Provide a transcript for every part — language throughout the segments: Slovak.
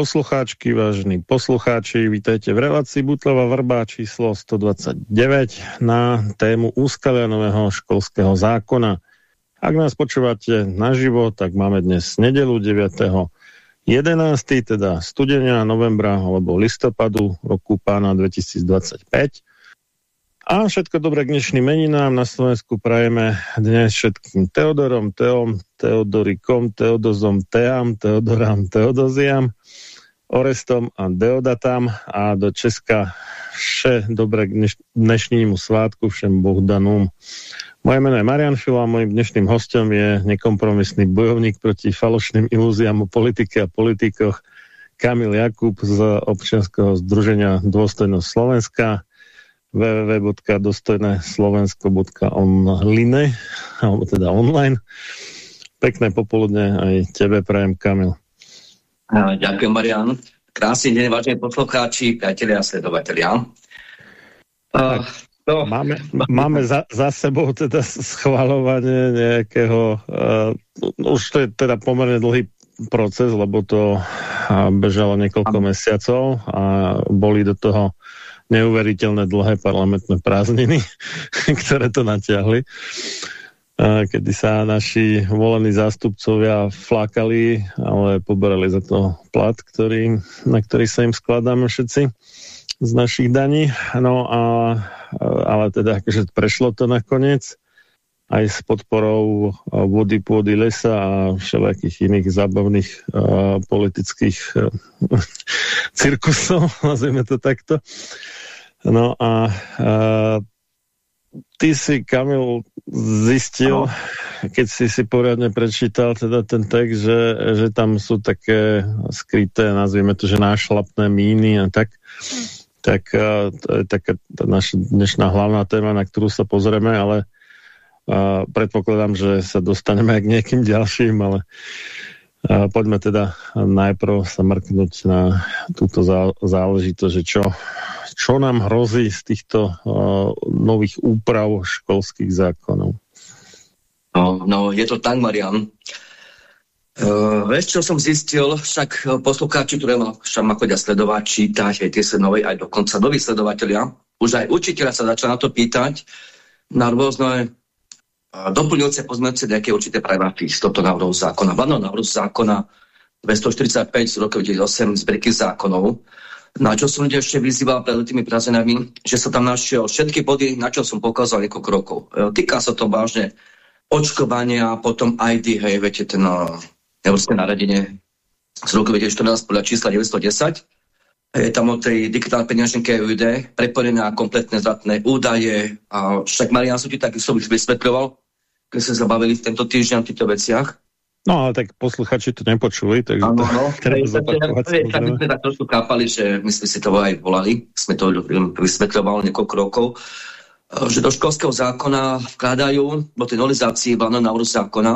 Poslucháčky, vážení poslucháči, vítajte v relácii Butlova Vrba číslo 129 na tému úskalia nového školského zákona. Ak nás počúvate naživo, tak máme dnes nedelu 9. 11. teda studenia novembra alebo listopadu roku pána 2025. A všetko dobré k dnešným meninám. Na Slovensku prajeme dnes všetkým Teodorom, Teom, Teodorikom, Teodozom, Team, Teodoram, Teodoziam, Orestom a Deodatam a do Česka vše dobré k dnešnímu svátku, všem Bohdanům. Moje meno je Marian Filo a mojím dnešným hostem je nekompromisný bojovník proti falošným ilúziám o politike a politikoch Kamil Jakub z občianského združenia Dôstojnosť Slovenska www.dostojneslovensko.online alebo teda online. Pekné popoludne aj tebe prajem, Kamil. Ďakujem, Marian. Krásny deň, vážení poslucháči, priatelia a sledovatelia. Uh, to... Máme, máme za, za sebou teda schvalovanie nejakého, uh, už to je teda pomerne dlhý proces, lebo to bežalo niekoľko mesiacov a boli do toho neuveriteľné dlhé parlamentné prázdniny, ktoré to natiahli kedy sa naši volení zástupcovia flákali, ale poberali za to plat, ktorý, na ktorý sa im skladáme všetci z našich daní. No a, ale teda, že prešlo to nakoniec aj s podporou vody, pôdy, lesa a všelijakých iných zábavných uh, politických uh, cirkusov, nazvime to takto. No a uh, ty si, Kamil, zistil, no. keď si si poriadne prečítal teda ten text, že, že tam sú také skryté, nazvieme to, že nášlapné míny a tak, tak to je taká tá naša dnešná hlavná téma, na ktorú sa pozrieme, ale predpokladám, že sa dostaneme aj k nejakým ďalším, ale uh, poďme teda najprv sa mrknúť na túto záležitosť, že čo čo nám hrozí z týchto uh, nových úprav školských zákonov? No, no je to tak, Marian. Uh, vieš, čo som zistil, však poslucháči, ktoré ma, však ma chodia sledovať, čítať, aj tie nové, aj dokonca noví sledovateľia, už aj učiteľa sa začal na to pýtať, na rôzne uh, doplňujúce, pozmeňujúce nejaké určité paragrafy z tohto návrhu zákona. Vládno návrhu zákona 245 z roku 2008 z zákonov, na čo som ešte vyzýval pred tými prázdninami, že sa tam našiel všetky body, na čo som pokázal niekoľko rokov. E, týka sa to vážne očkovania, potom ID, hej, viete, ten uh, európske naradenie z roku 2014 podľa čísla 910. Je tam o tej digitálnej peňaženke UD prepojené na kompletné zdatné údaje. A však Marian som ti taký som už vysvetľoval, keď sa bavili v tento týždeň o týchto veciach. No ale tak posluchači to nepočuli, takže ano, no, treba zopakovať. Tak my sme tak trošku kápali, že my sme si to aj volali, sme to vysvetľovali niekoľko rokov, že do školského zákona vkladajú do tej nolizácii vládneho návrhu zákona.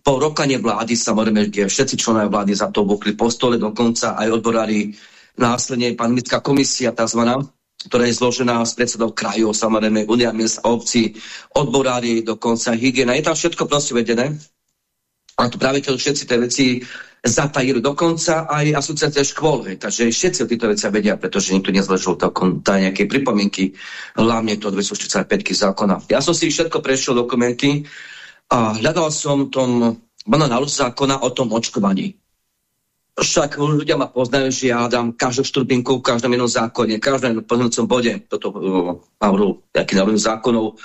Po rokanie vlády, samozrejme, kde všetci členovia vlády za to bukli po stole, dokonca aj odborári, následne pandemická komisia tzv., ktorá je zložená z predsedov krajov, samozrejme, unia miest a obcí, odborári, dokonca hygiena. Je tam všetko proste vedené. A tu práve to všetci tie veci zatajili dokonca aj asociácia škôl. Takže všetci o týchto veciach vedia, pretože nikto nezložil tá nejaké pripomienky, hlavne to 245 zákona. Ja som si všetko prešiel dokumenty a hľadal som tom banálnu zákona o tom očkovaní. Však ľudia ma poznajú, že ja dám každú štrbinku v každom jednom zákone, v každom pozornúcom bode, toto návrhu, nejaký návrhu zákonov,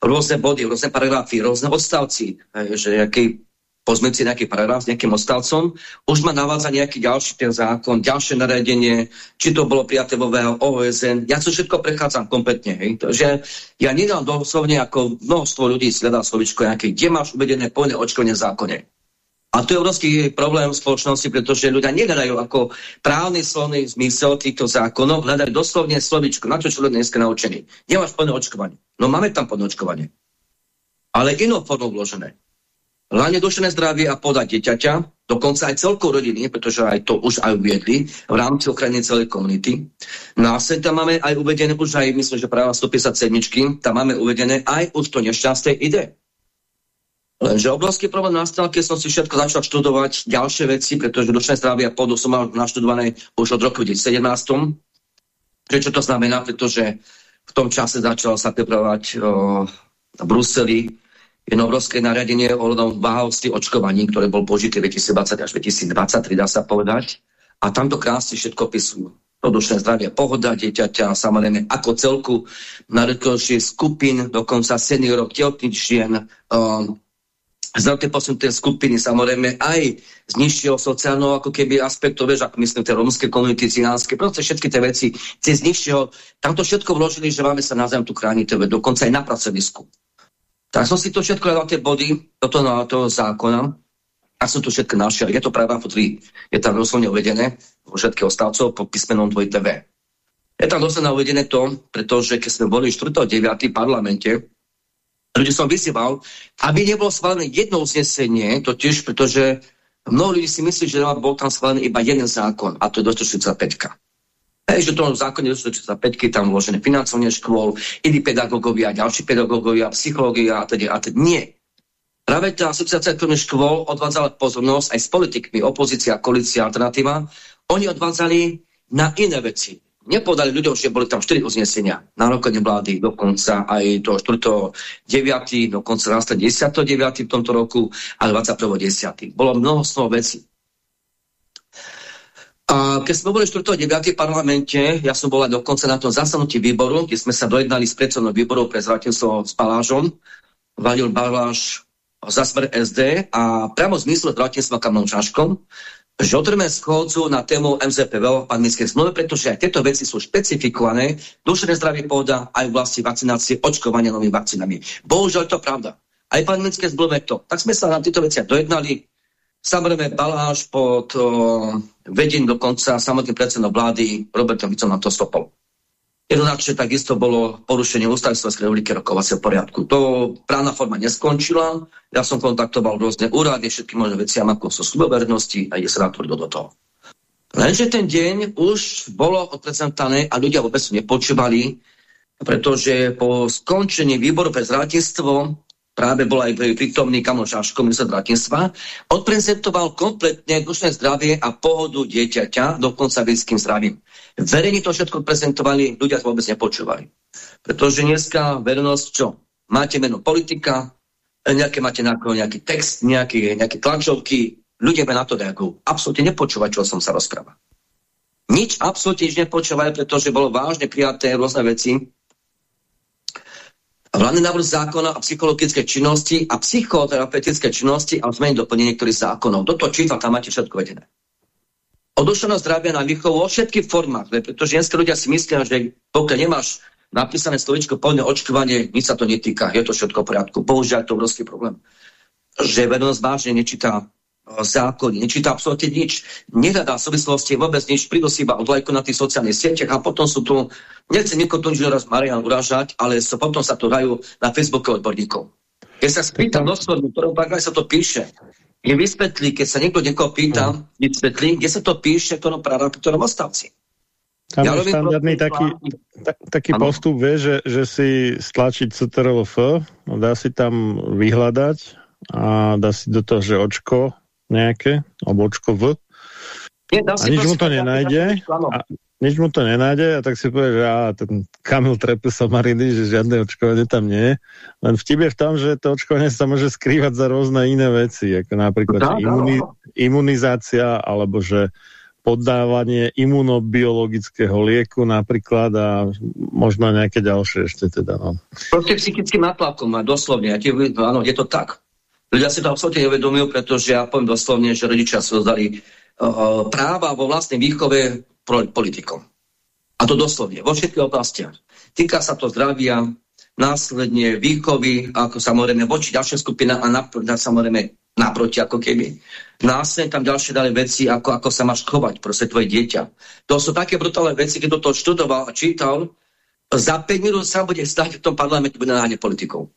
rôzne body, rôzne paragrafy, rôzne odstavci, že aký pozmeňujúci nejaký paragraf s nejakým ostalcom, už ma navádza nejaký ďalší ten zákon, ďalšie naredenie, či to bolo prijaté vo OSN. Ja to všetko prechádzam kompletne. Hej. Takže ja nedám doslovne ako množstvo ľudí sledá slovičko nejaké, kde máš uvedené povinné očkovanie v zákone. A to je obrovský problém v spoločnosti, pretože ľudia nehľadajú ako právny slovný zmysel týchto zákonov, hľadajú doslovne slovičko, na čo človek dneska naučený. Nemáš povinné očkovanie. No máme tam povinné očkovanie. Ale inou formou vložené hlavne dušené zdravie a podať dieťaťa, dokonca aj celkou rodiny, pretože aj to už aj uviedli v rámci ochrany celej komunity. No a tam máme aj uvedené už aj, myslím, že práva 157, tam máme uvedené aj už to nešťastie ide. Lenže obrovský problém nastal, keď som si všetko začal študovať ďalšie veci, pretože dušné zdravie a pôdu som mal naštudované už od roku 2017. Prečo to znamená? Pretože v tom čase začalo sa pripravovať v Bruseli jedno obrovské nariadenie ohľadom váhosti očkovaní, ktoré bol požité 2020 až 2023, dá sa povedať. A tamto krásne všetko pisujú. To dušné zdravie, pohoda dieťaťa, samozrejme ako celku najdôležšie skupín, dokonca seniorov, tehotných žien, um, zdravotne posunuté skupiny, samozrejme aj z nižšieho sociálneho ako keby aspektu, vieš, ako myslím, tie romské komunity, cigánske, proste všetky tie veci, cez nižšieho, tamto všetko vložili, že máme sa navzájom tu chrániť, dokonca aj na pracovisku. Tak som si to všetko dal tie body do toho, toho zákona a som to všetko našiel. Je to práva 3. Je tam doslovne uvedené vo všetkých ostavcov pod písmenom 2TV. Je tam doslovne uvedené to, pretože keď sme boli 4.9. v parlamente, ľudí som vyzýval, aby nebolo schválené jedno uznesenie, totiž pretože mnoho ľudí si myslí, že bol tam schválený iba jeden zákon, a to je 245. Hej, že to v zákone sa päťky tam vložené financovanie škôl, iní pedagógovia, ďalší pedagógovia, psychológia a teda a teda. Nie. Práve tá asociácia škôl odvádzala pozornosť aj s politikmi, opozícia, koalícia, alternatíva. Oni odvádzali na iné veci. Nepodali ľuďom, že boli tam 4 uznesenia na rokovanie vlády, dokonca aj do 4.9., dokonca následne 10.9. v tomto roku a 21.10. Bolo mnoho vecí. Keď sme boli 4.9. v parlamente, ja som bola dokonca na tom zasadnutí výboru, kde sme sa dojednali s predsedom výboru pre zdravotníctvo s Balážom, Valil Baláš za smer SD a priamo zmysle zdravotníctva Kamnom Čaškom, že otvoríme schôdzu na tému MZPV pán Minskej zmluvy, pretože aj tieto veci sú špecifikované, dušené zdravie pôda aj v vlasti vakcinácie, očkovania novými vakcínami. Bohužiaľ to pravda. Aj Minskej zmluve to. Tak sme sa na tieto veci dojednali, Samozrejme, Baláš pod o, vedením dokonca samotným predsedom vlády Robertom Ficom na to stopol. Jednoznačne takisto bolo porušenie ústavy Slovenskej republiky rokovacieho poriadku. To právna forma neskončila. Ja som kontaktoval rôzne úrady, všetky možné veci, ako sú súbovernosti a ide sa do toho. Lenže ten deň už bolo odprezentané a ľudia vôbec nepočúvali, pretože po skončení výboru pre zdravotníctvo práve bol aj prítomný Kamil Šaško, minister zdravotníctva, odprezentoval kompletne dušné zdravie a pohodu dieťaťa, dokonca ľudským zdravím. Verejne to všetko prezentovali, ľudia to vôbec nepočúvali. Pretože dneska verejnosť čo? Máte meno politika, nejaké máte nejaký text, nejaké, nejaké tlačovky, ľudia na to reagujú. Absolútne nepočúvať, čo som sa rozpráva. Nič absolútne nič nepočúvajú, pretože bolo vážne prijaté rôzne veci, hlavný návrh zákona o psychologické činnosti a psychoterapeutické činnosti a zmení doplnenie niektorých zákonov. Toto číta, tam máte všetko vedené. Odušenosť zdravia na výchovu vo všetkých formách, pretože dnes ľudia si myslia, že pokiaľ nemáš napísané slovičko poľné očkovanie, nič sa to netýka, je to všetko v poriadku. Bohužiaľ, to obrovský problém. Že verejnosť vážne nečíta zákony, nečíta absolútne nič, nehľadá súvislosti vôbec nič, prídu si iba odlajku na tých sociálnych sieťach a potom sú tu, nechcem niekoho tu raz Marian uražať, ale so, potom sa tu dajú na Facebooke odborníkov. Keď sa spýtam doslovne, ktorom pak sa to píše, je vysvetlí, keď sa niekto niekoho pýta, mm. vysvetlí, kde sa to píše, ktorom práva, ktorom ostavci. Tam ja je štandardný taký, ta, taký postup, vie, že, že si stlačiť CTRL-F, dá si tam vyhľadať a dá si do toho, že očko nejaké, očko V. A nič mu to nenájde. A, nič mu to nenájde a tak si povie, že á, ten Kamil trepe Samariny, že žiadne očkovanie tam nie je. Len vtip je v tom, že to očkovanie sa môže skrývať za rôzne iné veci, ako napríklad no, imuni imunizácia, alebo že poddávanie imunobiologického lieku napríklad a možno nejaké ďalšie ešte teda. No. Proste psychickým nátlakom, doslovne, áno, je to tak. Ľudia si to absolútne nevedomujú, pretože ja poviem doslovne, že rodičia sú dali uh, práva vo vlastnej výchove politikom. A to doslovne, vo všetkých oblastiach. Týka sa to zdravia, následne výchovy, ako samozrejme voči ďalšia skupina a napr samozrejme naproti ako keby. Následne tam ďalšie dali veci, ako, ako sa máš chovať, proste tvoje dieťa. To sú také brutálne veci, keď to študoval a čítal, za 5 minút sa bude stať v tom parlamente, bude náhľadne politikov.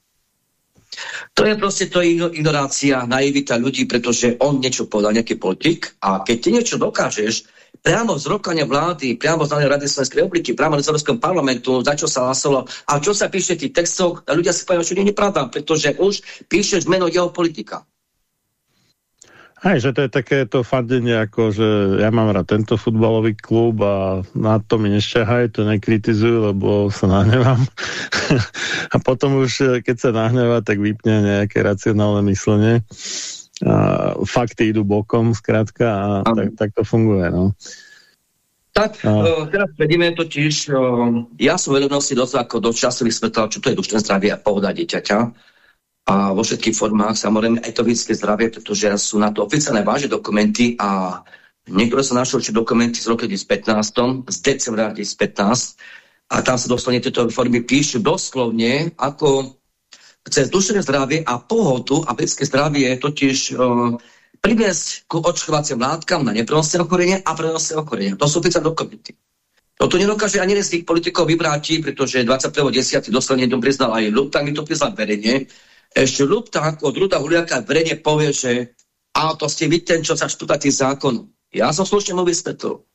To je proste to ignorácia, naivita ľudí, pretože on niečo povedal, nejaký politik a keď ty niečo dokážeš, priamo z rokania vlády, priamo z Rady Slovenskej republiky, priamo z Európskeho parlamentu, za čo sa hlasilo a čo sa píše v tých textoch, a ľudia si povedia, že nie je pravda, pretože už píšeš meno jeho politika. Aj, že to je takéto fandenie, ako že ja mám rád tento futbalový klub a na to mi nešťahaj, to nekritizujú, lebo sa nahnevám. a potom už, keď sa nahnevá, tak vypne nejaké racionálne myslenie. A fakty idú bokom, skrátka, a tak, tak to funguje. No. Tak, uh, teraz vedíme totiž, uh, ja som vedomosti dosť ako do časových svetlá, čo to je dušné zdravie a pohoda dieťaťa a vo všetkých formách, samozrejme aj to fyzické zdravie, pretože sú na to oficiálne vážne dokumenty a niektoré sa našli či dokumenty z roku 2015, z decembra 2015 a tam sa doslovne tieto formy píšu doslovne ako cez duševné zdravie a pohodu a fyzické zdravie totiž uh, priviesť ku očkovacím látkam na neprenosné ochorenie a prenosné ochorenie. To sú oficiálne dokumenty. Toto nedokáže ani z tých politikov vybráti, pretože 21.10. doslovne to priznal aj ľud, tak mi to priznal verejne, ešte Lupta ako Druda Huliaka verejne povie, že a to ste vy ten, čo sa štúta tých zákon. Ja som slušne mu vysvetlil.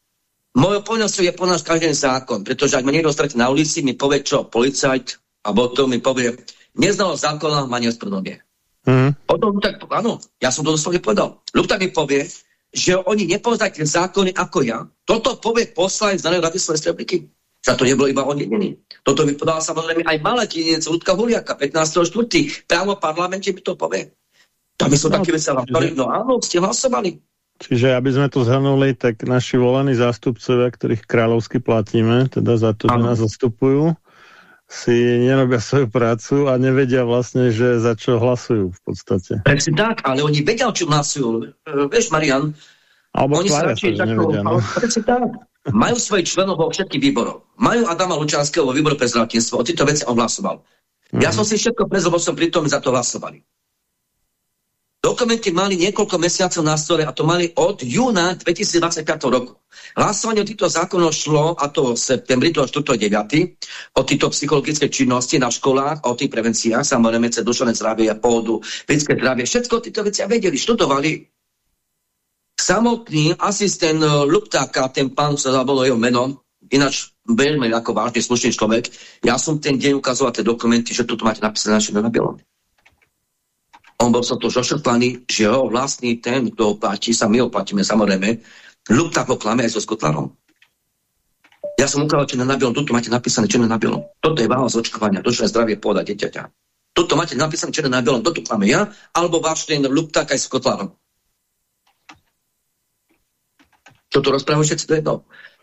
Mojou povinnosťou je ponáš každý zákon, pretože ak ma niekto stretne na ulici, mi povie čo, policajt, alebo to mi povie, neznalo zákona, ma nesprnovie. Mm. Potom tak, áno, ja som to doslovne povedal. Lupta mi povie, že oni nepoznajú tie zákony ako ja. Toto povie poslanec z Rady Slovenskej republiky. Za to nebolo iba on jediný. Toto vypadal samozrejme aj malé tinec Ludka Huliaka, 15.4. Právo v parlamente mi to povie. Tam sú no, takí veselá, no áno, ste hlasovali. Čiže aby sme to zhrnuli, tak naši volení zástupcovia, ktorých kráľovsky platíme, teda za to, že nás zastupujú, si nerobia svoju prácu a nevedia vlastne, že za čo hlasujú v podstate. Presne tak, ale oni vedia, o čom hlasujú. E, vieš, Marian, Alebo oni sa radšej no. Tak. Majú svojich členov vo všetkých výboroch. Majú Adama Lučanského vo výboru pre zdravotníctvo. O týchto veci on hlasoval. Mm. Ja mhm. som si všetko prezol, som pri tom za to hlasovali. Dokumenty mali niekoľko mesiacov na stole a to mali od júna 2025 roku. Hlasovanie o týchto zákonoch šlo, a to v septembri, to 4.9. o týchto psychologické činnosti na školách, o tých prevenciách, samozrejme, cez dušovné zdravie a pôdu, fyzické zdravie, všetko títo veci vedeli, študovali, Samotný asistent eh, Luptáka, ten pán, sa zabolo jeho meno, ináč veľmi ako vážny, slušný človek, ja som ten deň ukazoval tie dokumenty, že tu máte napísané na bielom. On bol sa to zošrtlaný, že ho vlastný ten, kto oplatí, sa my oplatíme samozrejme, Lupták ho klame aj so Skotlanom. Ja som ukázal, čo na bielom, toto máte napísané, čo na bielom. Toto je váha z očkovania, to, je zdravie poda dieťaťa. Toto máte napísané, čo na bielom, toto klame ja, alebo váš ten Lupták aj s Kotlanom. Čo tu rozprávajú všetci, to je to.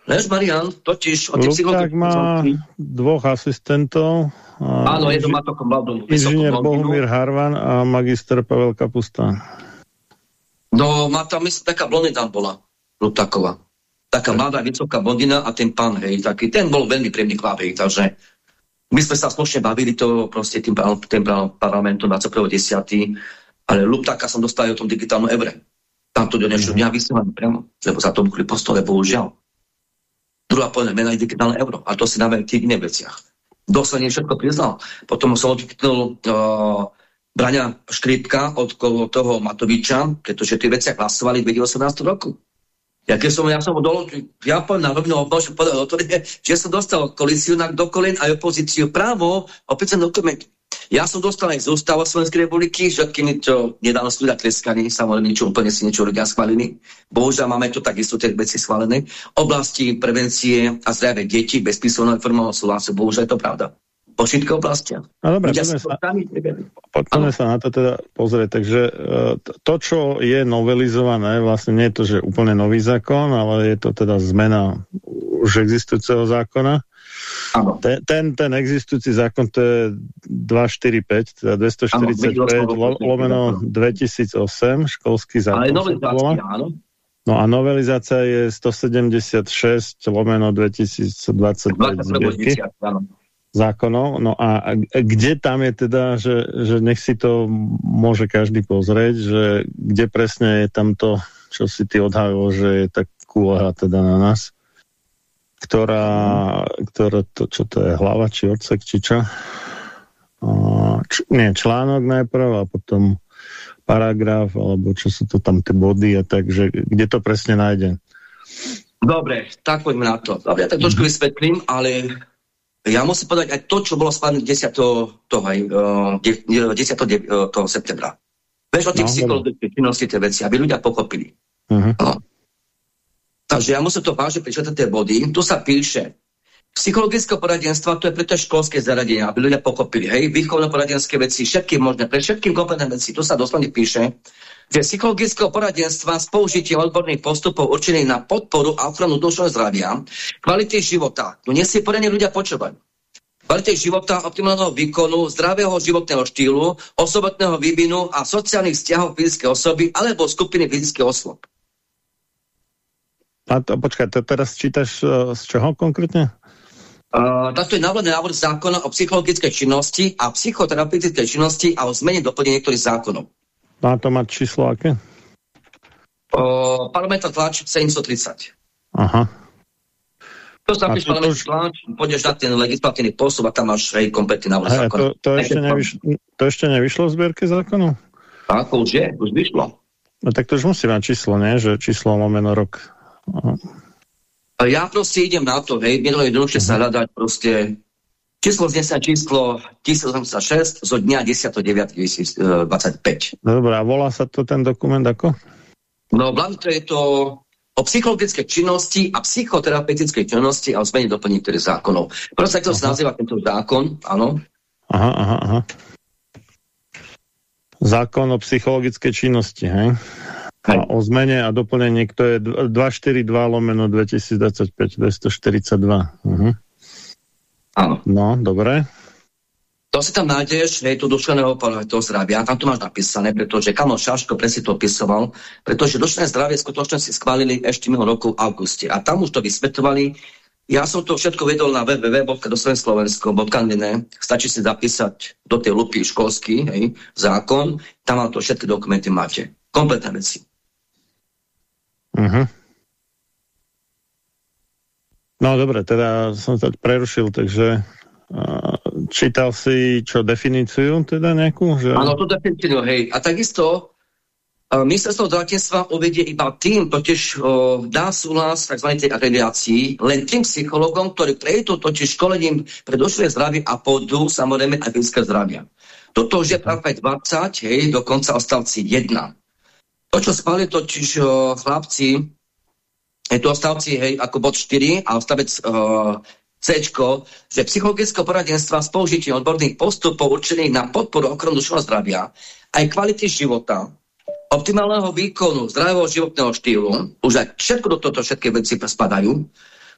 Lež Marian, totiž o tých má dvoch asistentov. Áno, jedno má takom mladú. Inžinier Bohumír Harvan a magister Pavel Kapusta. No, má tam, myslím, taká blondina bola, Luptáková. Taká mladá, vysoká blondina a ten pán, hej, taký, ten bol veľmi príjemný chlap, takže my sme sa spoločne bavili to proste tým, tým parlamentom 21.10. Ale Luptáka som dostal o tom digitálnom evre. Tam to dnešného dňa vysielame priamo, lebo sa to bukli po stole, bohužiaľ. Druhá poľa mena je digitálne euro, a to si dáme v tých iných veciach. Dosledne všetko priznal. Potom som odkýtnul uh, Braňa Škripka od toho Matoviča, pretože tie veci hlasovali v 2018 roku. Ja, keď som, ja som dolo, ja poviem na rovinu obnožu, povedal, že som dostal kolíciu na do kolien a opozíciu právo opäť dokument. Ja som dostal aj z ústavu Slovenskej republiky, všetkými, čo nedávno sú tleskaní, samozrejme niečo úplne si niečo ľudia schválili. Bohužiaľ máme tu takisto tie veci schválené. Oblasti prevencie a zdravia detí bez písomného informovaného súhlasu, bohužiaľ je to pravda. Po všetkých oblastiach. No dobre, poďme sa, poďme sa na to teda pozrieť. Takže e, to, čo je novelizované, vlastne nie je to, že úplne nový zákon, ale je to teda zmena už existujúceho zákona. Ten, ten, ten existujúci zákon to je 245, teda 245 ano, lomeno 2008, školský zákon. Ale novelizácia, áno. No a novelizácia je 176 lomeno 2025 zbierky zákonov. No a kde tam je teda, že, že nech si to môže každý pozrieť, že kde presne je tam to, čo si ty odhalil, že je tak kúleha teda na nás ktorá, ktorá to, čo to je, hlava či odsek, či čo? Č, nie, článok najprv a potom paragraf, alebo čo sú to tam tie body a tak, že kde to presne nájde. Dobre, tak poďme na to. Dobre, ja tak trošku mhm. vysvetlím, ale ja musím povedať aj to, čo bolo schválené 10. Toho, aj, 10. 10. Toho septembra. Vieš o tých no, psychologických činnosti, tie veci, aby ľudia pochopili. Uh mhm. -huh. no. Takže ja musím to vážiť prečítať tie body. Tu sa píše, psychologické poradenstva, to je preto školské zaradenie, aby ľudia pochopili, hej, výchovno-poradenské veci, všetky možné, pre všetkým kompletné veci, tu sa doslovne píše, že psychologického poradenstva s použitím odborných postupov určených na podporu a ochranu dušného zdravia, kvality života, tu si poradne ľudia počúvať, kvality života, optimálneho výkonu, zdravého životného štýlu, osobotného vývinu a sociálnych vzťahov fyzické osoby alebo skupiny fyzických osôb. A to, počkaj, to teraz čítaš uh, z čoho konkrétne? Uh, takto je návrh návrh zákona o psychologickej činnosti a psychoterapeutickej činnosti a o zmene doplnení niektorých zákonov. Má to mať číslo aké? Uh, parlamentná tlač 730. Aha. To sa píš parlamentná už... tlač, pôjdeš na ten legislatívny postup a tam máš aj kompletný návrh hey, zákona. To, to, ešte nevyš... to ešte nevyšlo v zbierke zákonov? Ako už je, už vyšlo. No tak to už musí mať číslo, nie? Že číslo lomeno rok. Ja proste idem na to, hej, jedno jednoduchšie sa mhm. hľadať proste číslo znesenia číslo 1086 zo dňa 10.9.2025. No dobré, a volá sa to ten dokument ako? No, to je to o psychologickej činnosti a psychoterapeutickej činnosti a o zmene doplní ktorých zákonov. Proste, ako sa nazýva tento zákon, áno? Aha, aha, aha. Zákon o psychologickej činnosti, hej? A o zmene a doplnenie, to je 242 lomeno 2025, 242. Uh -huh. Áno. No, dobre. To si tam nájdeš, hej, tu duševného toho zdravia, tam to máš napísané, pretože Kamo Šaško presne to opisoval, pretože duševné zdravie skutočne si schválili ešte minulý roku v auguste. A tam už to vysvetovali. Ja som to všetko vedol na www.doslovenslovensko.nine. Stačí si zapísať do tej lupy školský, hej, zákon, tam vám to všetky dokumenty máte. Kompletné veci. Uh mhm. -huh. No dobre, teda som sa prerušil, takže uh, čítal si čo definíciu teda nejakú? Že... Áno, to definíciu, hej. A takisto uh, ministerstvo zdravotníctva uvedie iba tým, totiž uh, dá súhlas tzv. tej len tým psychologom, ktorí prejdú totiž školením pre dušové zdravie a pôjdu samozrejme aj zdravia. Toto už je práve 20, hej, dokonca ostavci 1. To, čo spali točiž uh, chlapci, je tu ostavci, hej, ako bod 4 a ostavec uh, C, že psychologické poradenstva s použitím odborných postupov určených na podporu ochranu duševného zdravia aj kvality života, optimálneho výkonu, zdravého životného štýlu, už aj všetko do toto všetky veci spadajú,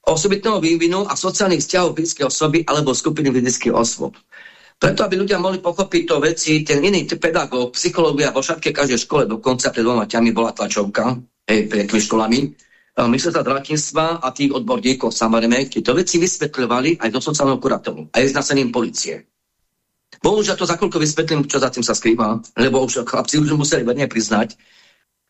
osobitného vývinu a sociálnych vzťahov fyzickej osoby alebo skupiny fyzických osôb. Preto, aby ľudia mohli pochopiť to veci, ten iný pedagóg, psychológia vo všetkej každej škole, dokonca pred dvoma ťami bola tlačovka, hej, pred školami, ministerstva zdravotníctva a tých odborníkov samozrejme, tieto veci vysvetľovali aj do sociálneho kurátoru, aj s nasadením policie. Bohužiaľ to za koľko vysvetlím, čo za tým sa skrýva, lebo už chlapci už museli verne priznať.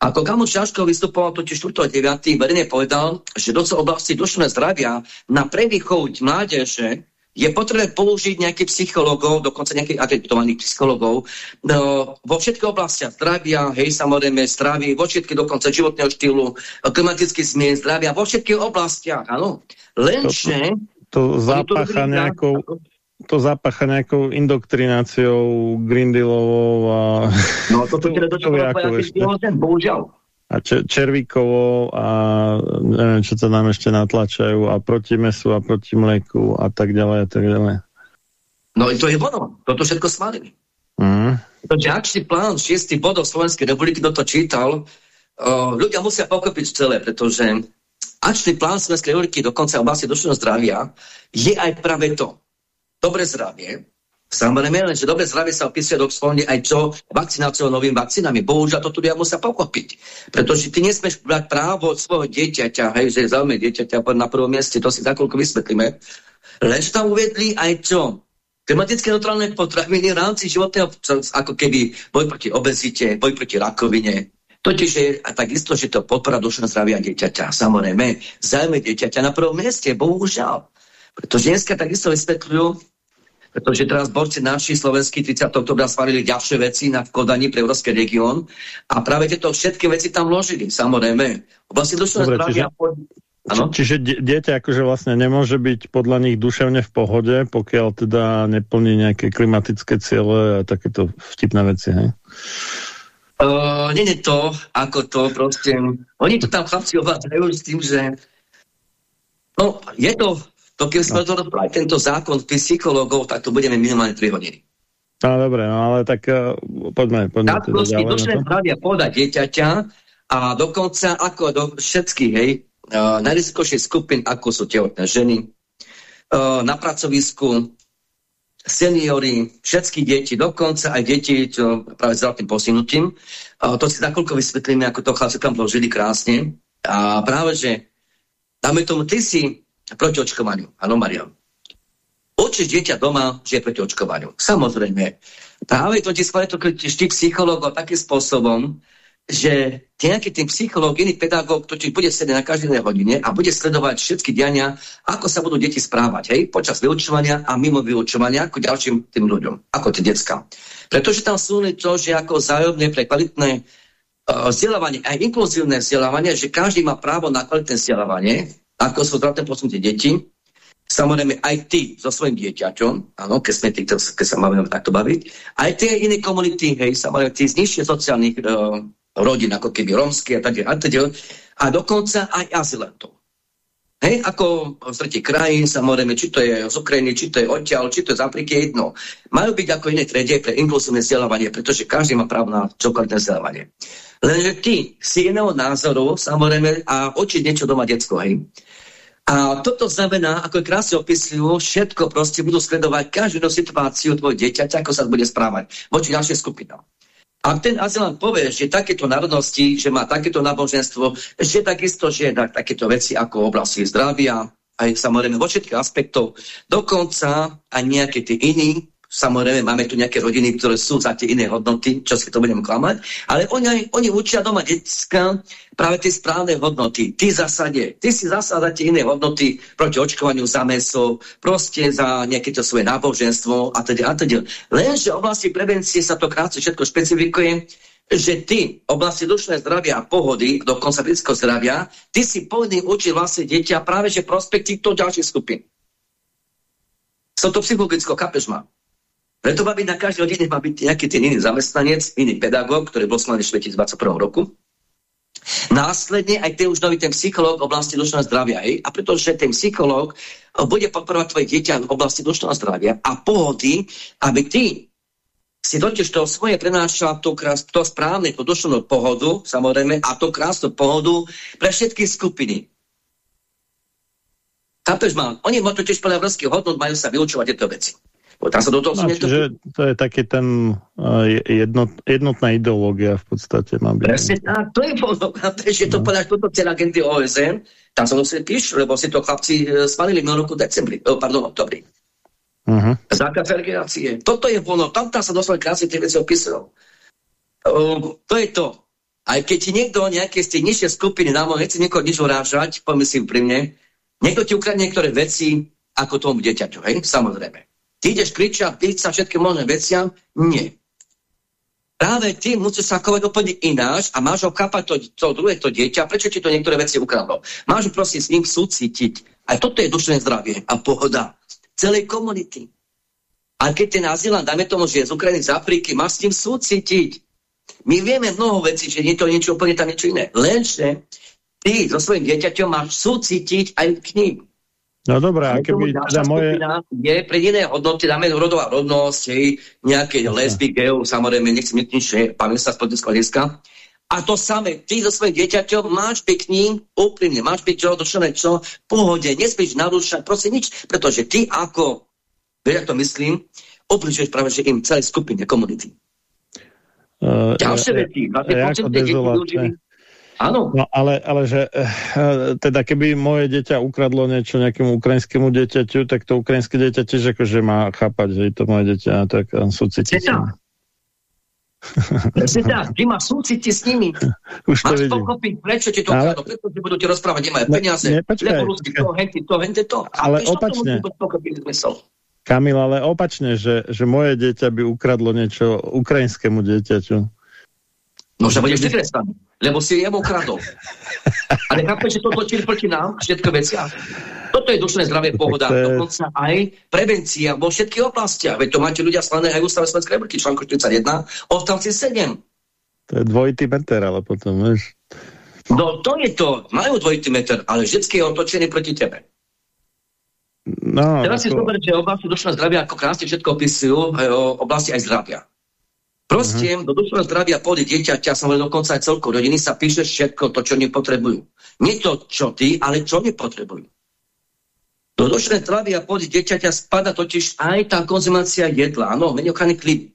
Ako Kamu Šaško vystupoval totiž 4.9. verejne povedal, že do oblasti duševného zdravia na prevýchov mládeže je potrebné použiť nejakých psychologov, dokonca nejakých akreditovaných psychologov no, vo všetkých oblastiach zdravia, hej, samozrejme stravy, vo všetkých dokonca životného štýlu, klimatických zmien, zdravia, vo všetkých oblastiach, áno. Lenže... To, to zapácha nejakou... To zapácha nejakou indoktrináciou Grindelovou a... No toto teda do toho bohužiaľ a Červíkovo a neviem, čo to nám ešte natlačajú a proti mesu a proti mleku a tak ďalej a tak ďalej. No i to je ono. Toto všetko smalili. Mm. Takže akčný plán 6 bodov Slovenskej republiky, kto to čítal, uh, ľudia musia pokopiť celé, pretože akčný plán Slovenskej republiky dokonca v oblasti duševného zdravia je aj práve to. Dobre zdravie, Samozrejme, len, že dobre zdravie sa opisuje doslovne aj čo vakcináciou novými vakcínami. Bohužiaľ, to tu ja musia pochopiť. Pretože ty nesmeš brať právo od svojho dieťaťa, hej, že zaujímavé dieťaťa na prvom mieste, to si za koľko vysvetlíme. Len tam uvedli aj čo? Klimatické neutrálne potraviny v rámci životného, ako keby boj proti obezite, boj proti rakovine. Totiž je a takisto, že to podpora dušného zdravia dieťaťa. Samozrejme, zaujímavé dieťaťa na prvom mieste, bohužiaľ. Pretože dneska takisto vysvetľujú, pretože teraz borci naši slovenskí 30. oktobra schválili ďalšie veci na Kodani pre Európsky región a práve tieto všetky veci tam vložili, samozrejme. Vlastne Dobre, čiže, Či, čiže dieťa akože vlastne nemôže byť podľa nich duševne v pohode, pokiaľ teda neplní nejaké klimatické ciele a takéto vtipné veci, hej? Uh, nie je to, ako to proste... Oni to tam chlapci ovládajú s tým, že no, je to, to keď sme no. to tento zákon psychológov, tak to budeme minimálne 3 hodiny. No dobre, no ale tak uh, poďme, poďme tak teda ďalej. Zdravia podať dieťaťa a dokonca ako do všetkých, hej, uh, najrizikovších skupín, ako sú tehotné ženy, uh, na pracovisku, seniory, všetky deti, dokonca aj deti čo, práve zdravotným posunutím. To si nakoľko vysvetlíme, ako to chlapci tam vložili krásne. A práve, že dáme tomu, ty si proti očkovaniu. Áno, Mariam. Učíš dieťa doma, že je proti očkovaniu. Samozrejme. Práve to ti skôr to, psychológov takým spôsobom, že nejaký ten psychológ, iný pedagóg, ktorý bude sedieť na každej hodine a bude sledovať všetky diania, ako sa budú deti správať, hej, počas vyučovania a mimo vyučovania, ako ďalším tým ľuďom, ako tie decka. Pretože tam sú to, že ako zájomné pre kvalitné uh, vzdelávanie, aj inkluzívne vzdelávanie, že každý má právo na kvalitné vzdelávanie, ako sú zdravotné posunutie deti, samozrejme aj ty so svojím dieťaťom, áno, keď, sme tí, keď sa máme takto baviť, aj tie iné komunity, hej, samozrejme tí z nižšie sociálnych uh, rodín, ako keby romské a tak a a dokonca aj azylantov. Hej, ako z tretich krajín, samozrejme, či to je z Ukrajiny, či to je odtiaľ, či to je z Afriky, jedno. Majú byť ako iné tredie pre inkluzívne vzdelávanie, pretože každý má právo na čokoľvek vzdelávanie. Lenže ty si iného názoru, samozrejme, a oči niečo doma detsko, hej. A toto znamená, ako je krásne opisujú, všetko proste budú sledovať každú situáciu tvojho dieťaťa, ako sa bude správať voči ďalšej skupinám. Ak ten azylant povie, že takéto národnosti, že má takéto náboženstvo, že takisto, že tak, takéto veci ako oblasti zdravia, aj samozrejme vo všetkých aspektov, dokonca aj nejaké tie iní, Samozrejme, máme tu nejaké rodiny, ktoré sú za tie iné hodnoty, čo si to budeme klamať, ale oni, oni učia doma detská práve tie správne hodnoty. Ty zasade, ty si zasadáte iné hodnoty proti očkovaniu za meso, proste za nejaké to svoje náboženstvo a teda a teda. Lenže v oblasti prevencie sa to krátce všetko špecifikuje, že ty v oblasti dušného zdravia a pohody, dokonca fyzického zdravia, ty si povinný učiť vlastne dieťa práve že prospekt týchto ďalších skupín. Som to psychologicko, kapeš ma. Preto má byť na každej hodine má byť nejaký ten iný zamestnanec, iný pedagóg, ktorý bol schválený v 2021 roku. Následne aj ten už nový ten psychológ v oblasti dušného zdravia. Hej? A pretože ten psychológ bude podporovať tvoje dieťa v oblasti dušného zdravia a pohody, aby ty si totiž to svoje prenášal to, to správne, tú dušenú pohodu, samozrejme, a tú krásnu pohodu pre všetky skupiny. Chápeš ma? Oni totiž podľa vrských hodnot majú sa vyučovať tieto veci. Tam sa do toho no, čiže to... je taký ten uh, jednot, jednotná ideológia v podstate. Má byť. Presne tak, to je ono, že to no. povedať toto cieľ agenty OSN, tam sa museli píš, lebo si to chlapci e, svalili v roku decembri, oh, pardon, oktobri. Uh -huh. Zákaz regenerácie. Toto je ono, tam, tam sa doslova krásne tie veci opisujú. Uh, to je to. Aj keď ti niekto nejaké z tých nižšie skupiny nám nechce niekoho nič urážať, pomyslím pri mne, niekto ti ukradne niektoré veci ako tomu dieťaťu, hej? Samozrejme. Ty ideš kričať, byť sa všetky možné veciam? Nie. Práve ty musíš sa kovať úplne ináč a máš ho kapať to, to druhé to dieťa, prečo ti to niektoré veci ukradlo. Máš proste s ním súcitiť. Aj toto je dušné zdravie a pohoda celej komunity. A keď ten azylant, dáme tomu, že je z Ukrajiny, z Afriky, máš s tým súcitiť. My vieme mnoho vecí, že nie to niečo úplne tam niečo iné. Lenže ty so svojím dieťaťom máš súcitiť aj k ním. No dobré, a keby teda moje... Je pre iné hodnoty, dáme rodová rodnosť, hej, nejaké okay. lesby, geov, samozrejme, nechcem nič, pamäť sa z politického hľadiska. A to samé, ty so svojím dieťaťom máš ním úprimne, máš byť čo, čo, v pohode, nesmieš narúšať, proste nič, pretože ty ako, vieš, to myslím, obličuješ práve, že im celej skupine, komunity. Uh, Ďalšie ja, veci, vlastne ja, počet detí ľudí, Áno. No, ale, ale že eh, teda keby moje dieťa ukradlo niečo nejakému ukrajinskému dieťaťu, tak to ukrajinské dieťa tiež akože má chápať, že je to moje dieťa, tak súcitiť. Presne tak, ty máš súciti s nimi. Už to máš vidím. pochopiť, prečo ti to ale... ukradlo, prečo ti budú ti rozprávať, nemajú peniaze, ne, počkaj, lebo ľudí, to, henty, to, henty, to. Ale opačne. Kamil, ale opačne, že, že moje dieťa by ukradlo niečo ukrajinskému dieťaťu. No, že budeš vytrestaný, lebo si jemu kradol. Ale chápeš, že toto točili proti nám, všetko vecia? Toto je dušné zdravie pohoda, dokonca aj prevencia vo všetkých oblastiach. Veď to máte ľudia slané aj v ústave Slovenskej republiky, článku 41, odstavci 7. To je dvojitý meter, ale potom, vieš. No to je to, majú dvojitý meter, ale vždycky je otočený proti tebe. No, Teraz ako... si zober, že oblasti dušného zdravia ako krásne všetko opisujú, oblasti aj zdravia. Proste uh mhm. -huh. do dušného zdravia pôjde dieťaťa, samozrejme dokonca aj celkou rodiny sa píše všetko to, čo nepotrebujú. Nie to, čo ty, ale čo nepotrebujú. Do dušného zdravia pôjde dieťaťa spada totiž aj tá konzumácia jedla, áno, menej ochrany klímy.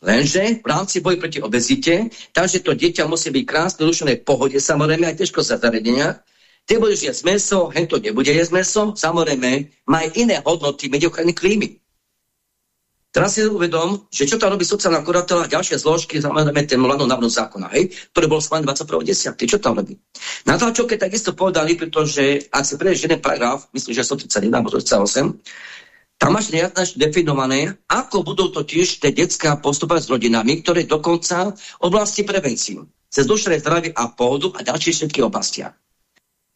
Lenže v rámci boji proti obezite, takže to dieťa musí byť krásne, dušenej pohode, samozrejme aj težko sa zariadenia, Ty budeš jesť meso, hen to nebude jesť meso, samozrejme, má aj iné hodnoty ochrany klímy. Teraz si uvedom, že čo tam robí sociálna kuratela a ďalšie zložky, samozrejme ten mladý návrh zákona, hej, ktorý bol schválený 21.10. Čo tam robí? Na to, čo keď takisto povedali, pretože ak si prejdeš jeden paragraf, myslím, že 131 alebo 138, tam máš nejak definované, ako budú totiž tie detská postupovať s rodinami, ktoré dokonca oblasti prevencií, cez dušené zdravie a pôdu a ďalšie všetky oblastiach.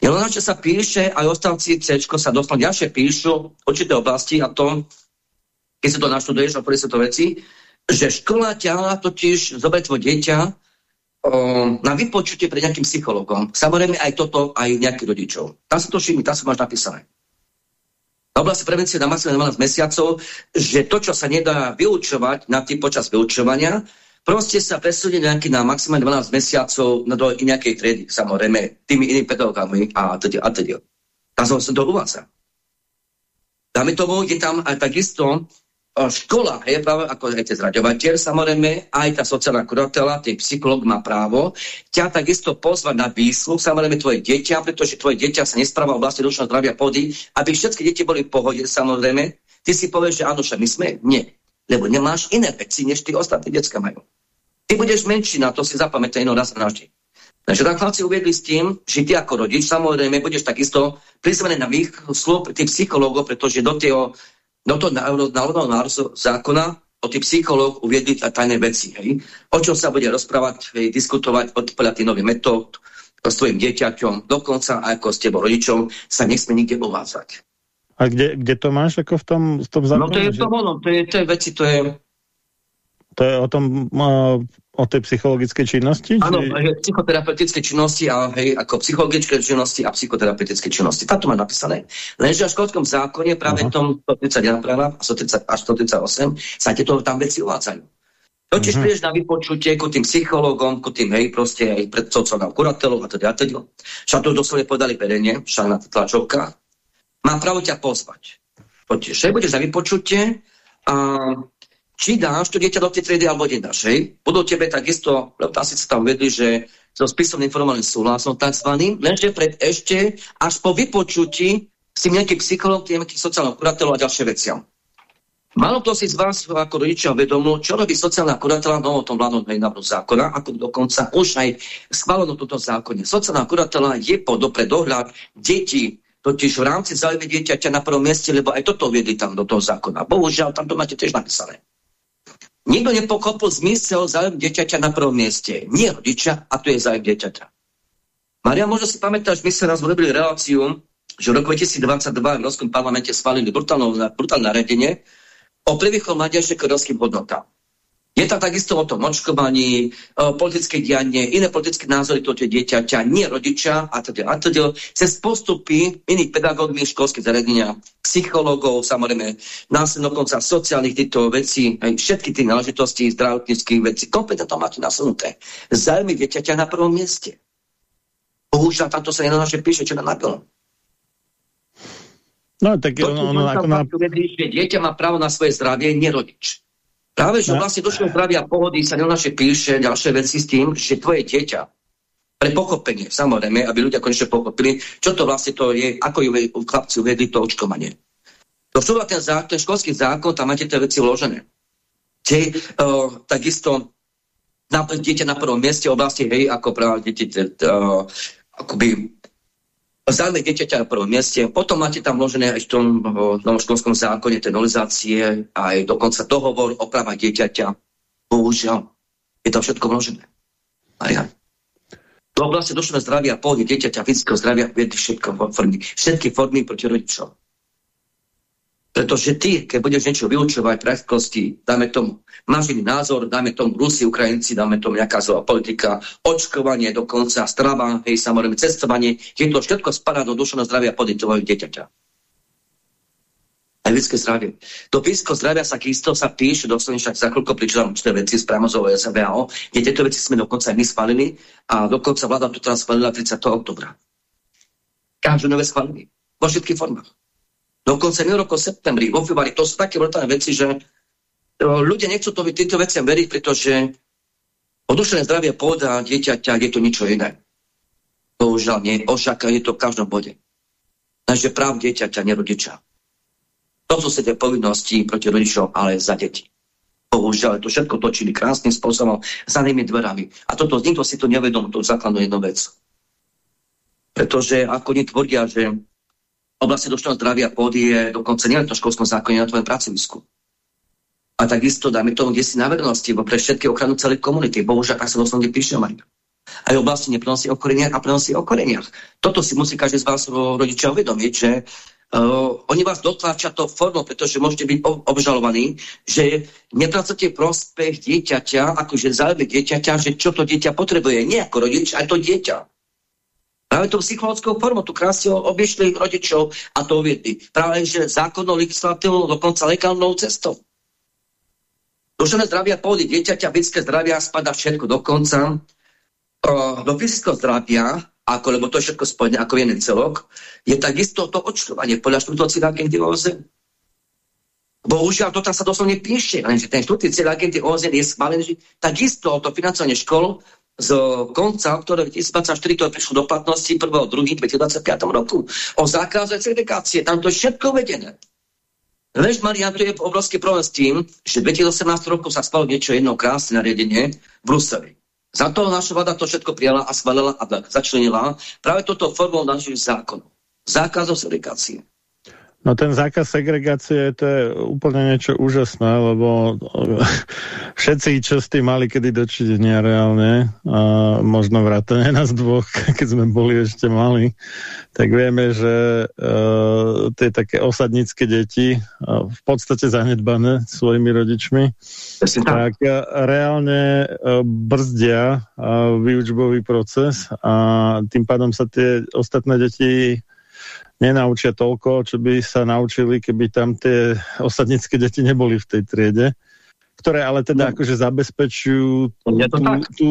Je len čo sa píše, aj ostavci C sa dostanú ďalšie píšu určité oblasti a to keď si to naštuduješ a sa to veci, že škola ťa totiž zoberie tvoje dieťa o, na vypočutie pred nejakým psychologom. Samozrejme aj toto, aj nejakých rodičov. Tam sa to všimni, tam sa máš napísané. Na oblasti prevencie na maximálne 12 mesiacov, že to, čo sa nedá vyučovať na tým počas vyučovania, proste sa presunie nejaký na maximálne 12 mesiacov do nejakej triedy, samozrejme, tými inými pedagógami a teda. A teda. Tam sa to uvádza. Dáme tomu, je tam aj takisto škola, je ako aj ten zraďovateľ, samozrejme, aj tá sociálna kuratela, ten psycholog má právo ťa takisto pozvať na výsluch, samozrejme tvoje dieťa, pretože tvoje dieťa sa nespráva v oblasti dušného zdravia pôdy, aby všetky deti boli v pohode, samozrejme. Ty si povieš, že áno, však my sme? Nie. Lebo nemáš iné veci, než tí ostatní detská majú. Ty budeš menší na to, si zapamätaj inou raz navždy. Takže tak chlapci uviedli s tým, že ty ako rodič samozrejme budeš takisto prizvaný na výsluch tých psychológov, pretože do toho do toho národného zákona o tých psychológ uviedli tajné veci. Hej? O čom sa bude rozprávať, hej, diskutovať podľa tých nových metód s tvojim dieťaťom, dokonca aj ako s tebou rodičom, sa nesmie nikde uvádzať. A kde, kde to máš ako v tom, v tom zákone? No to je v tom, to je, to je veci, to je to je o tom, o tej psychologickej činnosti? Áno, či... psychoterapeutické činnosti a hej, ako psychologické činnosti a psychoterapeutické činnosti. Táto má napísané. Lenže v školskom zákone práve v tom 131 práva a 130 až 138 sa tieto tam veci uvádzajú. Totiž uh -huh. prídeš na vypočutie ku tým psychológom, ku tým, hej, proste aj pred sociálnou kuratelou a teda a teda. Však to doslovne povedali verejne, však na tlačovkách. Mám právo ťa pozvať. Totiž, budeš na vypočutie a či dáš to dieťa do tej triedy alebo nedáš. Hej? Budú tebe takisto, lebo tam si sa tam vedli, že so spisom informovaným súhlasom tzv. Lenže pred ešte až po vypočutí si nejaký psycholog, nejaký sociálny kurateľ a ďalšie veci. Malo to si z vás ako rodičia vedomo, čo robí sociálna kuratela v tom vládnom návrhu zákona, ako dokonca už aj schváleno toto zákone. Sociálna kuratela je po dopre dohľad detí, totiž v rámci záujmy dieťaťa na prvom mieste, lebo aj toto viedli tam do toho zákona. Bohužiaľ, tam to máte tiež napísané. Nikto nepokopol zmysel záujem dieťaťa na prvom mieste. Nie rodiča, a tu je záujem dieťaťa. Maria, možno si pamätáš, my sme raz robili reláciu, že v roku 2022 v Európskom parlamente schválili brutálne naredenie o prevýchov mládeže k európskym hodnotám. Je tam takisto o tom očkovaní, politické dianie, iné politické názory toho dieťaťa, nie rodiča a teda, a teda, cez postupy iných pedagógov, školských zariadenia, psychológov, samozrejme, následno konca sociálnych týchto vecí, aj všetky tie náležitosti zdravotníckých vecí, kompletne to máte nasunuté. Zájmy dieťaťa na prvom mieste. Bohužiaľ, tamto sa nenaše píše, čo na nabilo. No, tak ono, ono, ako na... Dieťa má právo na svoje zdravie, nie rodič. Práve, že vlastne dušného zdravia pohody sa nenaše píše ďalšie veci s tým, že tvoje dieťa pre pochopenie, samozrejme, aby ľudia konečne pochopili, čo to vlastne to je, ako ju chlapci uvedli to očkovanie. To sú ten, zákon, ten školský zákon, tam máte tie veci vložené. Tie, uh, takisto na, dieťa na prvom mieste oblasti, hej, ako práve deti, uh, akoby zájme dieťaťa na prvom mieste. Potom máte tam vložené aj v tom novom školskom zákone tie nolizácie, aj dokonca dohovor o práva dieťaťa. Bohužiaľ, je to všetko vložené. Marian. V oblasti duševného zdravia, pôdy, dieťaťa, fyzického zdravia, viedli všetko formy, všetky formy proti rodičom. Pretože ty, keď budeš niečo vyučovať prakticky, dáme tomu máš názor, dáme tomu Rusi, Ukrajinci, dáme tomu nejaká zlá politika, očkovanie dokonca, strava, hej, samozrejme cestovanie, je to všetko spadá do duševného zdravia tvojho dieťaťa aj ľudské zdravie. Do fyzického zdravia sa kisto sa píše, doslova však za chvíľko pričítam určité veci z Pramozového SVAO, kde tieto veci sme dokonca aj my schválili a dokonca vláda to teraz schválila 30. oktobra. Každé nové schválili. Vo všetkých formách. Dokonca rok v septembri, vo februári, to sú také brutálne veci, že ľudia nechcú to, týmto veciam veriť, pretože odušené zdravie pôda dieťaťa je to niečo iné. Bohužiaľ nie, ošak je to v každom bode. Takže práv dieťaťa, nerodiča. To sú si povinnosti proti rodičom, ale za deti. Bohužiaľ, to všetko točili krásnym spôsobom, za nimi dverami. A toto, nikto si to nevedom, to základnú jednu vec. Pretože ako oni tvrdia, že oblasti došného zdravia pôdy je dokonca nielen to školskom zákone na tvojom pracovisku. A takisto dáme tomu, kde si na vernosti, bo pre všetky ochranu celej komunity. Bohužiaľ, tak sa doslovne píše, Marina. Aj oblasti neprenosí okoreniach a prenosí okoreniach. Toto si musí každý z vás rodičia uvedomiť, že Uh, oni vás dotláčia to formou, pretože môžete byť obžalovaní, že nepracujete prospech dieťaťa, akože záujme dieťaťa, že čo to dieťa potrebuje. Nie ako rodič, aj to dieťa. Práve tou psychologickou formou, tu krásne obiešli rodičov a to uviedli. Práve, že zákonnou legislatívou, dokonca legálnou cestou. Dušené zdravia pôdy dieťaťa, fyzické zdravia spada všetko dokonca. Do fyzického zdravia ako, lebo to je všetko spojené ako jeden celok, je takisto to očkovanie podľa štvrtého agenty OZN. Bohužiaľ, to tam sa doslovne píše, lenže ten cieľ agenty OZN je schválený, že takisto to financovanie škol z konca októbra 2024, ktoré prišlo do platnosti 1.2.2025 roku o zákaze segregácie. Tam to je všetko vedené. Lež Marian, to je obrovský problém s tým, že v 2018 roku sa spalo niečo jedno krásne nariadenie v Bruseli. Za to naša vláda to všetko prijala a schválila a začlenila práve toto formou našich zákonov. Zákazov segregácie. No ten zákaz segregácie to je úplne niečo úžasné, lebo všetci, čo tým mali kedy dočinenia reálne, a možno vrátane nás dvoch, keď sme boli ešte mali, tak vieme, že uh, tie také osadnícke deti, uh, v podstate zanedbané svojimi rodičmi, tak. uh, reálne uh, brzdia uh, výučbový proces a tým pádom sa tie ostatné deti nenaučia toľko, čo by sa naučili, keby tam tie osadnické deti neboli v tej triede, ktoré ale teda no. akože zabezpečujú tú, tak. tú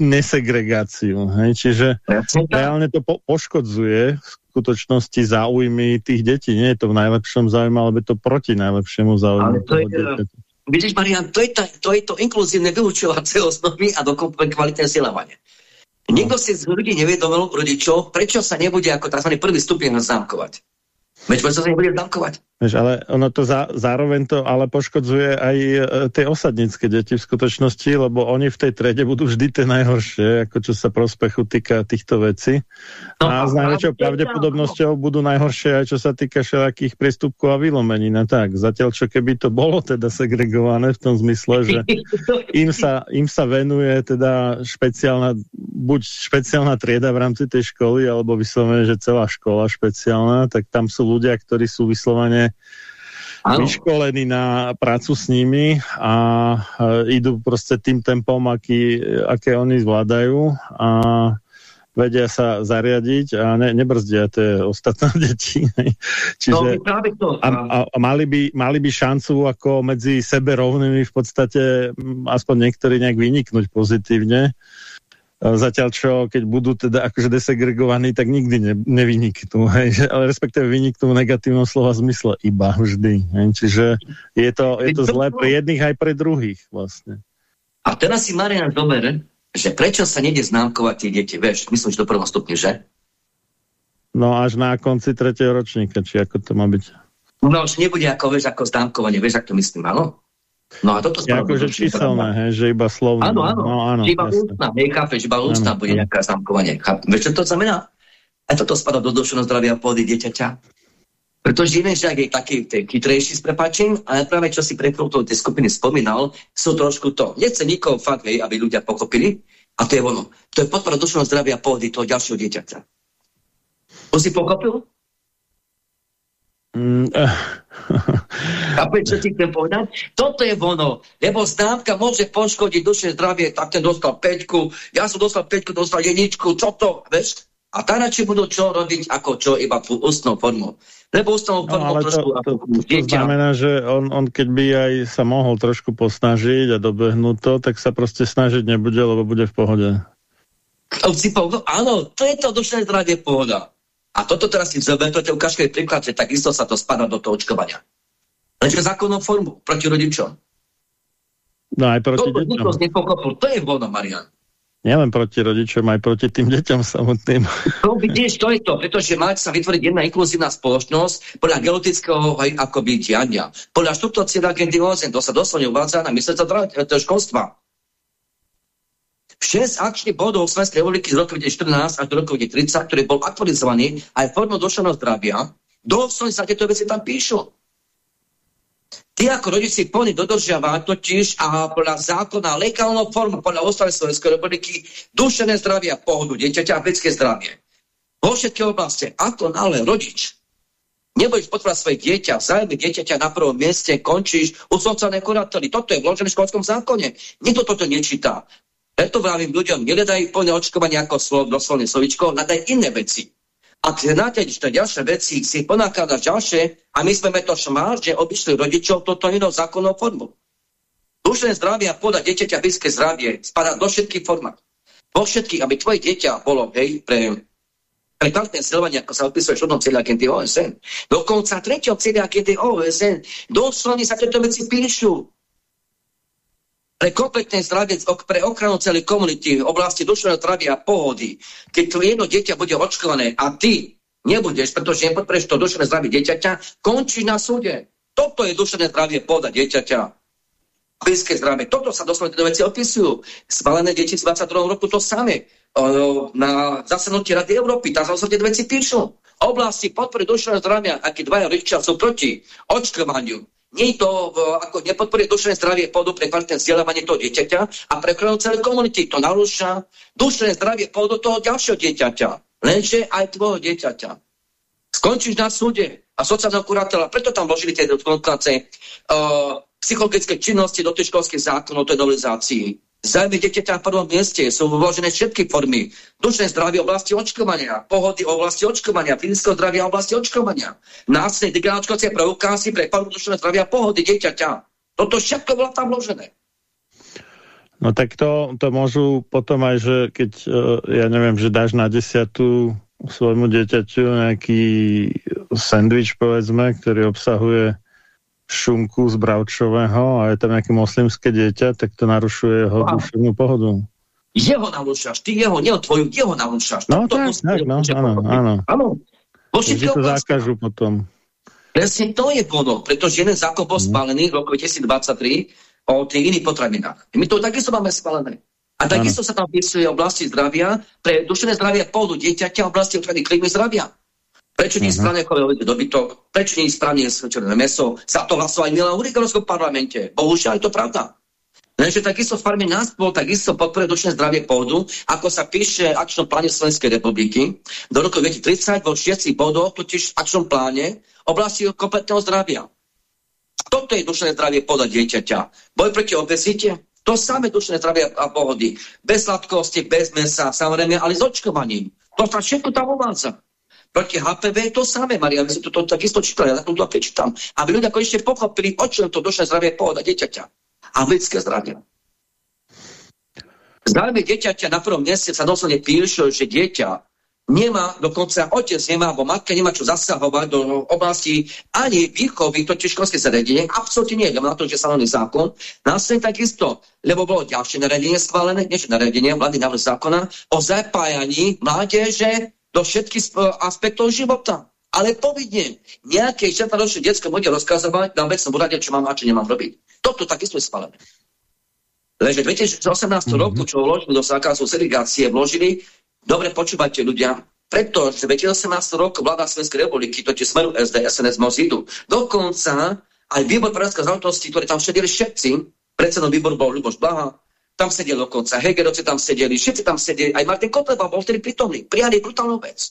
nesegregáciu. Hej? Čiže ja reálne to po poškodzuje v skutočnosti záujmy tých detí. Nie je to v najlepšom záujme, ale je to proti najlepšiemu záujmu toho dieťaťa. Vidíš, Marian, to je, ta, to je to inkluzívne vyučovacie osnovy a dokonca kvalitné vzdelávanie. Nikto si z ľudí neviedomil rodičov, prečo sa nebude ako tzv. prvý stupeň známkovať. Veď prečo sa nebude známkovať? Víš, ale ono to za, zároveň to ale poškodzuje aj e, tie osadnícke deti v skutočnosti, lebo oni v tej trede budú vždy tie najhoršie, ako čo sa prospechu týka týchto vecí. No, a s najväčšou pravdepodobnosťou budú najhoršie aj čo sa týka všelakých prístupkov a vylomení. No tak, zatiaľ čo keby to bolo teda segregované v tom zmysle, že im sa, im sa venuje teda špeciálna, buď špeciálna trieda v rámci tej školy, alebo vyslovene, že celá škola špeciálna, tak tam sú ľudia, ktorí sú vyslovene ano. vyškolení na prácu s nimi a idú proste tým tempom, aký, aké oni zvládajú a vedia sa zariadiť a ne, nebrzdia tie ostatné deti. Čiže, no, to. A, a, a mali, by, mali by šancu ako medzi sebe rovnými v podstate aspoň niektorí nejak vyniknúť pozitívne Zatiaľ čo, keď budú teda akože desegregovaní, tak nikdy ne, nevyniknú, hej, ale respektíve vyniknú v negatívnom slova zmysle iba vždy. Hej, čiže je to, je to zlé pre jedných aj pre druhých vlastne. A teraz si Marian dober, že prečo sa nede známkovať tie deti, vieš, myslím, že do prvom stupne, že? No až na konci tretieho ročníka, či ako to má byť? No už nebude ako, vieš, ako známkovanie, vieš, ako to myslím, áno? No a toto je akože číselné, he, že iba slovné. Áno, áno, no, áno že iba ústna, hej, chápeš, iba ústna bude nejaká zamkovanie. Vieš, čo to znamená? A toto spadá do dušeného zdravia pôdy dieťaťa. Pretože jeden žiak je taký ten chytrejší s prepačím, ale práve čo si pre tie skupiny spomínal, sú trošku to. Nechce nikoho fakt, hej, aby ľudia pochopili, A to je ono. To je podpora duševného zdravia pohody toho ďalšieho dieťaťa. To si pochopil? Mm, uh. Chápeš, čo ti chcem povedať? Toto je ono. Lebo známka môže poškodiť duše zdravie, tak ten dostal peťku, ja som dostal peťku, dostal jedničku, čo to, vieš? A tarači budú čo robiť, ako čo, iba tú ústnou formou. Lebo ústnou no, formou no, trošku... To, to, to, to znamená, že on, on keď by aj sa mohol trošku posnažiť a dobehnúť to, tak sa proste snažiť nebude, lebo bude v pohode. Áno, to je to dušné zdravie pohoda. A toto teraz si zoberte ukážkový príklad, že takisto sa to spadá do toho očkovania. Lenže zákonnou formu proti rodičom. No aj proti Toto deťom. To je vono, Marian. Nielen proti rodičom, aj proti tým deťom samotným. No vidíš, to je to, pretože má sa vytvoriť jedna inkluzívna spoločnosť podľa geologického akoby diania. Podľa štruktúcie agendy OSN, to sa doslovne uvádza na mysle školstva. 6 akčných bodov Slovenskej republiky z roku 2014 až do roku 2030, ktorý bol aktualizovaný aj formou duševného zdravia, doslovne sa tieto veci tam píšu. Ty ako rodiči plne dodržiavať totiž a podľa zákona legálnou formu podľa ústavy Slovenskej republiky dušené zdravie a pohodu dieťaťa a detské zdravie. Vo všetkých oblasti, ako nále rodič nebudeš podporovať svoje dieťa, zájmy dieťaťa na prvom mieste, končíš u sociálnej kurately. Toto je vložené v školskom zákone. Nikto toto nečíta. Preto vravím ľuďom, neledaj plné očkovanie ako slov, doslovne slovičko, hľadaj iné veci. Ak nájdeš to ďalšie veci, si ponakladaš ďalšie a my sme to šmár, že obišli rodičov toto inou zákonnou formou. Dušné zdravie a podať dieťaťa blízke zdravie spadá do všetkých formát. Vo všetkých, aby tvoje dieťa bolo hej, pre, pre kvalitné sledovanie, ako sa odpisuje v štvrtom cieľe agendy OSN. Dokonca tretieho cieľa agendy OSN. Doslovne sa tieto veci píšu pre kompletné zdravie, pre ochranu celej komunity v oblasti duševného zdravia a pohody, keď to jedno dieťa bude očkované a ty nebudeš, pretože nepodporeš to duševné zdravie dieťaťa, končí na súde. Toto je duševné zdravie pohoda dieťaťa. Blízke zdravie. Toto sa doslovne do veci opisujú. Spalené deti z 22. roku to samé. Na zasadnutí Rady Európy, tam sa tie veci píšu. Oblasti podpory duševného zdravia, akí dvaja rodičia sú proti očkovaniu, nie to ako nepodporuje duševné zdravie pôdu pre kvalitné vzdelávanie toho dieťaťa a pre ochranu celej komunity. To narúša duševné zdravie pôdu toho ďalšieho dieťaťa. Lenže aj tvojho dieťaťa. Skončíš na súde a sociálneho kurátora, preto tam vložili tie dokonce uh, psychologické činnosti do tej školských zákonov, tej novelizácii. Zájmy dieťaťa na prvom mieste sú vložené všetky formy. Dušné zdravie oblasti očkovania, pohody oblasti očkovania, fyzického zdravia oblasti očkovania, následne digitálne preukázy pre paru dušné zdravia pohody dieťaťa. Toto všetko bolo tam vložené. No tak to, to môžu potom aj, že keď, e, ja neviem, že dáš na desiatu svojmu dieťaťu nejaký sandwich, povedzme, ktorý obsahuje šunku z bravčového a je tam nejaké moslimské dieťa, tak to narušuje jeho duševnú pohodu. Jeho narúšaš, ty jeho, nie tvoju, jeho narúšaš. No tak, tak, no, áno, áno. Áno. Po to zákažu potom. Presne to je ono, pretože jeden zákon bol mm. spálený v roku 2023 o tých iných potravinách. My to takisto máme spálené. A takisto ano. sa tam písuje oblasti zdravia, pre dušené zdravie pôdu dieťaťa, oblasti ochrany klímy zdravia. Prečo nie mhm. správne chovať dobytok? Prečo nie správne červené meso? Za to hlasoval Milan Urik v Európskom parlamente. Bohužiaľ je to pravda. Lenže takisto v farme nás bol takisto podporuje dušné zdravie pôdu, ako sa píše v akčnom pláne Slovenskej republiky. Do roku 2030 vo šiestich bodoch, totiž v akčnom pláne, oblasti kompletného zdravia. Toto je dušné zdravie pôda dieťaťa. Boj proti obezite, to samé dušné zdravie a pohody. Bez sladkosti, bez mesa, samozrejme, ale s očkovaním. To sa všetko tam uvádza. Proti HPV je to samé, Maria, my si to, to takisto čítali, ja to prečítam. Aby ľudia konečne pochopili, o čom to dušné zdravie pohoda dieťaťa a lidské zdravie. Zdravie dieťaťa na prvom mieste sa doslovne píše, že dieťa nemá, dokonca otec nemá, alebo matka nemá čo zasahovať do oblasti ani výchovy, to tiež školské zariadenie, absolútne nie, na to, že sa zákon. Následne takisto, lebo bolo ďalšie nariadenie schválené, než nariadenie, mladý návrh zákona o zapájaní mládeže do všetkých aspektov života. Ale povidne, nejaké 16-ročné detsko bude rozkazovať na vecnom úrade, čo mám a čo nemám robiť. Toto takisto je spalené. Lenže v 2018 mm -hmm. roku, čo vložili do zákazu segregácie, vložili, dobre počúvajte ľudia, pretože v 2018 roku vláda Slovenskej republiky, totiž smeru SD, SNS, Mozidu, dokonca aj výbor pre záležitosti, ktoré tam všetci všetci, predsedom výboru bol Ľuboš Blaha, tam sedel dokonca, Hegerovci tam sedeli, všetci tam sedeli, aj Martin Kotleba bol vtedy prítomný, prijali brutálnu vec.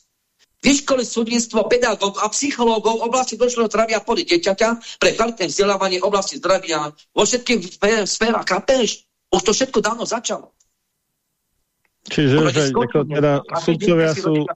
Vyškoli súdnictvo, pedagóg a psychológov v oblasti došlého zdravia pody dieťaťa pre kvalitné vzdelávanie oblasti zdravia vo všetkých sférach, chápeš? Už to všetko dávno začalo. Čiže že, teda sudcovia sú,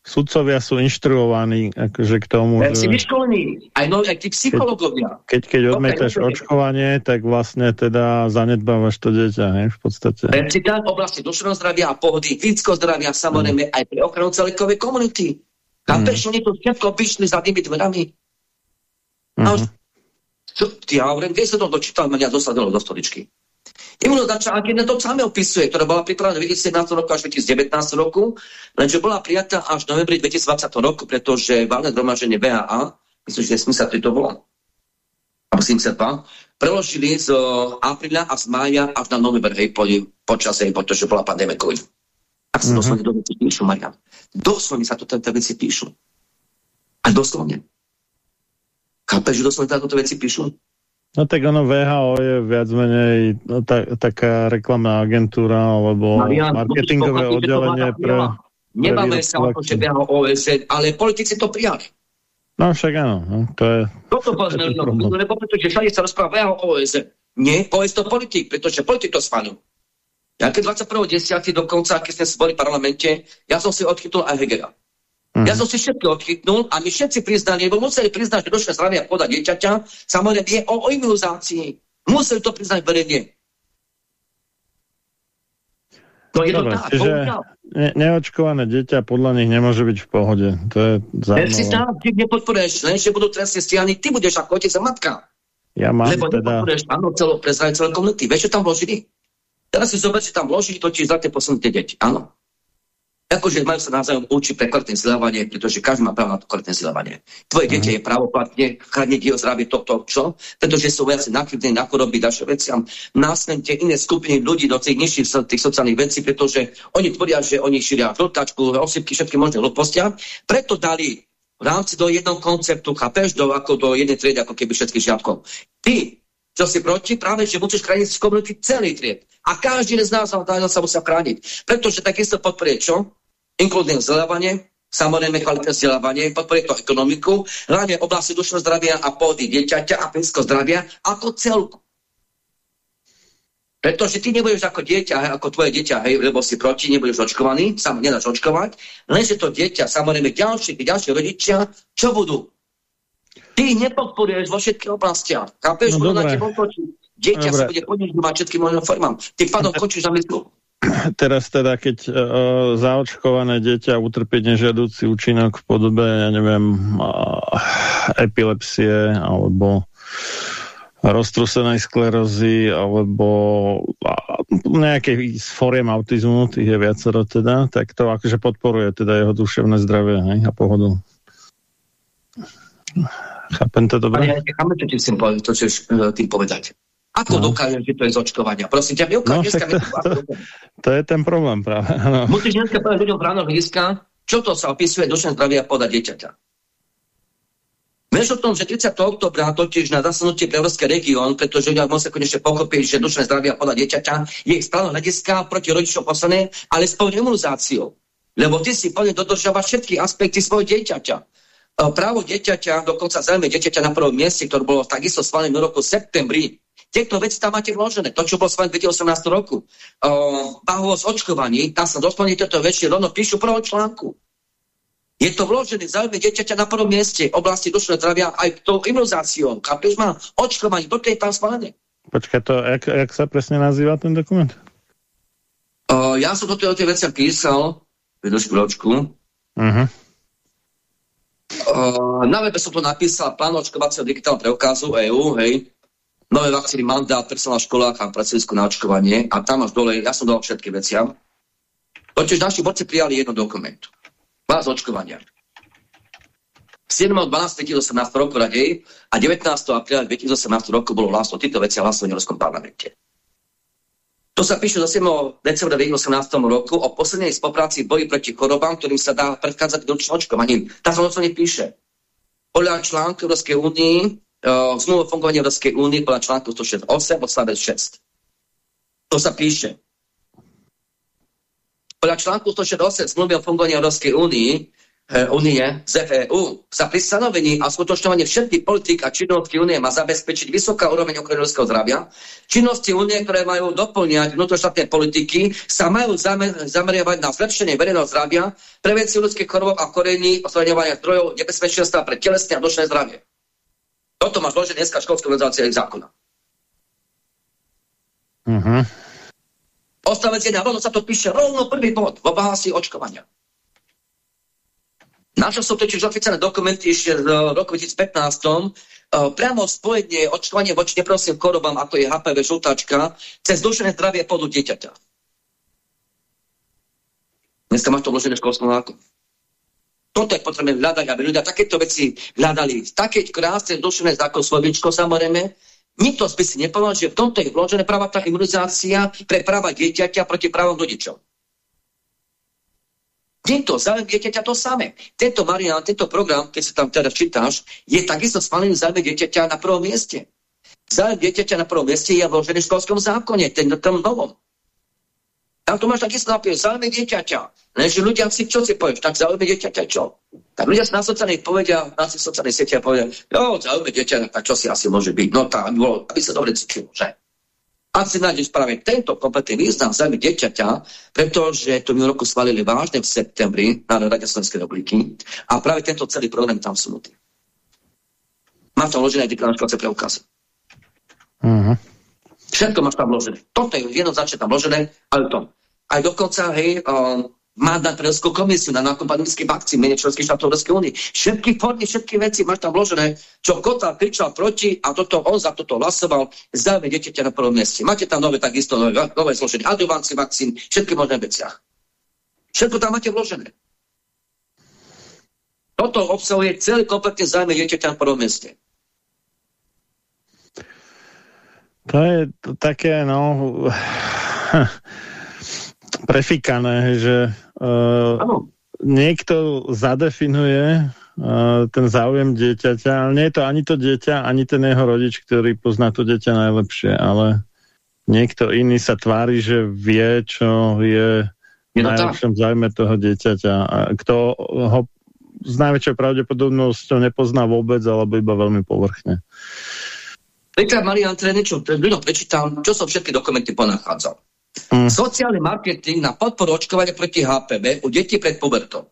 sudcovia sú inštruovaní akože k tomu, ja, že... Si vyškolení, aj, no, aj tí psychológovia. Keď, keď odmietaš očkovanie, tak vlastne teda zanedbávaš to dieťa, hej, v podstate. Si tak v oblasti duševného zdravia a pohody, fyzického zdravia, samozrejme mm. aj pre ochranu celkovej komunity. Chápeš, mm. oni to všetko vyšli za tými dverami. Mm. A, ty, ja hovorím, keď sa to dočítal, mňa dosadilo do stoličky. Imunizačná anketa to samé opisuje, ktorá bola pripravená v 2017 roku až 2019 roku, lenže bola prijatá až v novembri 2020 roku, pretože valné zhromaždenie BAA, myslím, že 73 to alebo 72, preložili z apríla a z mája až na november, hej, po, počas, hej, pretože bola pandémia COVID. Tak sa mm -hmm. doslovne do veci píšu, Marian. Doslovne sa to tieto veci píšu. A doslovne. Chápeš, že doslovne tieto veci píšu? No tak ono VHO je viac menej no, ta, taká reklamná agentúra alebo Marian, marketingové oddelenie pre... Nemáme sa o to, že VHO OSN, ale politici to prijali. No však áno. No, to je, Toto povedzme, no, lebo pretože všade sa rozpráva VHO OSN. Nie, povedz to politik, pretože politik to spanul. Ja keď 21.10. dokonca, keď sme boli v parlamente, ja som si odchytul aj Hegera. Mm. Ja som si všetky odchytnul a my všetci priznali, lebo museli priznať, že došle zdravia poda dieťaťa, samozrejme je o, imunizácii. Museli to priznať verejne. No je Dobre, to tak, čiže ne, neočkované dieťa podľa nich nemôže byť v pohode. To je zaujímavé. si tam, ty nepodporuješ, len budú trestne stiahni, ty budeš ako otec a matka. Ja mám Lebo teda... nepodporuješ, áno, celo, prezrali celé komunity. Vieš, čo tam vložili? Teraz si zober, že tam vložili totiž za tie posledné deti. Áno. Akože majú sa navzájom učiť pre kvalitné vzdelávanie, pretože každý má právo na to kvalitné vzdelávanie. Tvoje mm. dieťa je právoplatne chrániť jeho zdravie toto, čo? Pretože sú viac nakrytné na choroby, ďalšie veciam. Následne tie iné skupiny ľudí do tých nižších tých sociálnych vecí, pretože oni tvrdia, že oni šíria žltačku, osypky, všetky možné hlúpostia. Preto dali v rámci do jedného konceptu, chápeš, do, ako do jednej triedy, ako keby všetkých žiadkov. Ty, čo si proti, práve, že musíš chrániť z komunity celý tried. A každý z nás sa musia chrániť. Pretože takisto podporie čo? Inkludné vzdelávanie, samozrejme kvalitné vzdelávanie, podporuje to ekonomiku, hlavne oblasti dušného zdravia a pôdy dieťaťa a fyzického zdravia ako celku. Pretože ty nebudeš ako dieťa, ako tvoje dieťa, hej, lebo si proti, nebudeš očkovaný, sam nedáš očkovať, lenže to dieťa, samozrejme ďalší, ďalší rodičia, čo budú? Ty nepodporuješ vo všetkých oblastiach. Chápeš? No, budú na teba Dieťa dobre. sa bude ponižovať všetkým možným formám. Ty pádom končíš na myslu teraz teda, keď uh, zaočkované dieťa utrpie nežiaducí účinok v podobe, ja neviem, uh, epilepsie alebo roztrusenej sklerózy alebo nejakej foriem autizmu, tých je viacero teda, tak to akože podporuje teda jeho duševné zdravie hej, a pohodu. Chápem to dobre? Ale ja necháme, čo to chceš uh, tým povedať. Ako no. dokážeš, že to je z očkovania? Prosím ťa, no, dneska to, to, to je ten problém práve. No. Musíš dneska povedať ľuďom v ráno hľadiska, čo to sa opisuje duševné zdravia podať dieťaťa. Vieš o tom, že 30. oktobra totiž na zasadnutie pre Európsky región, pretože ľudia musia konečne pochopiť, že duševné zdravie a podať dieťaťa je ich správne hľadiska proti rodičom poslané, ale s imunizáciou. Lebo ty si plne dodržiavaš všetky aspekty svojho dieťaťa. Právo dieťaťa, dokonca zaujímavé dieťaťa na prvom mieste, ktoré bolo takisto schválené v roku septembri tieto veci tam máte vložené. To, čo bolo v 2018 roku. Bahovosť očkovaní, tam sa doslovne tieto veci rovno píšu v prvom článku. Je to vložené záujme dieťaťa na prvom mieste oblasti dušného zdravia aj tou imunizáciou. Kapeš má očkovanie, toto je tam schválené. Počkaj, to, jak, jak sa presne nazýva ten dokument? Uh, ja som toto o tie veci písal, vydrž chvíľočku. Uh -huh. uh, na webe som to napísal, plán očkovacieho digitálneho preukazu EU, hej, nové vakcíny, mandát, personál v školách a pracovisko na očkovanie a tam až dole, ja som dal všetky veciam. Totiž naši borci prijali jedno dokument. Vás očkovania. 7.12.2018 roku radej a 19. apríla 2018 roku bolo hlasno týchto veci a hlasovanie v Európskom parlamente. To sa píše do 7. decembra 2018 roku o poslednej spolupráci boji proti chorobám, ktorým sa dá predchádzať dočným očkovaním. Tá sa nepíše. Podľa článku Európskej únii zmluvu o fungovaní Európskej únie podľa článku 168 odstavec 6. To sa píše. Podľa článku 168 zmluvy o fungovaní Európskej únii Unie z EU sa pri stanovení a skutočňovaní všetkých politik a činností Unie má zabezpečiť vysoká úroveň ľudského zdravia. Činnosti Unie, ktoré majú doplňať vnútroštátne politiky, sa majú zamer zameriavať na zlepšenie verejného zdravia, prevenciu ľudských chorôb a korení, osledňovania zdrojov, nebezpečenstva pre telesné a dušné zdravie. Toto má zložiť dneska školská organizácia zákona. Uh mhm. -huh. Ostavec 1, rovno sa to píše, rovno prvý bod v oblasti očkovania. Našiel som totiž oficiálne dokumenty ešte v roku 2015, Uh, priamo spojenie očkovanie voči neprosím chorobám, ako je HPV žltačka, cez dušené zdravie podu dieťaťa. Dneska máš to vložené v školskom zákonu. Toto je potrebné hľadať, aby ľudia takéto veci hľadali. Také krásne dušené zákon slovičko, samozrejme. Nikto by si nepovedal, že v tomto je vložené práva tá imunizácia pre práva dieťaťa proti právom rodičov. Tento záujem dieťaťa to samé. Tento Marian, tento program, keď sa tam teda čítáš, je takisto schválený záujem dieťaťa na prvom mieste. Záujem dieťaťa na prvom mieste je vložený v školskom zákone, ten, tom novom. Tam to máš takisto napísať, záujme dieťaťa. Lenže ľudia si, čo si povieš, tak záujme dieťaťa, čo? Tak ľudia na sociálnych povedia, na sociálnych sieťach povedia, jo, záujme dieťaťa, tak čo si asi môže byť? No tak, aby sa dobre cítilo, že? Ak si nájdeš práve tento kompletný význam zájmy dieťaťa, pretože to mi roku schválili vážne v septembri na Rade Slovenskej republiky a práve tento celý program tam sunutý. Má tam vložené aj diplomatské preukazy. Uh mhm. -huh. Všetko máš tam vložené. Toto je jednoznačne tam vložené, ale to. Aj dokonca, hej, um, mandát pre Európsku komisiu na nákup pandemických vakcín menej členských štátov Európskej únie. Všetky formy, všetky veci máš tam vložené, čo Kota kričal proti a toto on za toto hlasoval, zájme dieťaťa na prvom mieste. Máte tam nové, takisto nové, nové zloženie adjuvanci vakcín, všetky možné veciach. Všetko tam máte vložené. Toto obsahuje celý kompletne zájme dieťaťa na prvom mieste. To je to také, no prefikané, že uh, niekto zadefinuje uh, ten záujem dieťaťa, ale nie je to ani to dieťa, ani ten jeho rodič, ktorý pozná to dieťa najlepšie, ale niekto iný sa tvári, že vie, čo je v najlepšom záujme toho dieťaťa. A kto ho s najväčšou pravdepodobnosťou nepozná vôbec, alebo iba veľmi povrchne. Príklad Marian Treničov, ľuďom prečítal, čo som všetky dokumenty ponachádzal. Mm. Sociálny marketing na podporu očkovania proti HPV u detí pred pubertou.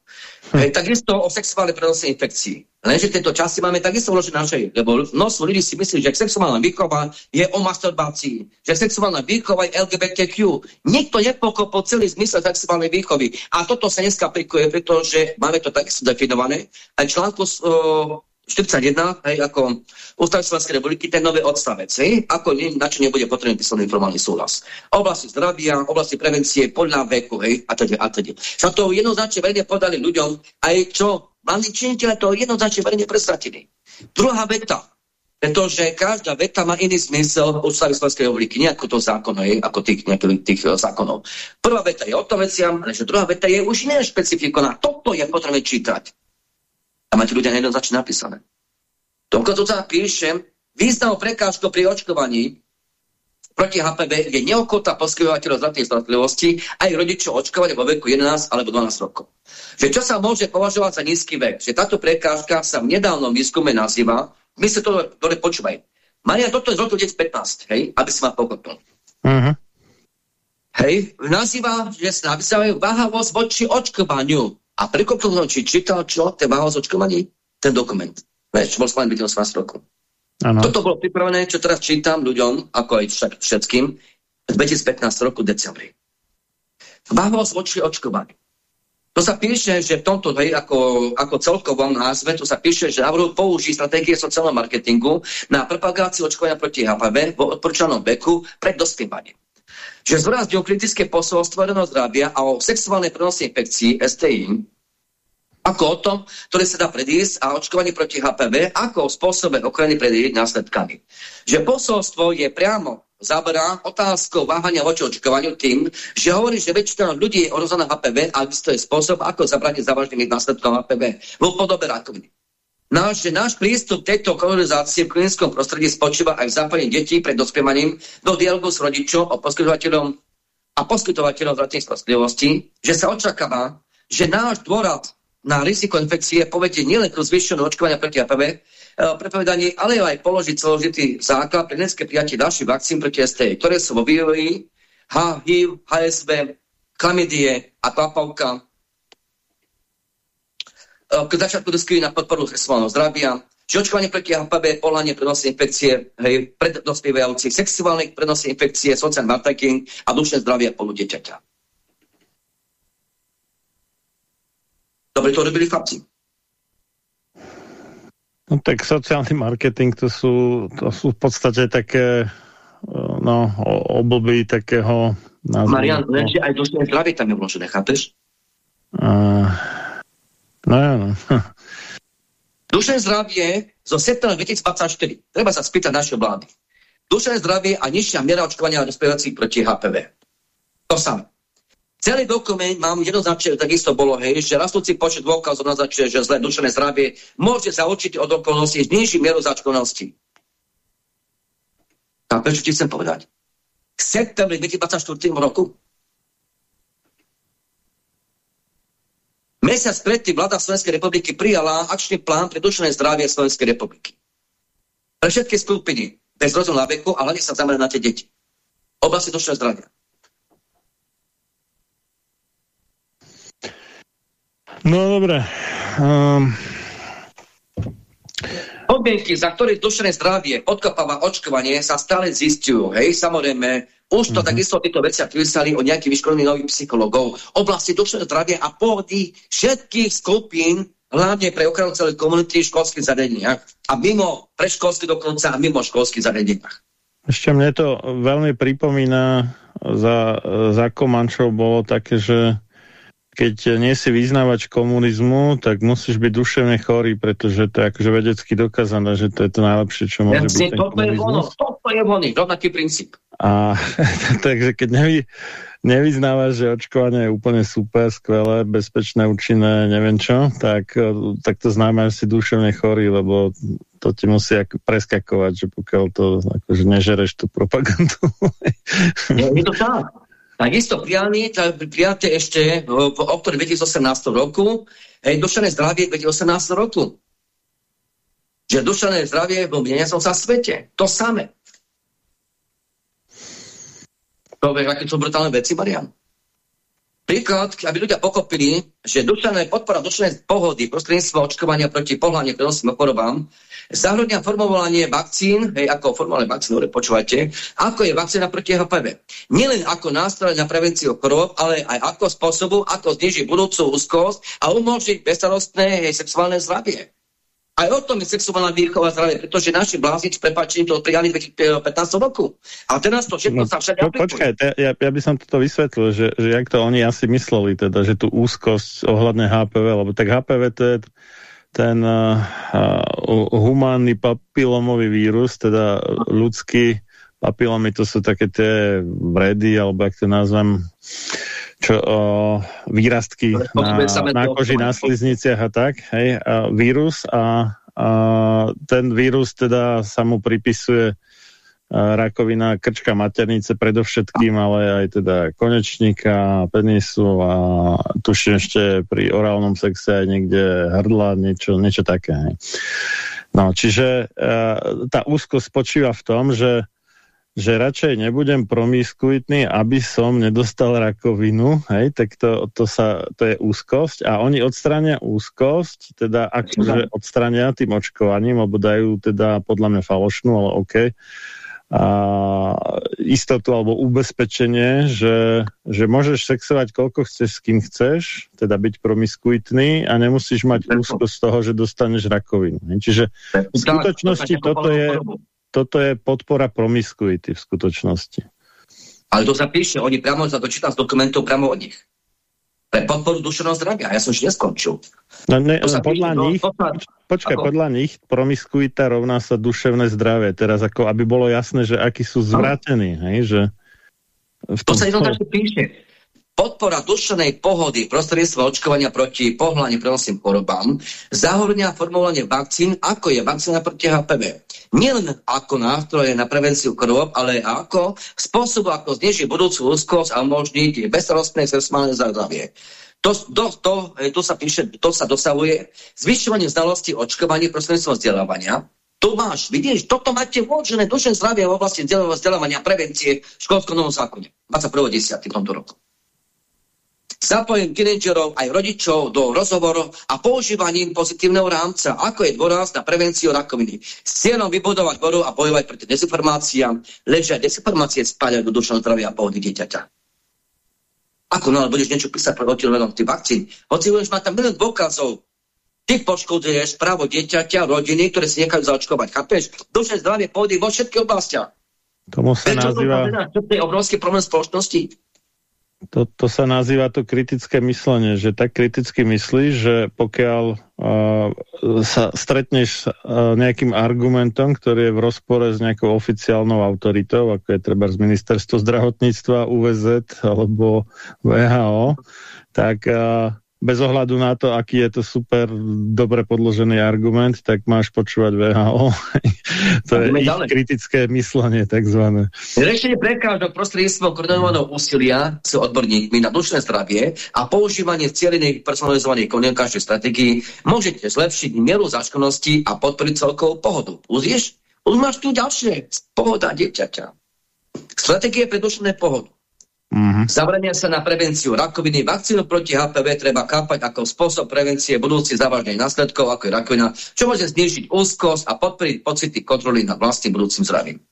Hm. Hej, takisto o sexuálnej prenosnej infekcii. Lenže tieto časti máme takisto vložené našej, lebo množstvo ľudí si myslí, že sexuálna výchova je o masturbácii, že sexuálna výchova je LGBTQ. Nikto nepokopol celý zmysel sexuálnej výchovy. A toto sa dneska aplikuje, pretože máme to takisto definované. Aj článku uh, 41, hej, ako Ústav Slovenskej republiky, ten nový odstavec, hej, ako nie, na čo nebude potrebný písomný formálny súhlas. Oblasti zdravia, oblasti prevencie, podľa veku, hej, a teda, a teda. Sa to jednoznačne verejne podali ľuďom, aj čo mali činiteľe to jednoznačne verejne presratili. Druhá veta, pretože každá veta má iný zmysel Ústavy Slovenskej republiky, nie ako to zákon, hej, ako tých, nejakých tých uh, zákonov. Prvá veta je o tom veciam, ale že druhá veta je už iné špecifikovaná. Toto je potrebné čítať. A máte ľudia nejednoznačne napísané. Toľko tu sa píšem, význam prekážko pri očkovaní proti HPV je neokota poskytovateľov zdravotnej starostlivosti aj rodičov očkovania vo veku 11 alebo 12 rokov. Že čo sa môže považovať za nízky vek? Že táto prekážka sa v nedávnom výskume nazýva, my sa to dobre počúvaj. Maria, toto je z roku 2015, hej, aby si ma pochopil. Uh mhm. -huh. Hej, nazýva, že sa napísajú váhavosť voči očkovaniu. A prekopil som, či čítal čo, ten málo zočkovaní, ten dokument. Vieš, bol schválený byť 18 rokov. Ano. Toto bolo pripravené, čo teraz čítam ľuďom, ako aj však všetkým, v 2015 roku decembri. Váhavosť voči očkovaniu. To sa píše, že v tomto, hej, ako, ako celkovom názve, to sa píše, že navrhujú použiť stratégie sociálneho marketingu na propagáciu očkovania proti HPV v odporúčanom veku pred dospievaním že zdôrazňujú kritické posolstvo verejného zdravia a o sexuálnej prenosnej infekcii STI, ako o tom, ktoré sa dá predísť a očkovanie proti HPV, ako o spôsobe ochrany pred jej následkami. Že posolstvo je priamo zaberá otázkou váhania voči očkovaniu tým, že hovorí, že väčšina ľudí je ohrozená HPV a je spôsob, ako zabrániť závažným následkom HPV vo podobe rakoviny. Náš, náš prístup tejto kolonizácie v klinickom prostredí spočíva aj v zapojení detí pred dospievaním do dialogu s rodičom o poskytovateľom a poskytovateľom zdravotnej starostlivosti, že sa očakáva, že náš dôrad na riziko infekcie povedie nielen k zvýšeniu očkovania proti HPV, e, prepovedanie, ale aj položiť celožitý základ pre dneské prijatie ďalších vakcín proti STI, ktoré sú vo vývoji HIV, HSV, klamidie a klapavka, e, k začiatku diskusie na podporu sexuálneho zdravia, že očkovanie proti HPV, polanie prenosy infekcie, hej, pred dospievajúcich, sexuálne prenosy infekcie, sociálny marketing a dušné zdravie polu dieťaťa. Dobre to robili chlapci. No tak sociálny marketing to sú, to sú v podstate také no, oblby takého názvu. Marian, no. aj dušné zdravie tam je vložené, chápeš? Uh, no ja, no. Dušné zdravie zo septembra 2024. Treba sa spýtať našej vlády. Dušné zdravie a nižšia miera očkovania dospievacích proti HPV. To samé. Celý dokument mám jednoznačne, takisto bolo, hej, že rastúci počet dôkazov naznačuje, že zlé dušené zdravie môže sa určiť od okolností znižiť mieru začkovanosti. Chápeš, čo ti chcem povedať? V septembri 2024 roku Mesiac predtým vláda Slovenskej republiky prijala akčný plán pre dušené zdravie Slovenskej republiky. Pre všetky skupiny, bez rozdielu na veku, ale hlavne sa zamerať na tie deti. Oblasti dušeného zdravia. No dobre. Um... Podmienky, za ktoré dušené zdravie podkopáva očkovanie, sa stále zistujú. Hej, samozrejme, už to mm -hmm. takisto tieto veci písali o nejakých vyškolených nových psychologov. Oblasti dušného zdravia a pohody všetkých skupín, hlavne pre ochranu celej komunity v školských zariadeniach a mimo preškolských dokonca a mimo školských zariadeniach. Ešte mne to veľmi pripomína za, za Komančov bolo také, že keď nie si vyznávač komunizmu, tak musíš byť duševne chorý, pretože to je akože vedecky dokázané, že to je to najlepšie, čo môže ja, byť ten toto je ono, toto je ono, rovnaký princíp. A takže keď nevy, nevyznávaš, že očkovanie je úplne super, skvelé, bezpečné, účinné, neviem čo, tak, tak to znamená, že si duševne chorý, lebo to ti musí preskakovať, že pokiaľ to akože nežereš tú propagandu. Je, je to tak. Takisto prijaté ešte v, v oktobri 2018 roku, hej, dušené zdravie 2018 roku. Že dušené zdravie v som sa svete. To samé. To je, aké sú brutálne veci, Marian. Príklad, aby ľudia pochopili, že dušené, podpora dušenej pohody prostredníctvom očkovania proti pohľadne prenosným chorobám zahrania formovanie vakcín, hej, ako formálne vakcíny, dobre, počúvajte, ako je vakcína proti HPV. Nielen ako nástroj na prevenciu chorób, ale aj ako spôsobu, ako znižiť budúcu úzkosť a umožniť bezstarostné sexuálne zdravie. Aj o tom je sexuálna výchova zdravie, pretože naši bláznič, prepáčení, to prijali v 15 roku. A teraz to všetko no, sa všade aplikuje. Počkaj, ja, ja by som toto vysvetlil, že, že jak to oni asi mysleli, teda, že tu úzkosť ohľadne HPV, lebo tak HPV to je ten uh, humánny papilomový vírus, teda ľudský papilomy, to sú také tie vredy, alebo jak to nazvem, čo, o, výrastky na, na koži, na slizniciach a tak, hej, a vírus a, a ten vírus teda sa mu pripisuje rakovina krčka maternice predovšetkým, ale aj teda konečníka, penisu a tuším ešte pri orálnom sexe aj niekde hrdla, niečo, niečo také. No, čiže tá úzkosť spočíva v tom, že že radšej nebudem promiskuitný, aby som nedostal rakovinu, hej, tak to, to, sa, to je úzkosť a oni odstrania úzkosť, teda akože odstrania tým očkovaním, alebo dajú teda podľa mňa falošnú, ale OK, a istotu alebo ubezpečenie, že, že môžeš sexovať koľko chceš, s kým chceš, teda byť promiskuitný a nemusíš mať úzkosť z toho, že dostaneš rakovinu. Čiže v skutočnosti toto je toto je podpora promiskuity v skutočnosti. Ale to sa píše, oni priamo sa dočítam z dokumentov priamo od nich. Pre podporu dušeného zdravia. Ja som ešte neskončil. No, ne, to podľa píše, nich, no, počkaj, ako? podľa nich promiskuita rovná sa duševné zdravie. Teraz ako, aby bolo jasné, že akí sú zvratení. Hej, že v tom... To sa jednoznačne píše. Podpora dušenej pohody prostredníctvom očkovania proti pohľadne prenosným chorobám zahorňa formulovanie vakcín, ako je vakcína proti HPV. Nielen ako nástroje na prevenciu chorób, ale ako spôsob, ako znižiť budúcu úzkosť a umožniť bezstarostné sexuálne zdravie. To, to, to, to, sa píše, to sa dosahuje zvyšovanie znalosti očkovania prostredníctvom vzdelávania, tu máš, vidíš, toto máte vložené dušen zdravie v oblasti vzdelávania prevencie v školskom novom zákone. 21.10. v tomto roku zapojím tínedžerov aj rodičov do rozhovorov a používaním pozitívneho rámca, ako je dôraz na prevenciu rakoviny. S cieľom vybudovať boru a bojovať proti dezinformáciám, ležia dezinformácie spáľajú do dušného zdravia a pohody dieťaťa. Ako no, ale budeš niečo písať pre otilenom tých vakcín? Hoci budeš mať tam milión dôkazov, ty poškoduješ právo dieťaťa, rodiny, ktoré si nechajú zaočkovať. Chápeš? Dušné zdravie pôjde vo všetkých oblastiach. Tomu sa Prečo nazýva... To je obrovský problém spoločnosti. To, to sa nazýva to kritické myslenie, že tak kriticky myslíš, že pokiaľ uh, sa stretneš s uh, nejakým argumentom, ktorý je v rozpore s nejakou oficiálnou autoritou, ako je treba z ministerstvo zdravotníctva, UVZ alebo VHO, tak uh, bez ohľadu na to, aký je to super dobre podložený argument, tak máš počúvať VHO. to je ich ďalej. kritické myslenie, takzvané. Riešenie prekážok prostredníctvom koordinovaného úsilia s odborníkmi na dušné zdravie a používanie cieľených personalizovaných komunikačných stratégií môžete zlepšiť mieru zaškonosti a podporiť celkovú pohodu. Uzieš? Už máš tu ďalšie. Pohoda dieťaťa. Stratégie pre dušné pohodu. Mm-hmm. Zabrania sa na prevenciu rakoviny. Vakcínu proti HPV treba kápať ako spôsob prevencie budúcich závažných následkov, ako je rakovina, čo môže znižiť úzkosť a podporiť pocity kontroly nad vlastným budúcim zdravím.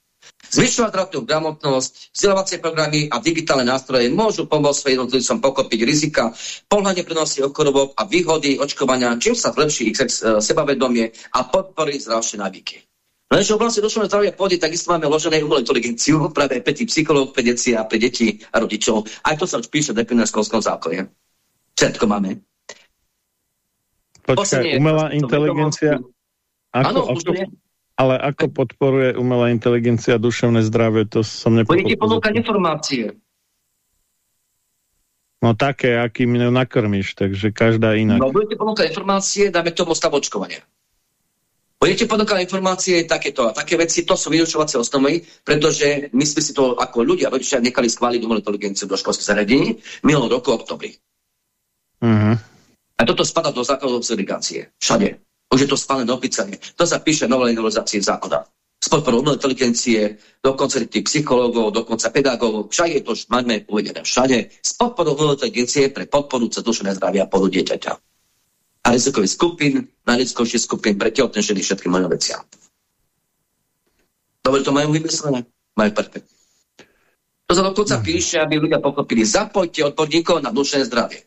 Zvyšovať zdravotnú gramotnosť, vzdelávacie programy a digitálne nástroje môžu pomôcť jednotlivcom pokopiť rizika, pohľadne prenosy ochorobov a výhody očkovania, čím sa zlepší ich sebavedomie a podporí zdravšie návyky. Lenže v oblasti duševného zdravia pôdy takisto máme ložené umelú inteligenciu práve pre tých psychológ, pre deti a pre deti a rodičov. Aj to sa už píše v definitívnom zákone. Všetko máme. Počkaj, umelá inteligencia... Ako, ano, ako, ale ako podporuje umelá inteligencia duševné zdravie, to som nepochopil. Budete ponúkať informácie. No také, akým nakrmíš, takže každá iná. No budete ponúkať informácie, dáme tomu stav očkovania. Budete ponúkať informácie, takéto a také veci, to sú vyučovacie osnovy, pretože my sme si to ako ľudia, rodičia nechali schváliť umelú inteligenciu do školských zariadení minulý roku oktobri. Uh mhm. -huh. A toto spada do základov segregácie. Všade. Už je to spálené opísanie. To sa píše novej novelizácii zákona. S podporou umelej inteligencie, dokonca tých psychológov, dokonca pedagógov, všade je to máme uvedené všade. S podporou umelej inteligencie pre podporu cez dušené zdravia podu dieťaťa a rizikových skupín, najrizikovších skupín pre tehotné ženy všetkým mojim veciam. Dobre to majú vymyslené? Majú perfekt. To sa dokonca mhm. píše, aby ľudia pochopili. Zapojte odborníkov na dušené zdravie.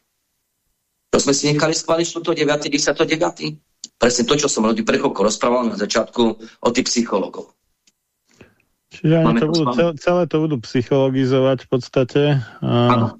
To sme si nechali schváliť 9. 10. 9. Presne to, čo som ľudí prechoku rozprával na začiatku o tých psychologov. Čiže to budú, celé, celé to budú psychologizovať v podstate. Áno.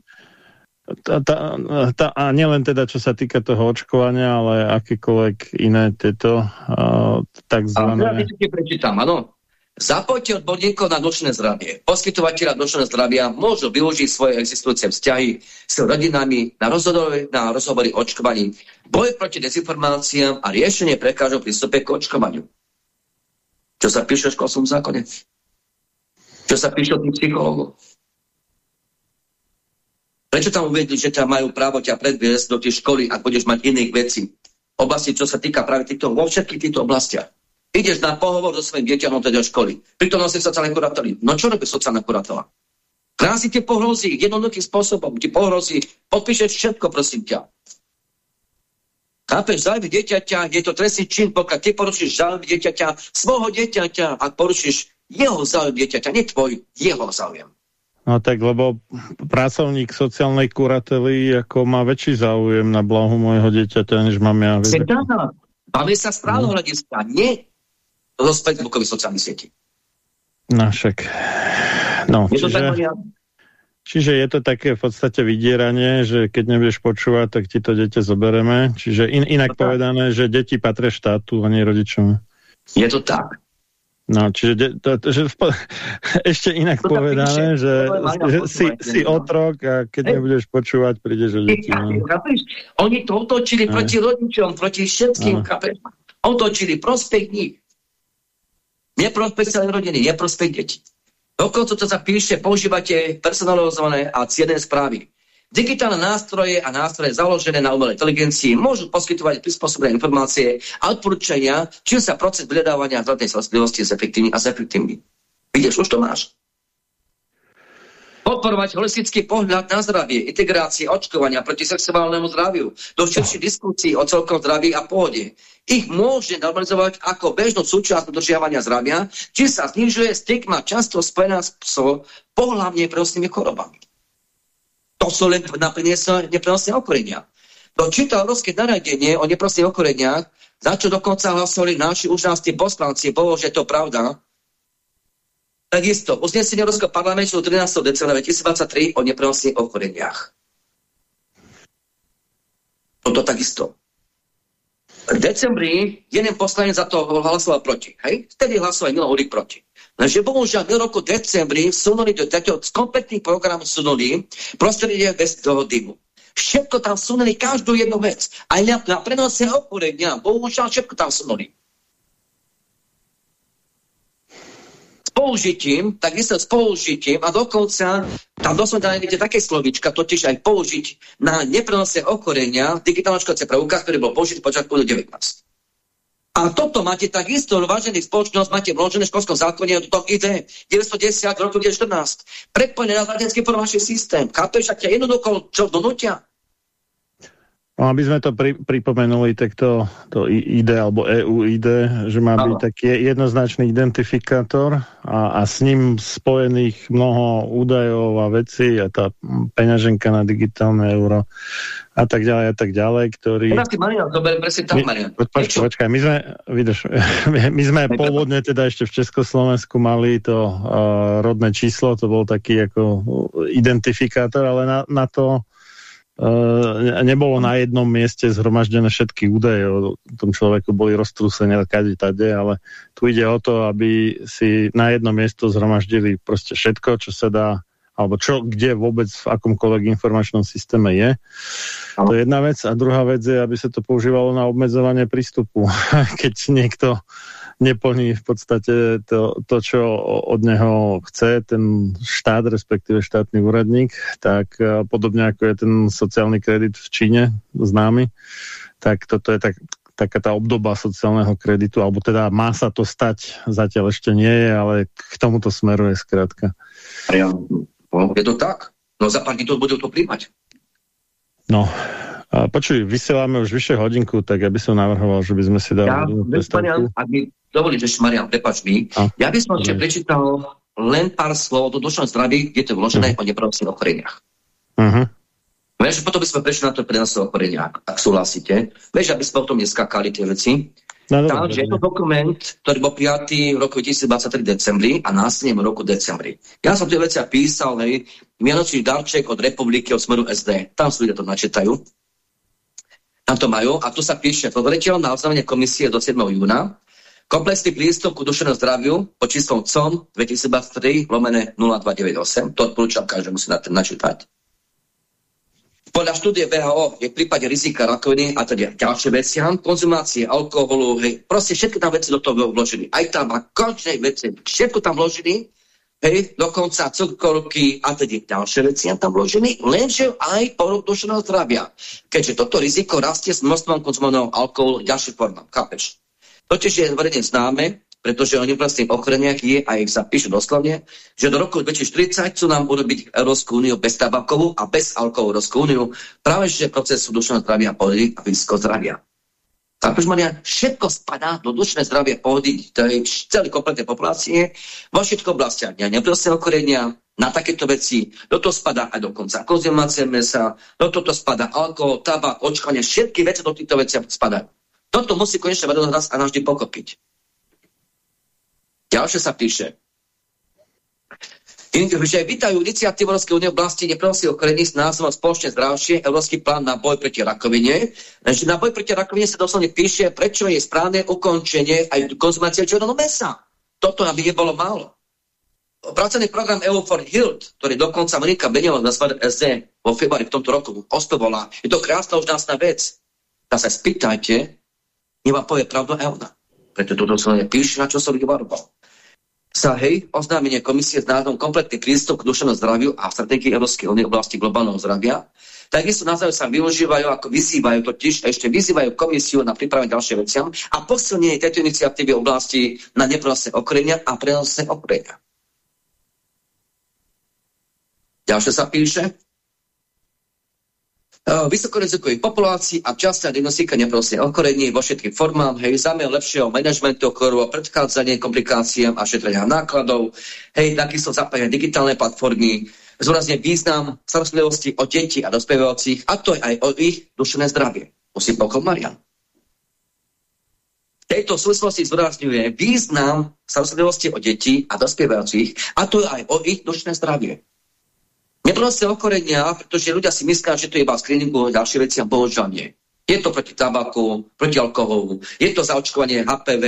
Tá, tá, tá, a nielen teda, čo sa týka toho očkovania, ale akékoľvek iné tieto uh, takzvané... A ja prečítam, áno. Zapojte odborníkov na nočné zdravie. Poskytovateľa nočného zdravia môžu využiť svoje existujúce vzťahy s rodinami na rozhovory, na rozhovory očkovaní, boj proti dezinformáciám a riešenie prekážok prístupe k očkovaniu. Čo sa píše v školskom zákone? Čo sa píše o tých psychológov? Prečo tam uvedli, že ťa majú právo ťa predviesť do tej školy, ak budeš mať iných vecí? Oblasti, čo sa týka práve týchto, vo všetkých týchto oblastiach. Ideš na pohovor so svojím dieťanom teda školy. Pritom nosí sociálne kurátory. No čo robí sociálna kurátora? Krásy ti pohrozí, jednoduchým spôsobom ti pohrozí, podpíšeš všetko, prosím ťa. Chápeš, záujmy dieťaťa, je to trestný čin, pokiaľ ty porušíš záujmy dieťaťa, svojho dieťaťa, ak porušíš jeho záujem dieťaťa, nie tvoj, jeho záujem. No tak, lebo pracovník sociálnej kurately ako má väčší záujem na blahu môjho dieťaťa, než mám ja. Máme sa správno no. hľadiska, nie zo Facebookových sociálnych sietí. No však. No, je čiže, tak, čiže je to také v podstate vydieranie, že keď nebudeš počúvať, tak ti to dieťa zobereme. Čiže in, inak povedané, že deti patria štátu a nie rodičom. Je to tak. No, čiže to, to, že v, ešte inak to povedané, píše, že, že si, si otrok a keď hey. nebudeš počúvať, prídeš o deti. No. Oni to otočili no. proti rodičom, proti všetkým, no. Otočili prospech nich. Neprospech celej rodiny, neprospech detí. Dokonca to sa píše, používate personalizované a cienné správy. Digitálne nástroje a nástroje založené na umelej inteligencii môžu poskytovať prispôsobené informácie a odporúčania, čím sa proces vyhľadávania zdravotnej starostlivosti zefektívny a zefektívny. Vidíš, už to máš. Podporovať holistický pohľad na zdravie, integrácie očkovania proti sexuálnemu zdraviu, do širších diskusí o celkom zdraví a pohode. Ich môže normalizovať ako bežnú súčasť dodržiavania zdravia, či sa znižuje stigma často spojená s pohľavne prenosnými chorobami. To sú len neprenosné okorenia. To čítal európske naradenie o neprenosných okoreniach, za čo dokonca hlasovali naši úžasní poslanci, bolo, že to pravda. Takisto, uznesenie Európskeho parlamentu 13. decembra 2023 o neprenosných okoreniach. Toto takisto. V decembri jeden poslanec za to hlasoval proti. Hej? Vtedy hlasoval Milo Urik proti. Lenže bohužiaľ v roku decembri vsunuli do takého kompletný program vsunuli prostredie bez toho dymu. Všetko tam vsunuli, každú jednu vec. Aj na, na prenose oporenia, bohužiaľ všetko tam vsunuli. S použitím, takisto s použitím a dokonca tam doslova nájdete také slovička, totiž aj použiť na neprenose okorenia digitálna škodacia preukaz, ktorý bol použitý počas 19. A toto máte takisto, vážený spoločnosť, máte vložené v školskom zákone, to ide 910 roku 2014. Prepojené na zradenský informačný systém. Chápeš, ak ťa jednoducho čo donútia? No, aby sme to pri, pripomenuli, tak to, to ID alebo EU ID, že má byť taký jednoznačný identifikátor a, a s ním spojených mnoho údajov a vecí a tá peňaženka na digitálne euro a tak ďalej a tak ďalej, ktorý... Marian, dobre, presne tak, Marian. Počkaj, počkaj, my sme, vidíš, my sme pôvodne teda ešte v Československu mali to uh, rodné číslo, to bol taký ako identifikátor, ale na, na to nebolo na jednom mieste zhromaždené všetky údaje o tom človeku, boli roztrúsené kade tade, ale tu ide o to, aby si na jedno miesto zhromaždili proste všetko, čo sa dá, alebo čo, kde vôbec v akomkoľvek informačnom systéme je. To je jedna vec. A druhá vec je, aby sa to používalo na obmedzovanie prístupu. Keď niekto neplní v podstate to, to, čo od neho chce ten štát, respektíve štátny úradník, tak e, podobne ako je ten sociálny kredit v Číne známy, tak toto je tak, taká tá obdoba sociálneho kreditu, alebo teda má sa to stať, zatiaľ ešte nie je, ale k tomuto smeruje skrátka. Je to tak? No za pár to budú to príjmať. No, a počuj, vysielame už vyššie hodinku, tak ja by som navrhoval, že by sme si dali... Ja, ak by dovolíš ešte, Marian, prepač mi. A? Ja by som ešte prečítal len pár slov do dušnom zdraví, kde to je vložené -huh. o neprenosných ochoreniach. Uh -huh. Vieš, potom by sme prešli na to prenosové ochorenia, ak súhlasíte. Vieš, aby sme o tom neskakali tie veci. No, Takže je to dokument, ktorý bol prijatý v roku 2023 decembri a následne v roku decembri. Ja som tie veci písal, hej, Vianočný darček od republiky, od Smeru SD. Tam sú ľudia to načetajú. Tam to majú a tu sa píše, poveriteľ na oznámenie komisie do 7. júna Komplexný prístup ku dušenému zdraviu pod číslom COM 2023 lomené 0298. To odporúčam každému si na načítať. Podľa štúdie VHO je v prípade rizika rakoviny a teda ďalšie veci, konzumácie alkoholu, hej, proste všetky tam veci do toho vložili. Aj tam a končnej veci, všetko tam vložili, hej, dokonca cukrovky a teda ďalšie veci tam vložili, lenže aj porok dušeného zdravia. Keďže toto riziko rastie s množstvom konzumovaného alkoholu ďalších formách, chápeš? Totiž je verejne známe, pretože oni vlastne ochraniach je, a ich zapíšu doslovne, že do roku 2040 chcú nám urobiť Európsku úniu bez tabakovú a bez alkoholu Európsku úniu, práve že procesu dušného zdravia, pohody a fyzického zdravia. Chápeš, Maria, všetko spadá do dušné zdravie, pohody, to je celý kompletnej populácie, vo všetkých oblastiach, ja neprostého okorenia, na takéto veci, do toho spadá aj dokonca konzumácie mesa, do toho spadá alkohol, tabak, očkovanie, všetky veci do týchto vecí spadajú. Toto musí konečne verejnosť raz a navždy pokopiť. Ďalšie sa píše. Že vítajú iniciatívu Európskej únie v oblasti neprenosných ochorení s názvom Spoločne zdravšie Európsky plán na boj proti rakovine. Že na boj proti rakovine sa doslovne píše, prečo je správne ukončenie aj konzumácie červeného mesa. Toto aby nebolo málo. Pracovný program EU for Hilt, ktorý dokonca Monika Beniola na SD vo februári v tomto roku ospevovala, je to krásna úžasná vec. Tak sa spýtajte, neba povie pravdu aj ona. Preto toto som píše, na čo som vyvaroval. Sa hej, oznámenie komisie s názvom kompletný prístup k dušenom zdraviu a stratégii Európskej únie v oblasti globálneho zdravia. Takisto názvy sa využívajú ako vysývajú, totiž ešte vyzývajú komisiu na príprave ďalšie veciam a posilnenie tejto iniciatívy v oblasti na neprenosné okrenia a prenosné okrenia. Ďalšie sa píše. E, vysokorizikových populácií a častia diagnostika neprostne ochorení vo všetkých formách, hej, zámer lepšieho manažmentu chorôb, predchádzanie komplikáciám a šetrenia nákladov, hej, takisto zapájať digitálne platformy, zúrazne význam starostlivosti o deti a dospievajúcich, a to aj o ich dušené zdravie. Musím pokol Marian. V tejto súvislosti zdôrazňuje význam starostlivosti o deti a dospievajúcich, a to aj o ich dušené zdravie. Neproste okorenia, pretože ľudia si myslia, že to je iba screeningu a ďalšie veci a bohužiaľ nie. Je to proti tabaku, proti alkoholu, je to zaočkovanie HPV,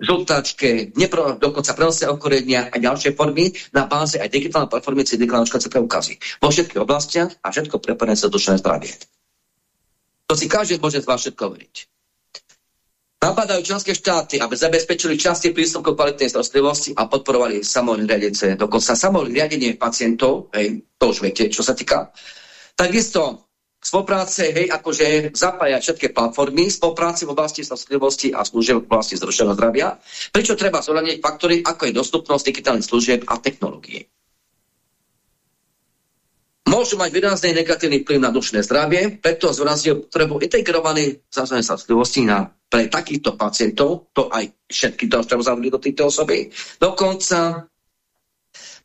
žltáčke, nepro, dokonca prenosné okorenia a ďalšie formy na báze aj digitálnej platformy digitálne očkovacie preukazy. Vo všetkých oblastiach a všetko prepojené sa dušené zdravie. To si každý môže z vás všetko veriť. Napadajú členské štáty, aby zabezpečili častý prístup kvalitnej starostlivosti a podporovali samohľadenie, dokonca samohľadenie pacientov, hej, to už viete, čo sa týka. Takisto spolupráce, hej, akože zapájať všetky platformy, spolupráci v oblasti starostlivosti a služieb v oblasti zdravotného zdravia, pričo treba zohľadniť faktory, ako je dostupnosť digitálnych služieb a technológií môžu mať výrazný negatívny vplyv na dušné zdravie, preto zvrazil potrebu integrovanej zásadnej starostlivosti na pre takýchto pacientov, to aj všetky to, čo zavodili do týchto osoby, dokonca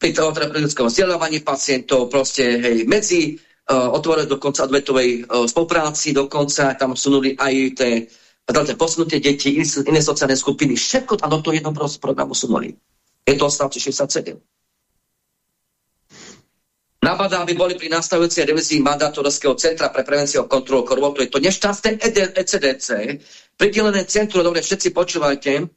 pri toho terapeutickom vzdelávaní pacientov, proste hej, medzi uh, otvorené dokonca odvetovej uh, spolupráci, dokonca tam sunuli aj tie teda posunutie detí, iné, sociálne skupiny, všetko tam do toho jednom programu sunuli. Je to stavci 67. Nabadá, aby boli pri nastavujúcej revizii mandátorského centra pre prevenciu a kontrolu chorôb, to je to nešťastné ECDC, e pridelené centru, dobre, všetci počúvajte,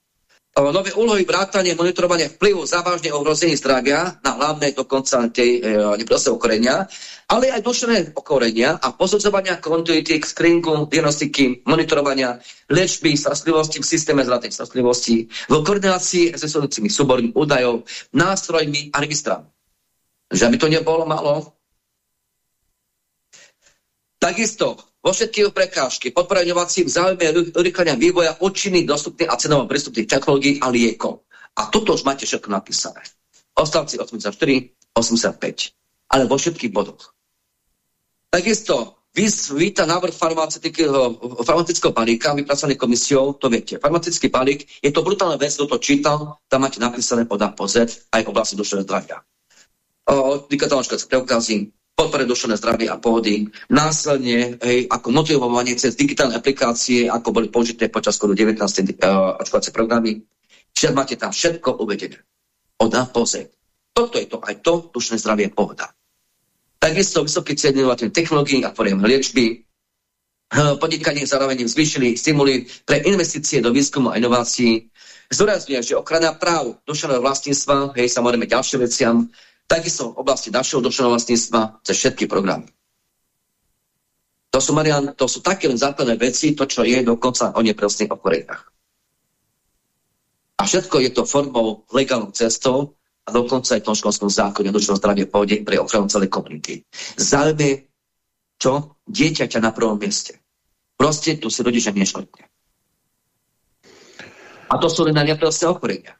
nové úlohy vrátanie monitorovania vplyvu závažne ohrození zdravia na hlavné dokonca tej e, okorenia, ale aj dušené okorenia a posudzovania kontinuity, screeningu, diagnostiky, monitorovania, liečby, starostlivosti v systéme zdravotnej starostlivosti, v koordinácii s súbormi údajov, nástrojmi a registrami. Že aby to nebolo malo. Takisto vo všetkých prekážky podporňovací v záujme urychlenia vývoja účinných, dostupných a cenovo prístupných technológií a liekov. A toto už máte všetko napísané. Ostavci 84, 85. Ale vo všetkých bodoch. Takisto víta návrh farmaceutického balíka vypracovaný komisiou, to viete. Farmaceutický balík, je to brutálna vec, kto to čítal, tam máte napísané pod A po Z, aj v oblasti duševného zdravia digitálna preukazy, podpore dušené zdravie a pohody, následne hej, ako motivovanie cez digitálne aplikácie, ako boli použité počas COVID-19 uh, očkovacie programy. Čiže máte tam všetko uvedené. Od A po. Toto je to aj to, dušené zdravie a pohoda. Takisto vysoký cien technológií a foriem liečby, podnikanie zároveň zvýšili stimuly pre investície do výskumu a inovácií. Zdôrazňuje, že ochrana práv dušeného vlastníctva, hej, samozrejme ďalšie veciam, Takisto v oblasti našeho dušeného vlastníctva cez všetky programy. To sú, Marian, to sú také len základné veci, to, čo je dokonca o neprostných okoreniach. A všetko je to formou legálnou cestou a dokonca aj v tom školskom zákone o zdravie pôjde pre ochranu celej komunity. Zájme čo? Dieťaťa na prvom mieste. Proste tu si rodičia neškodne. A to sú len na neprostné ochorenia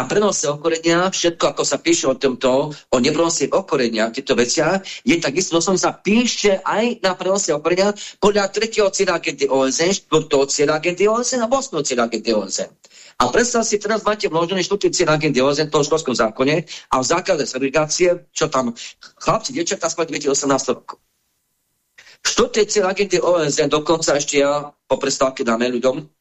na prenose okorenia, všetko, ako sa píše o tomto, o neprenose okorenia, tieto vecia, je takisto, som sa píše aj na prenose okorenia podľa 3. cieľa agenty OSN, 4. cieľa agenty OSN a 8. cieľa agenty OSN. A predstav si, teraz máte vložený 4. cieľ agenty OSN v tom školskom zákone a v základe segregácie, čo tam chlapci, dievčatá spať 2018 roku. 4. cieľ agenty OSN, dokonca ešte ja po prestávke dáme ľuďom,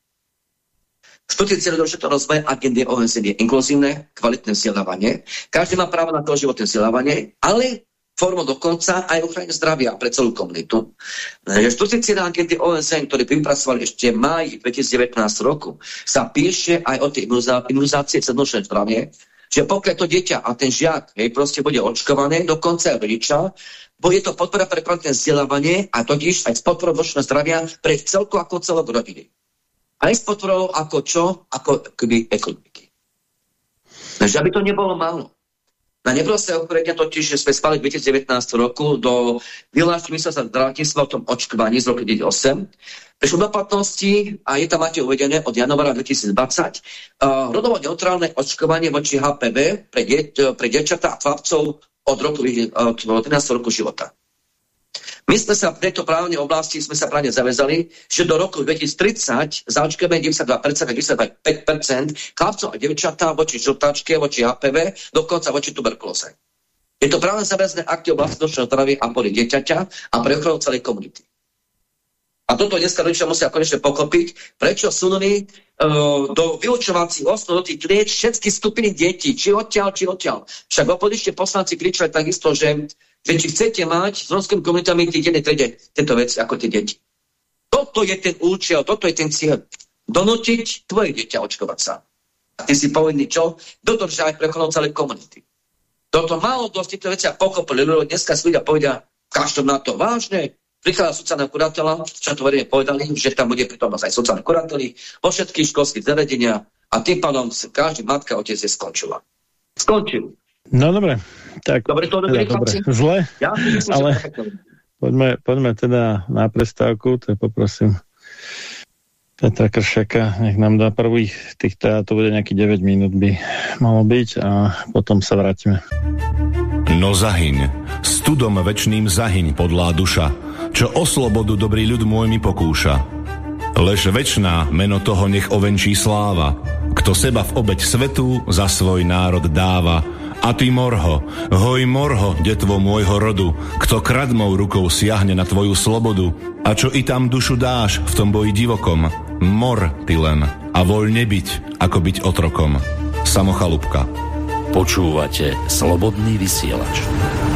Štvrtý cieľ to rozvoja agendy OSN je inkluzívne, kvalitné vzdelávanie. Každý má právo na to životné vzdelávanie, ale formou dokonca aj ochrane zdravia pre celú komunitu. Štúdicíne agendy OSN, ktoré vypracovali ešte v máji 2019 roku, sa píše aj o tej imunizácie cez nočné zdravie, že pokiaľ to dieťa a ten žiak hej, proste bude očkované, dokonca aj rodiča, bude to podpora pre kvalitné vzdelávanie a totiž aj nočného zdravia pre celku ako celok rodiny. Aj s podporou ako čo? Ako keby ekonomiky. Takže aby to nebolo málo. Na neprosté ochorenia totiž, že sme spali v 2019 roku do vyhlášky sa zdravotníctva o tom očkovaní z roku 2008. Prišlo do platnosti a je tam máte uvedené od januára 2020 uh, rodovo neutrálne očkovanie voči HPV pre, die, pre dievčatá a chlapcov od roku od 13. roku života. My sme sa v tejto právnej oblasti sme sa právne zavezali, že do roku 2030 zaočkujeme 92% a 95% chlapcov a devčatá voči žltačke, voči HPV, dokonca voči tuberkulóze. Je to právne zavezené akty oblasti nočného zdravia a boli dieťaťa a pre ochranu celej komunity. A toto dneska rodičia musia konečne pochopiť, prečo sunuli uh, do vyučovacích osnov do tých tried všetky skupiny detí, či odtiaľ, či odtiaľ. Však opozične poslanci kričali takisto, že že či chcete mať s romskými komunitami tieto veci ako tie deti. Toto je ten účel, toto je ten cieľ. Donútiť tvoje dieťa očkovať sa. A ty si povedný čo? Dodržať prechodom celej komunity. Toto málo dosť tieto veci a pochopili. Lebo dneska si ľudia povedia, každom na to vážne. Prichádza sociálne kuratela, čo to verejne povedali, že tam bude pritom aj sociálne kurateli vo všetkých školských zariadeniach a tým pádom každý matka otec je skončila. Skončil. No dobre. Tak, dobre, to dobre, teda, dobre. Zle, ja, myslím, ale poďme, poďme teda na prestávku, to poprosím Petra Kršaka, nech nám dá prvých týchto, to bude nejaký 9 minút by malo byť a potom sa vrátime. No zahyň, studom večným zahyň podlá duša, čo o slobodu dobrý ľud môj mi pokúša. Lež večná meno toho nech ovenčí sláva, kto seba v obeď svetu za svoj národ dáva, a ty morho, hoj morho, detvo môjho rodu, kto kradmou rukou siahne na tvoju slobodu, a čo i tam dušu dáš v tom boji divokom, mor ty len a voľne byť, ako byť otrokom. Samochalúbka. Počúvate Slobodný vysielač.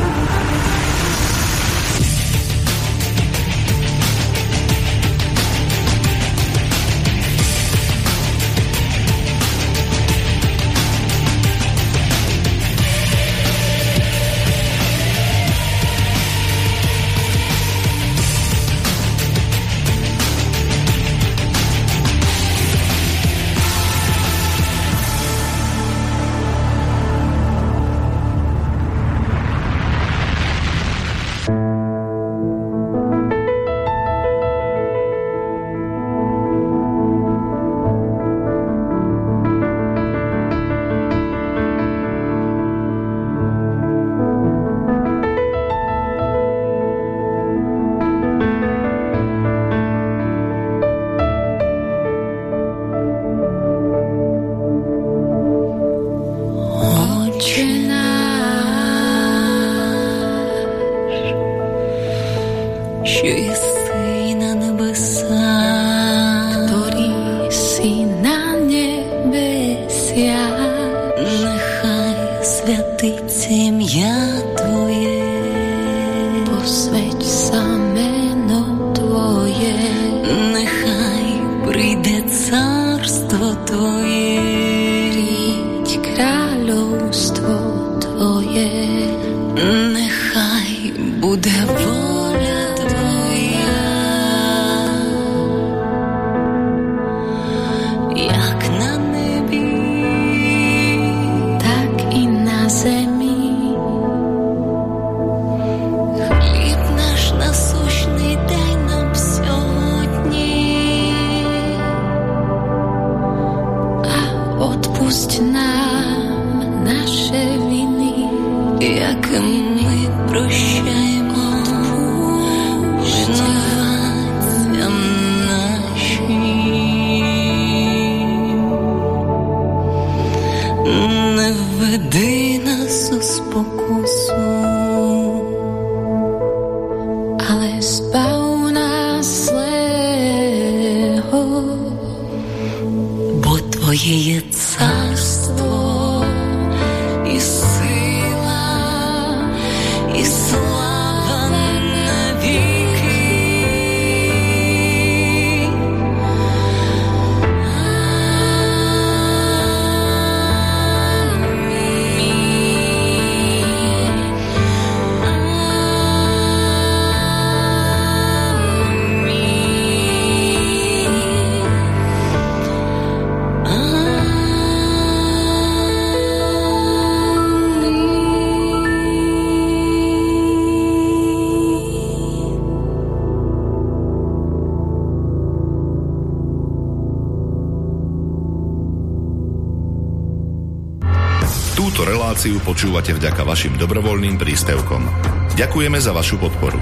Počúvate vďaka vašim dobrovoľným príspevkom. Ďakujeme za vašu podporu.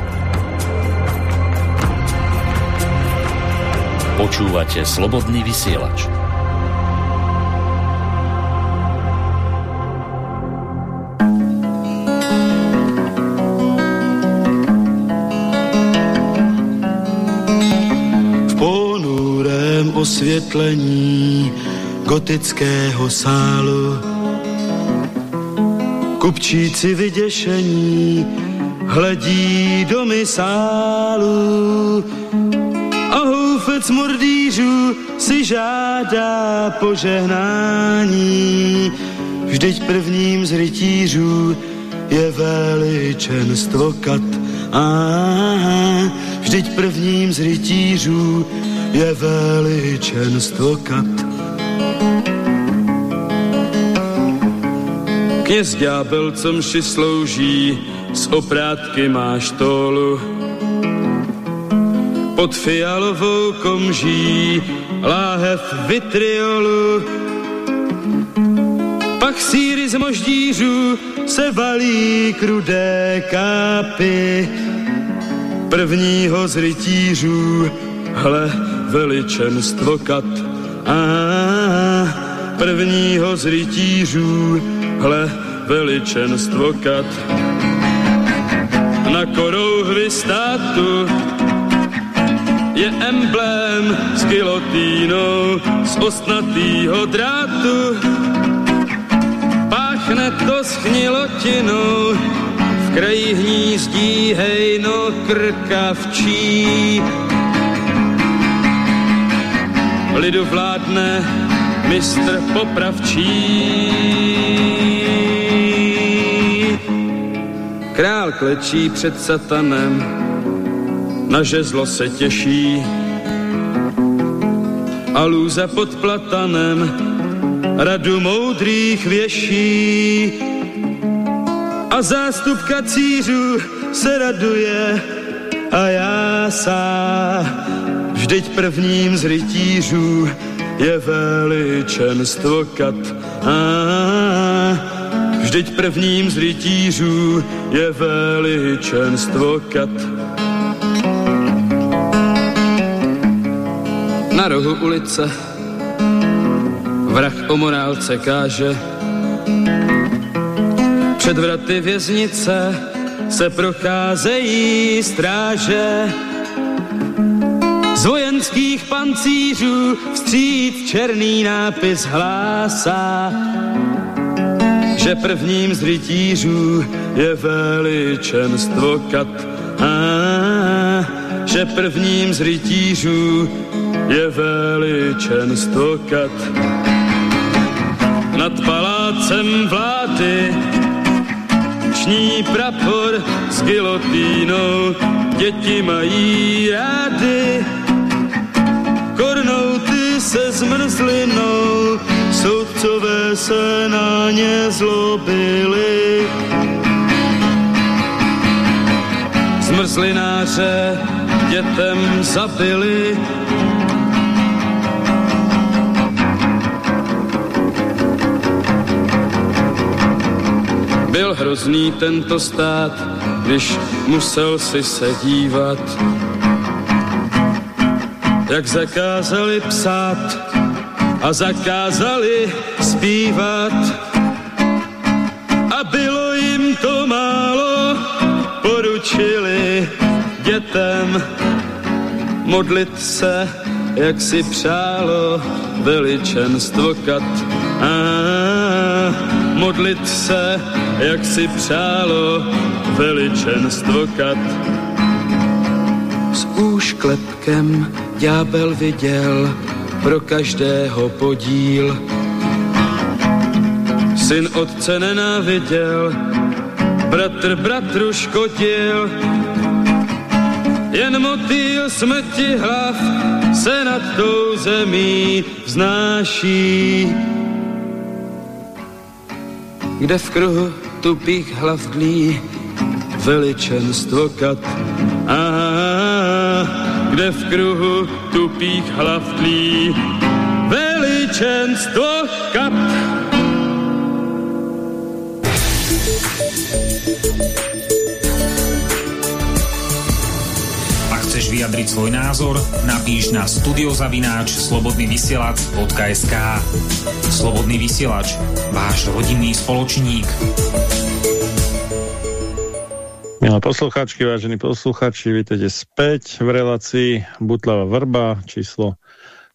Počúvate slobodný vysielač. V ponurém osvětlení gotického sálu Kupčíci vyděšení hledí do misálu a houfec mordýřů si žádá požehnání. Vždyť prvním z rytířů je veličenstvo kat. A vždyť prvním z rytířů je veličenstvo kat. Kněz ďábel, co mši slouží, z oprátky máš tólu. Pod fialovou komží láhev vitriolu. Pak síry z moždířů se valí krudé kápy. Prvního z rytířů, hle, veličenstvo kat. A prvního z rytířů, hle veličenstvo kat. Na korouhvi státu je emblém s gilotínou z ostnatýho drátu. Páchne to s chnilotinou, v kraji hnízdí hejno krkavčí. Lidu vládne mistr popravčí. Král klečí před satanem, na žezlo se těší. A lůza pod platanem radu moudrých věší. A zástup kacířů se raduje a já sá. Vždyť prvním z rytířů je veličenstvo kat. A Vždyť prvním z rytířů je veličenstvo kat. Na rohu ulice vrah o morálce káže. Před vraty věznice se procházejí stráže. Z vojenských pancířů vstříc černý nápis hlásá že prvním z rytířů je veličenstvo kat. A že prvním z rytířů je veličenstvo kat. Nad palácem vlády ční prapor s gilotínou, děti mají rády, kornouty se zmrzlinou, soudcové se na ně zlobili. Zmrzlináře dětem zabili. Byl hrozný tento stát, když musel si se dívat, jak zakázali psát a zakázali zpívat. A bylo jim to málo, poručili dětem modlit se, jak si přálo veličenstvo kat. A modlit se, jak si přálo veličenstvo kat. S úšklepkem ďábel viděl, pro každého podíl. Syn otce nenáviděl, bratr bratru škodil, jen motýl smrti hlav se nad tou zemí vznáší. Kde v kruhu tupých hlav dlí veličenstvo kat. Kde v kruhu tupých hlav tlí veličenstvo kat. Ak chceš vyjadriť svoj názor, napíš na studiozavináč slobodnyvysielac.sk Slobodný vysielač, váš rodinný spoločník. Milé poslucháčky, vážení poslucháči, vítejte späť v relácii Butlava Vrba, číslo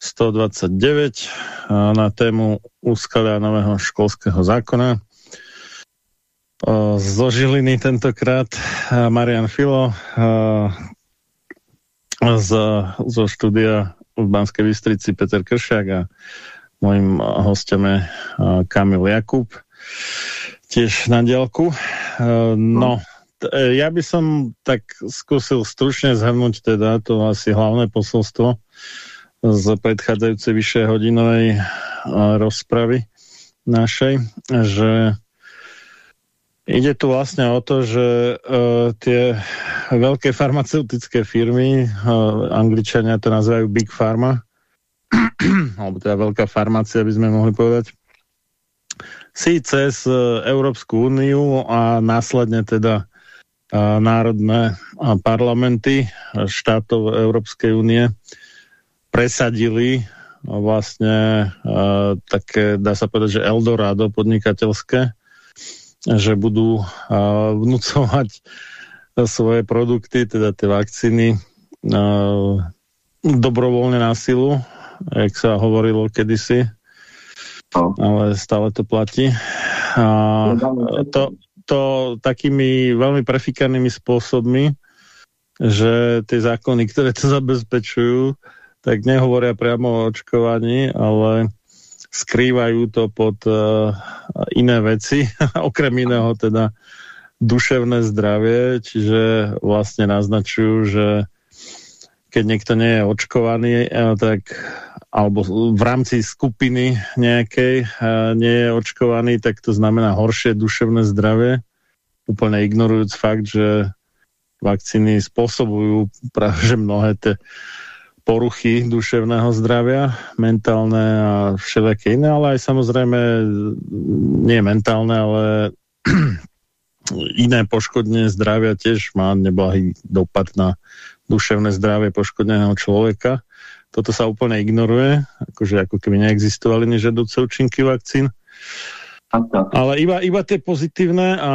129 na tému úskalia nového školského zákona. Zo Žiliny tentokrát Marian Filo zo štúdia v Banskej Bystrici Peter Kršák a môjim hostom je Kamil Jakub tiež na dielku. No, ja by som tak skúsil stručne zhrnúť teda to asi hlavné posolstvo z predchádzajúcej vyššej hodinovej rozpravy našej, že ide tu vlastne o to, že uh, tie veľké farmaceutické firmy, angličania to nazývajú Big Pharma, alebo teda veľká farmácia by sme mohli povedať, si cez Európsku úniu a následne teda národné parlamenty štátov Európskej únie presadili vlastne uh, také, dá sa povedať, že Eldorado podnikateľské, že budú vnúcovať svoje produkty, teda tie vakcíny dobrovoľne na silu, jak sa hovorilo kedysi, no. ale stále to platí. A to, to takými veľmi prefikanými spôsobmi, že tie zákony, ktoré to zabezpečujú, tak nehovoria priamo o očkovaní, ale skrývajú to pod uh, iné veci, okrem iného teda duševné zdravie, čiže vlastne naznačujú, že keď niekto nie je očkovaný, uh, tak alebo v rámci skupiny nejakej uh, nie je očkovaný, tak to znamená horšie duševné zdravie, úplne ignorujúc fakt, že vakcíny spôsobujú práve že mnohé tie poruchy duševného zdravia, mentálne a všelijaké iné, ale aj samozrejme nie mentálne, ale iné poškodenie zdravia tiež má neblahý dopad na duševné zdravie poškodneného človeka. Toto sa úplne ignoruje, akože ako keby neexistovali nežadúce účinky vakcín. Ale iba, iba tie pozitívne a,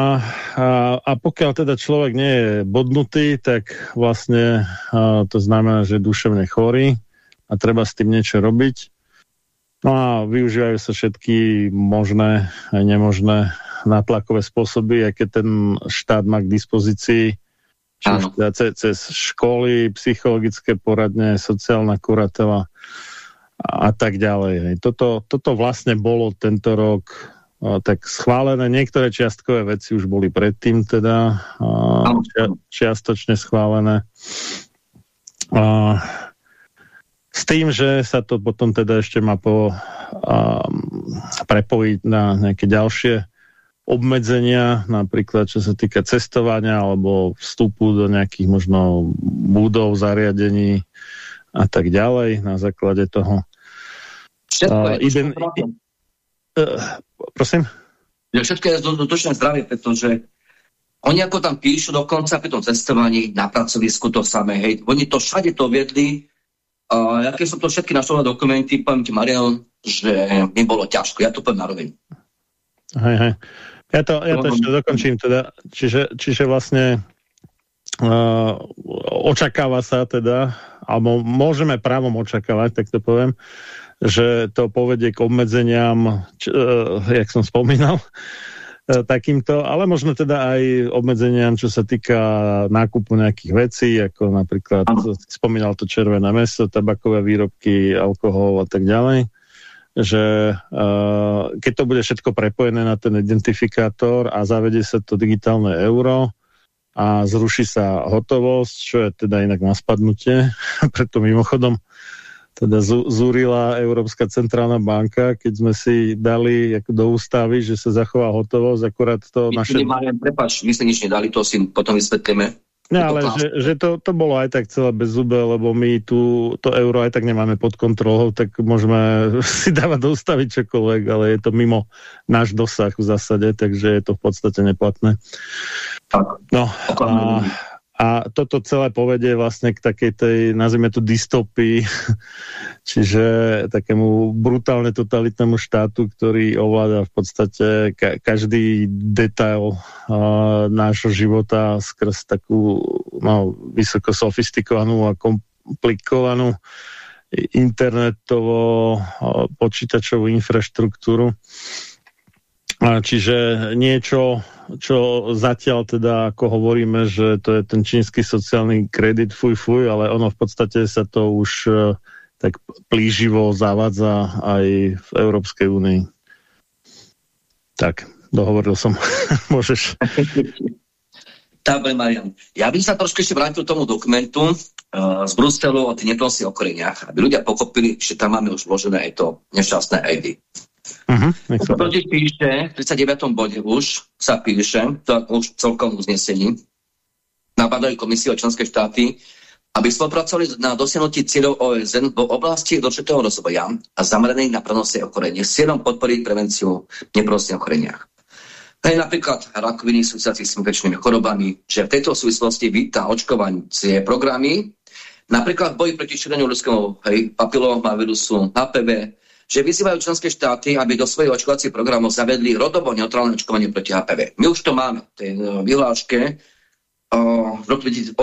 a, a pokiaľ teda človek nie je bodnutý, tak vlastne a, to znamená, že je duševne chorý a treba s tým niečo robiť. No a využívajú sa všetky možné aj nemožné nátlakové spôsoby, aké ten štát má k dispozícii, či už teda cez, cez školy, psychologické poradne, sociálna kuratela a, a tak ďalej. Toto, toto vlastne bolo tento rok tak schválené. Niektoré čiastkové veci už boli predtým teda čia, čiastočne schválené. A, s tým, že sa to potom teda ešte má po, a, prepojiť na nejaké ďalšie obmedzenia, napríklad čo sa týka cestovania alebo vstupu do nejakých možno budov, zariadení a tak ďalej na základe toho. Všetko je, idem, Uh, prosím? Ja všetko je dotočné zdravie, pretože oni ako tam píšu dokonca pri tom cestovaní na pracovisku to samé, hej, oni to všade to viedli, a ja keď som to všetky našlo na dokumenty, poviem ti Marian, že mi bolo ťažko, ja to poviem na rovinu. Hej, hej. Ja to, ja to ešte dokončím teda, čiže, čiže vlastne uh, očakáva sa teda, alebo môžeme právom očakávať, tak to poviem, že to povedie k obmedzeniam, č, uh, jak som spomínal, uh, takýmto, ale možno teda aj obmedzeniam, čo sa týka nákupu nejakých vecí, ako napríklad spomínal to červené meso, tabakové výrobky, alkohol a tak ďalej že uh, keď to bude všetko prepojené na ten identifikátor a zavedie sa to digitálne euro a zruší sa hotovosť, čo je teda inak na spadnutie, preto mimochodom teda zúrila Európska centrálna banka, keď sme si dali do ústavy, že sa zachová hotovosť, akurát to my naše... Nemáme, prepač, my sme nič nedali, to si potom vysvetlíme. Ne, ale že, že to, to bolo aj tak celé bez zube, lebo my tu to euro aj tak nemáme pod kontrolou, tak môžeme si dávať dostaviť čokoľvek, ale je to mimo náš dosah v zásade, takže je to v podstate neplatné. No, a, a toto celé povedie vlastne k takej tej, nazvime to dystopii, čiže takému brutálne totalitnému štátu, ktorý ovláda v podstate ka každý detail uh, nášho života skrz takú no, vysoko sofistikovanú a komplikovanú internetovo počítačovú infraštruktúru. Čiže niečo, čo zatiaľ teda, ako hovoríme, že to je ten čínsky sociálny kredit, fuj, fuj, ale ono v podstate sa to už e, tak plíživo zavádza aj v Európskej únii. Tak, dohovoril som. Môžeš. Dobre, Marian. Ja by sa trošku ešte vrátil tomu dokumentu uh, z Bruselu o tých neplnosti okoreniach, aby ľudia pochopili, že tam máme už vložené aj to nešťastné ID. Uh -huh, to totiž píše, v 39. bode už sa píše, to už celkom uznesení, napadajú komisie o členské štáty, aby spolupracovali na dosiahnutí cieľov OSN v oblasti určitého rozvoja a zameraných na prenosy ochorenie s cieľom podporiť prevenciu neprostých ochoreniach. Aj napríklad rakoviny súvisiaci s infekčnými chorobami, že v tejto súvislosti víta očkovacie programy, napríklad boji proti šíreniu ľudského papilomavirusu, HPV, že vyzývajú členské štáty, aby do svojich očkovacích programov zavedli rodovo neutrálne očkovanie proti HPV. My už to máme v tej e, vyhláške v roku 2008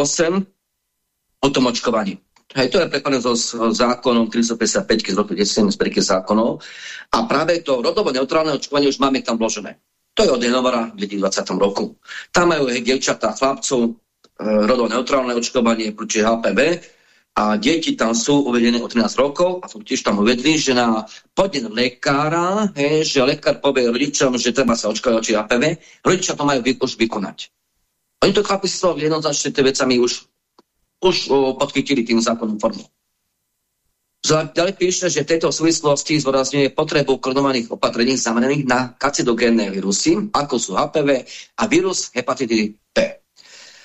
o tom očkovaní. Hej, to je prekonané so zákonom 355 z roku 2007 z zákonov. A práve to rodovo neutrálne očkovanie už máme tam vložené. To je od januára 2020 roku. Tam majú hej, dievčatá, chlapcov, e, rodovo neutrálne očkovanie proti HPV a deti tam sú uvedené o 13 rokov a sú tiež tam uvedli, že na podnet lekára, he, že lekár povie rodičom, že treba sa očkovať oči HPV, rodičia to majú už vykonať. Oni to chlapi to jednoznačne tie vecami už, už o, podchytili tým zákonnom formou. Ďalej píše, že v tejto súvislosti zvorazňuje potrebu koordinovaných opatrení zameraných na kacidogénne vírusy, ako sú HPV a vírus hepatitidy B.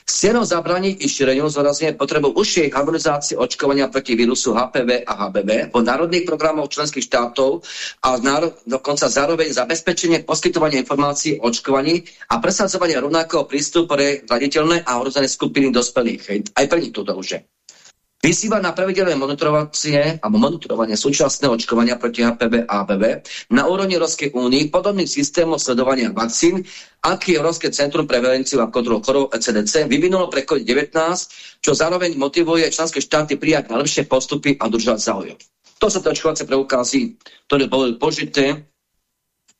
S cieľom zabraniť i šíreniu zvorazňuje potrebu užšej harmonizácie očkovania proti vírusu HPV a HBV po národných programoch členských štátov a dokonca zároveň zabezpečenie poskytovania informácií o očkovaní a presadzovanie rovnakého prístupu pre zraditeľné a ohrozené skupiny dospelých. Aj pre nich toto už je. Vyzýva na pravidelné monitorovacie alebo monitorovanie súčasného očkovania proti HPV a ABV na úrovni Európskej únii podobných systémov sledovania vakcín, aký Európske centrum prevenciu a kontrolu chorób ECDC vyvinulo pre COVID-19, čo zároveň motivuje členské štáty prijať najlepšie postupy a držať záujem. To sa tie očkovacie preukázy, ktoré boli požité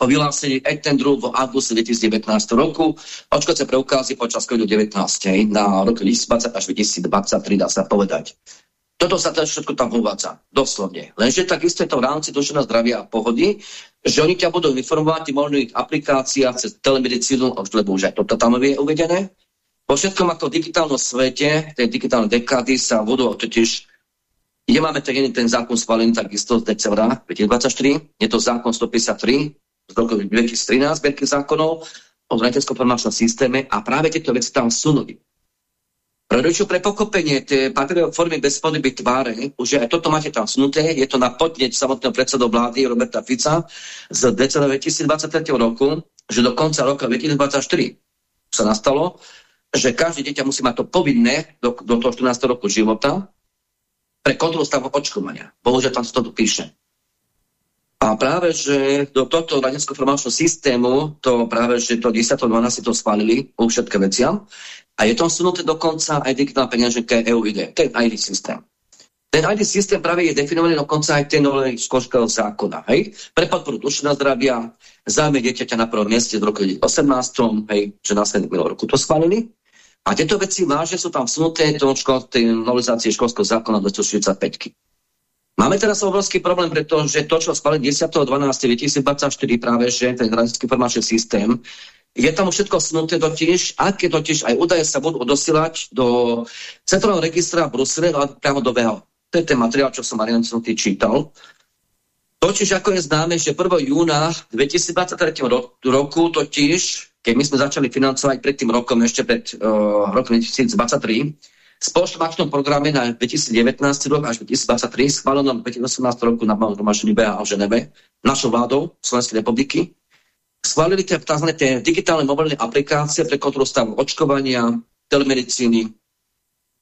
po vyhlásení e-tendru v auguste 2019 roku. Očkovacie preukázy počas COVID-19 na rok 2020 až 2023 dá sa povedať. Toto sa teda všetko tam uvádza, doslovne. Lenže takisto je to v rámci dušeného zdravia a pohody, že oni ťa budú informovať v možných aplikáciách cez telemedicínu, lebo už aj toto tam je uvedené. Po všetkom ako v digitálnom svete, tej digitálnej dekády sa budú totiž Nemáme ten, ten zákon schválený takisto z decembra 2024, je to zákon 153 z roku 2013 zbierky zákonov o zraniteľskom systéme a práve tieto veci tam vsunuli. Pre rodičov pre pokopenie tie papierové formy bez podoby tváre, už aj toto máte tam vsunuté, je to na podneť samotného predsedu vlády Roberta Fica z decembra 2023 roku, že do konca roka 2024 sa nastalo, že každé dieťa musí mať to povinné do, do toho 14. roku života pre kontrolu stavu očkovania. Bohužiaľ tam sa to píše. A práve, že do tohto radenského formačného systému, to práve, že to 10.12. to schválili u všetké veciam, a je to sunuté dokonca aj digitálna peňaženka EUID, ten ID systém. Ten ID systém práve je definovaný dokonca aj ten nový školského zákona, hej? Pre podporu dušeného zdravia, zájme dieťaťa na prvom mieste v roku 2018, hej, že následný minulý roku to schválili. A tieto veci vážne sú tam vsunuté do škol, novelizácie školského zákona 245. Máme teraz obrovský problém, pretože to, čo spali 10.12.2024 práve, že ten hranický informačný systém, je tam všetko snuté totiž, aké totiž aj údaje sa budú odosielať do centrálneho registra v Brusele, do VHO. To je ten materiál, čo som Marian Snutý čítal. Totiž, ako je známe, že 1. júna 2023 roku totiž keď my sme začali financovať pred tým rokom, ešte pred uh, rokom 2023, spoločnom akčnom programe na 2019 rok až 2023, schválenom 2018 roku na zhromaždení BA v Ženeve, našou vládou Slovenskej republiky, schválili tie, tzv. tie digitálne mobilné aplikácie pre kontrolu stavu očkovania, telemedicíny,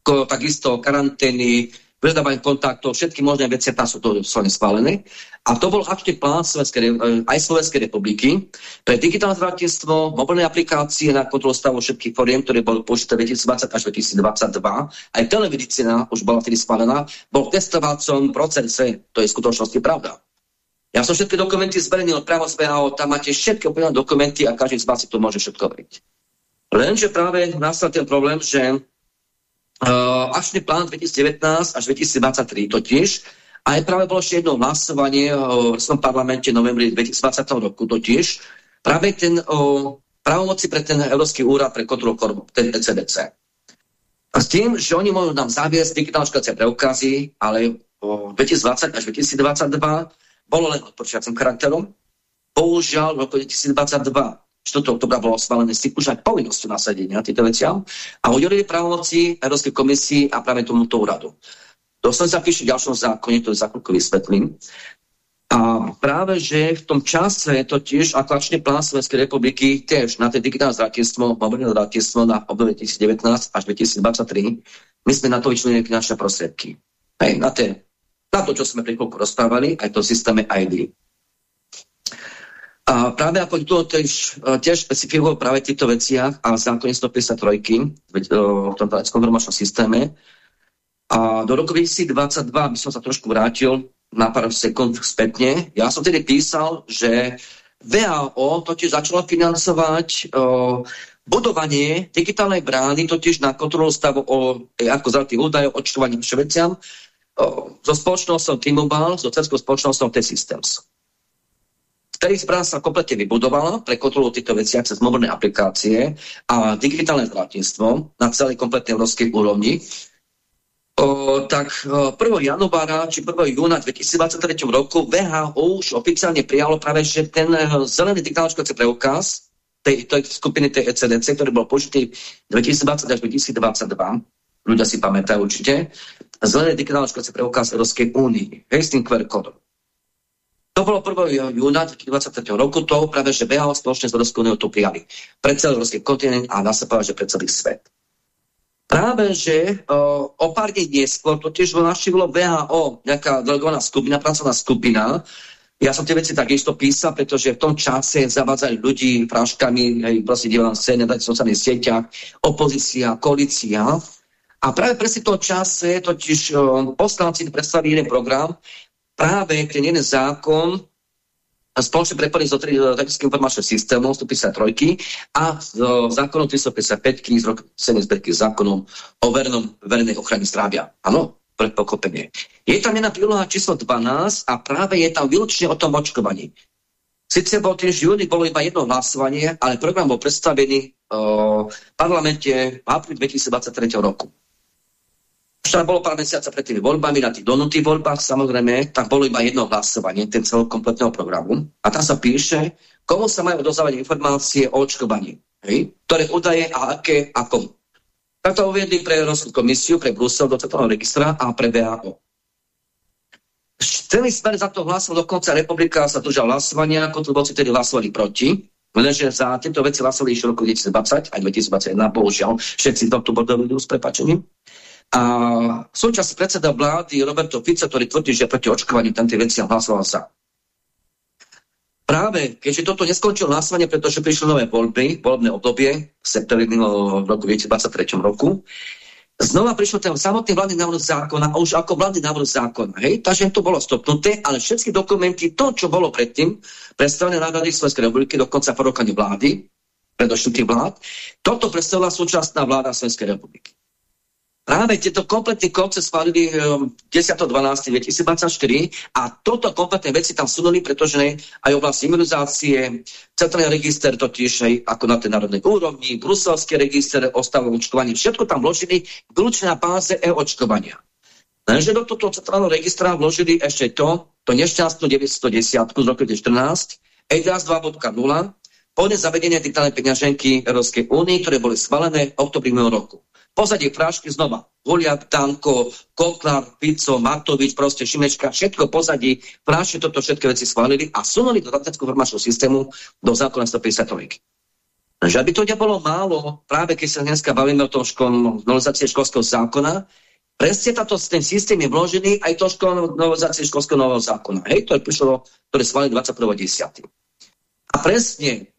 takisto karantény, vyhľadávanie kontaktov, všetky možné veci tam sú to sú schválené. A to bol akčný plán Slovenskej, eh, aj Slovenskej republiky pre digitálne zdravotníctvo, mobilné aplikácie na kontrolu stavu všetkých foriem, ktoré boli použité 2020 až 2022. Aj telemedicína už bola vtedy schválená, bol v testovacom procese, to je v skutočnosti pravda. Ja som všetky dokumenty zverejnil právo z tam máte všetky opäť dokumenty a každý z vás si to môže všetko veriť. Lenže práve nastal ten problém, že Uh, akčný plán 2019 až 2023 totiž aj práve bolo ešte jedno hlasovanie uh, v parlamente v novembri 2020 roku totiž práve ten uh, pravomoci pre ten Európsky úrad pre kontrolu kormov, ten ECDC. A s tým, že oni môžu nám zaviesť digitálne škodacie preukazy, ale uh, 2020 až 2022 bolo len odpočiacím charakterom. Bohužiaľ, v roku 2022 4. oktobra bolo schválené si už aj povinnosťou nasadenia týchto veciam a udelili právomoci Európskej komisii a práve tomuto úradu. To sa zapíše v ďalšom zákone, to je zákon vysvetlím. A práve, že v tom čase to tiež ako akčný plán Slovenskej republiky tiež na tie digitálne zdravotníctvo, mobilné zdravotníctvo na obdobie 2019 až 2023, my sme na to vyčlenili finančné prostriedky. Hej, na, tie, na to, čo sme pri rozprávali, aj to v systéme ID. A práve ako tu tiež, e, tiež špecifikujú práve týchto veciach a v zákone 153 v tomto informačnom systéme. A do roku 2022 by som sa trošku vrátil na pár sekúnd spätne. Ja som tedy písal, že VAO totiž začalo financovať o, budovanie digitálnej brány totiž na kontrolu stavu o, e, ako zdravotných údajov, očkovaní vševeciam so spoločnosťou T-Mobile, so celskou spoločnosťou T-Systems ktorý sa kompletne vybudovala pre kontrolu týchto veciach cez mobilné aplikácie a digitálne zdravotníctvo na celej kompletnej európskej úrovni. O, tak 1. januára či 1. júna 2023 roku VHO už oficiálne prijalo práve, že ten e, zelený digitálny preukaz tej, tej skupiny tej ECDC, ktorý bol použitý 2020 až 2022, ľudia si pamätajú určite, zelený digitálny preukaz Európskej únii, hej, s tým QR kódom. To bolo 1. júna 2023 roku, to práve, že VHO spoločne s Európskou úniou to prijali pre celý európsky kontinent a dá sa povedať, že pre celý svet. Práve, že o, pár dní neskôr to tiež navštívilo VHO, nejaká delegovaná skupina, pracovná skupina. Ja som tie veci takisto písal, pretože v tom čase zavádzali ľudí práškami, hej, proste dívam scéne, dať sociálnych sieťach, opozícia, koalícia. A práve presne v tom čase totiž o, poslanci predstavili jeden program, práve ten jeden zákon spoločne prepojený s technickým informačným systémom 153 a s zákonom 355 z roku 75 zákonom o vernom, verejnej ochrane zdravia. Áno, pre pokopenie. Je tam jedna príloha číslo 12 a práve je tam výlučne o tom očkovaní. Sice bol tiež júni, bolo iba jedno hlasovanie, ale program bol predstavený v parlamente v apríli 2023 roku. Však bolo pár mesiaca pred tými voľbami, na tých donutých voľbách, samozrejme, tak bolo iba jedno hlasovanie, ten celého kompletného programu. A tam sa píše, komu sa majú dozávať informácie o očkovaní. Hej? Ktoré údaje a aké a komu. Tak to uviedli pre Európsku komisiu, pre Brusel do Centrálneho registra a pre VHO. Celý smer za to hlasil dokonca republika sa držal hlasovania, kontrubovci tedy hlasovali proti, lenže za tieto veci hlasovali ešte roku 2020 aj 2021, bohužiaľ, všetci to tu budú s prepačením. A súčasný predseda vlády Roberto Fico, ktorý tvrdí, že proti očkovaniu tam tie veci hlasoval sa. Práve, keďže toto neskončilo hlasovanie, pretože prišli nové voľby, voľbné obdobie v septembri roku 2023 roku, znova prišiel ten samotný vládny návrh zákona, a už ako vládny návrh zákona. Hej? Takže to bolo stopnuté, ale všetky dokumenty, to, čo bolo predtým, predstavené na Rady Slovenskej republiky, dokonca po rokani vlády, predošlých vlád, toto predstavila súčasná vláda Slovenskej republiky. Práve tieto kompletné konce schválili 10.12.2024 ehm, a toto kompletné veci tam sunuli, pretože aj oblasť imunizácie, centrálny register totiž aj ako na tej národnej úrovni, bruselský register o stavu očkovaní, všetko tam vložili vylúčne na báze e-očkovania. Lenže do tohto centrálneho registra vložili ešte to, to nešťastnú 910 z roku 2014, EDAS 2.0, One zavedenie digitálnej peňaženky Európskej únie, ktoré boli schválené v oktobri roku. Pozadie prášky znova. Huliak, Danko, Koklár, Pico, Matovič, proste Šimečka, všetko pozadí, prášky toto všetky veci schválili a sunuli do datackého informačného systému do zákona 153. Že aby to nebolo málo, práve keď sa dneska bavíme o tom školnom, školského zákona, presne táto, ten systém je vložený aj to školnou novelizácie školského nového zákona. Hej, to je prišlo, ktoré schválili 21.10. A presne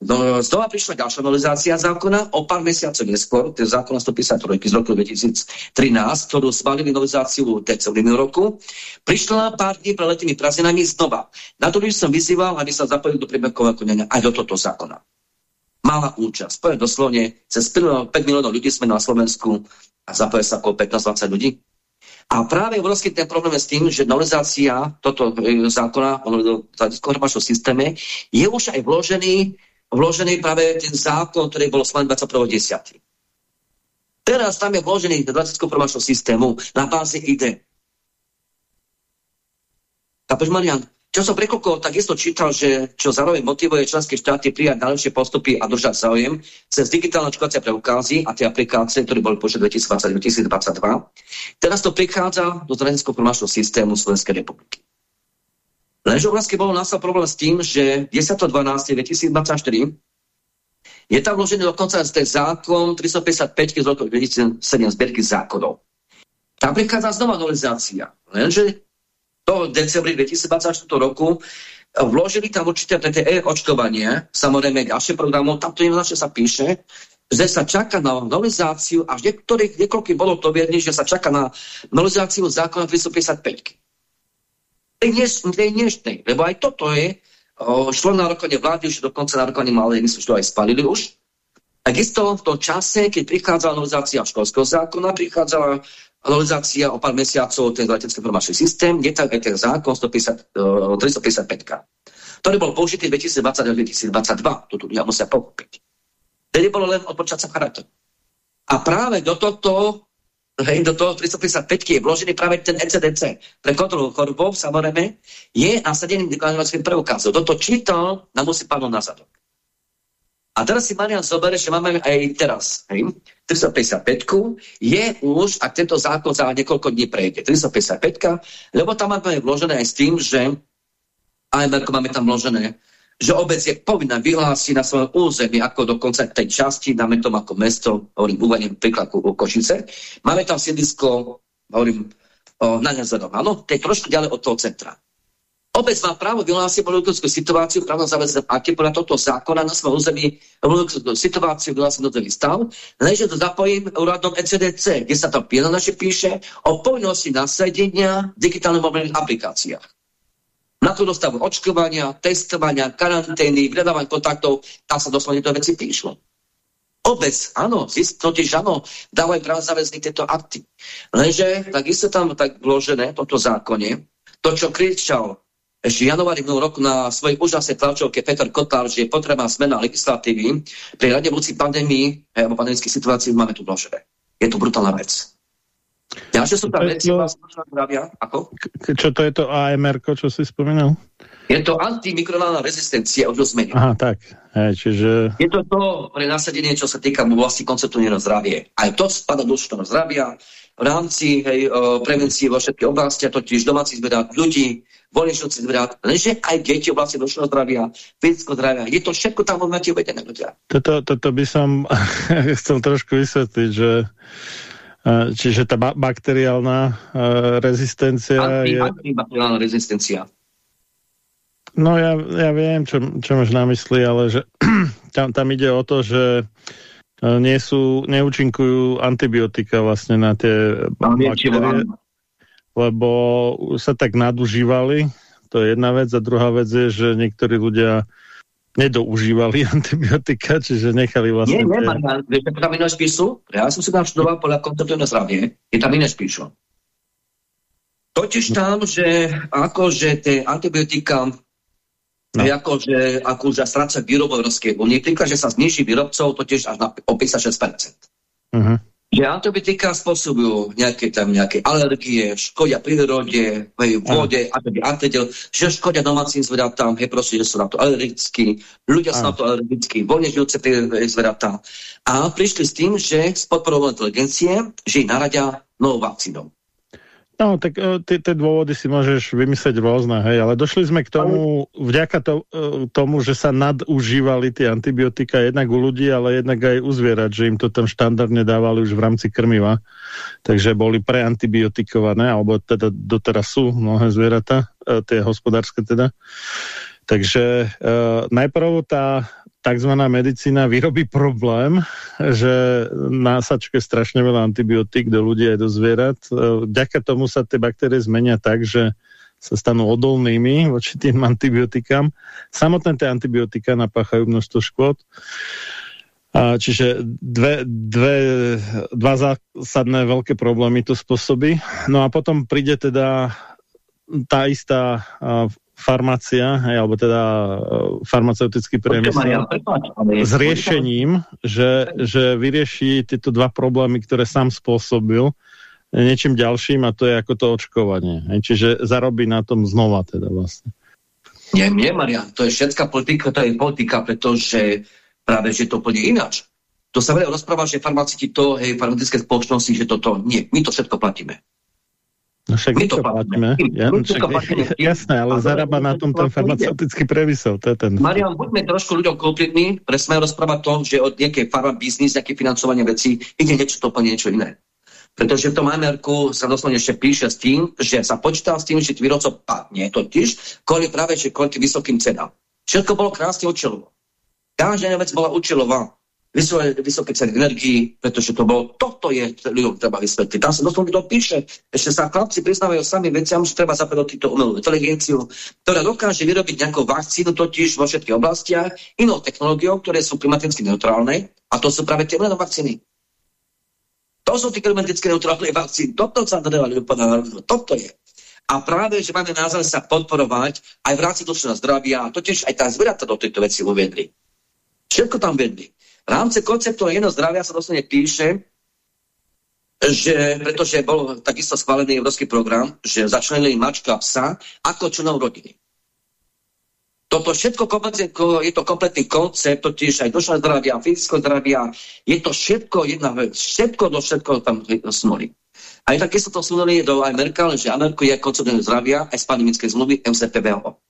No, znova prišla ďalšia novelizácia zákona o pár mesiacov neskôr, to je zákon 153 z roku 2013, ktorú schválili novelizáciu decembri roku. Prišla pár dní pre letými prázdninami znova. Na to by som vyzýval, aby sa zapojili do príbehového konania aj do tohto zákona. Mala účasť. Poviem doslovne, cez 5 miliónov ľudí sme na Slovensku a zapoje sa okolo 15-20 ľudí. A práve obrovský ten problém je s tým, že novelizácia toto e, zákona o informačnom systéme je už aj vložený vložený práve ten zákon, ktorý bol schválený 21.10. Teraz tam je vložený do 21. systému na báze ID. Kapeš Marian, čo som prekokol, tak isto čítal, že čo zároveň motivuje členské štáty prijať najlepšie postupy a držať záujem cez digitálne očkovacie preukázy a tie aplikácie, ktoré boli počet 2020-2022. Teraz to prichádza do zdravotníckého informačného systému Slovenskej republiky. Lenže vlastne bolo nastal problém s tým, že 10.12.2024 je tam vložený dokonca ten zákon 355 z roku 2007 zbierky zákonov. Tam prichádza znova novelizácia. Lenže v decembri 2024 roku vložili tam určité TTE očkovanie, samozrejme ďalšie programov, tam to jednoznačne sa píše, že sa čaká na novelizáciu, až niektorých, niekoľkých bolo to viedne, že sa čaká na novelizáciu zákona 355 tej, dnes, tej dnešnej. Lebo aj toto je, šlo na rokovanie vlády, už dokonca na rokovanie malé, myslím, že to aj spalili už. Takisto v tom čase, keď prichádzala novelizácia školského zákona, prichádzala novelizácia o pár mesiacov ten letecký informačný systém, je tak aj ten zákon 150, 355, ktorý bol použitý 2020 a 2022. To tu ľudia musia pochopiť. Tedy bolo len odpočať sa charakter. A práve do tohto hej, do toho 355 je vložený práve ten ECDC. Pre kontrolu chorobov, samozrejme, je nasadený deklarovací preukázov. Toto čítal, nám musí padnúť na zadok. A teraz si Marian zoberie, že máme aj teraz, hej, 355 je už, ak tento zákon za niekoľko dní prejde, 355, lebo tam máme vložené aj s tým, že AMR máme tam vložené, že obec je povinná vyhlásiť na svojom území, ako dokonca tej časti, dáme tomu ako mesto, hovorím, uvediem príklad o Košice, máme tam sídlisko, hovorím, o, na Nezadom, áno, to je trošku ďalej od toho centra. Obec má právo vyhlásiť politickú situáciu, právo zavezť aký podľa tohto zákona na svojom území politickú situáciu vyhlásiť notový stav, lenže to zapojím úradom ECDC, kde sa tam naše píše o povinnosti nasadenia digitálnych mobilných aplikáciách na tú dostavu očkovania, testovania, karantény, vydávania kontaktov, tam sa doslovne to veci píšu. Obec, áno, totiž áno, dávajú práve záväzný tieto akty. Lenže takisto tam tak vložené, toto zákone, to, čo kričal ešte v januári minulého roku na svojej úžasnej tlačovke Peter Kotlár, že je potrebná zmena legislatívy pri rade budúci pandémii alebo pandemickej situácii máme tu vložené. Je to brutálna vec. Ďalšie sú tam veci zdravia. Ako? Čo to je to AMR, čo si spomenul? Je to antimikronálna rezistencia od zmeny. Aha, tak. Hej, čiže... Je to to pre nasadenie, čo sa týka vlastní konceptúrneho zdravie. Aj to spada do dušného zdravia v rámci hej, prevencie vo všetkých oblastiach, totiž domáci zberát ľudí, voľnejšovci zberát, lenže aj deti oblasti dušného zdravia, fyzického zdravia. Je to všetko tam máte uvedené ľudia. Toto, toto by som chcel trošku vysvetliť, že Čiže tá bakteriálna rezistencia Anti, je... Antibakteriálna rezistencia. No ja, ja viem, čo, čo máš na mysli, ale že tam, tam ide o to, že nie sú, neúčinkujú antibiotika vlastne na tie baktérie, lebo sa tak nadužívali, to je jedna vec, a druhá vec je, že niektorí ľudia nedoužívali antibiotika, čiže nechali vlastne... Nie, nie, tie... vieš, tam iné spíšu? Ja som si tam študoval podľa konceptu na zdravie, je tam iné spíšu. Totiž tam, že akože tie antibiotika No. Akože, akože stráca výrobu Európskej únie, týka, že sa zniží výrobcov totiž až na o 56%. Uh -huh. Že antibiotika spôsobujú nejaké tam nejaké alergie, škodia prírode, v vode, a teda, že škodia domácim zvedatám, hej, prosím, že sú na to alergickí, ľudia sú na to alergickí, voľne žijúce zvedatá. A prišli s tým, že s podporou inteligencie, že ich naradia novou vakcínou. No, tak uh, tie dôvody si môžeš vymyslieť rôzne, hej, ale došli sme k tomu, vďaka to, uh, tomu, že sa nadužívali tie antibiotika jednak u ľudí, ale jednak aj u zvierat, že im to tam štandardne dávali už v rámci krmiva, takže boli preantibiotikované, alebo teda doteraz sú mnohé zvieratá, uh, tie hospodárske teda. Takže uh, najprv tá tzv. medicína vyrobí problém, že na sačke strašne veľa antibiotík do ľudí aj do zvierat. E, vďaka tomu sa tie baktérie zmenia tak, že sa stanú odolnými voči tým antibiotikám. Samotné tie antibiotika napáchajú množstvo škôd. Čiže dve, dve, dva zásadné veľké problémy to spôsobí. No a potom príde teda tá istá farmácia, alebo teda e, farmaceutický priemysel s riešením, že, že vyrieši tieto dva problémy, ktoré sám spôsobil niečím ďalším a to je ako to očkovanie. Čiže zarobí na tom znova teda vlastne. Nie, nie, Marian, to je všetká politika, to je politika, pretože práve, že to plne ináč. To sa veľa rozpráva, že farmaciti to, hej, farmaceutické spoločnosti, že toto, nie, my to všetko platíme. No však my, my to platíme. Ja, však, platíme. Jasné, ale zarába na tom ten farmaceutický premysel. To je ten... Marian, buďme trošku ľuďom kompletní, presme rozprávať to, že od nejakej farma biznis, nejaké financovanie veci, ide niečo to úplne niečo iné. Pretože v tom Amerku sa doslovne ešte píše s tým, že sa počítal s tým, že výrobcov padne. Totiž kvôli práve, že kvôli vysokým cenám. Všetko bolo krásne účelovo. Každá vec bola účelová vysoké, ceny energii, pretože to bolo, toto je ľuďom treba vysvetliť. Tam sa doslovne to píše, ešte sa chlapci priznávajú sami veciam, že treba zapadať týto umelú inteligenciu, ktorá dokáže vyrobiť nejakú vakcínu totiž vo všetkých oblastiach, inou technológiou, ktoré sú klimaticky neutrálne, a to sú práve tie vakcíny. To sú tie klimaticky neutrálne vakcíny. Toto sa treba toto je. A práve, že máme názor sa podporovať aj v rámci dušného zdravia, totiž aj tá zvieratá do tejto veci uvedli. Všetko tam vedli. V rámci konceptu jedno zdravia sa doslovne píše, že, pretože bol takisto schválený európsky program, že začlenili mačka a psa ako členov rodiny. Toto všetko je to kompletný koncept, totiž aj dušné zdravia, fyzické zdravia, je to všetko jedna vec, všetko do všetko tam smolí. Aj takisto to smolili do aj Merkel, že Ameriku je koncept zdravia aj z pandemickej zmluvy MCPVO.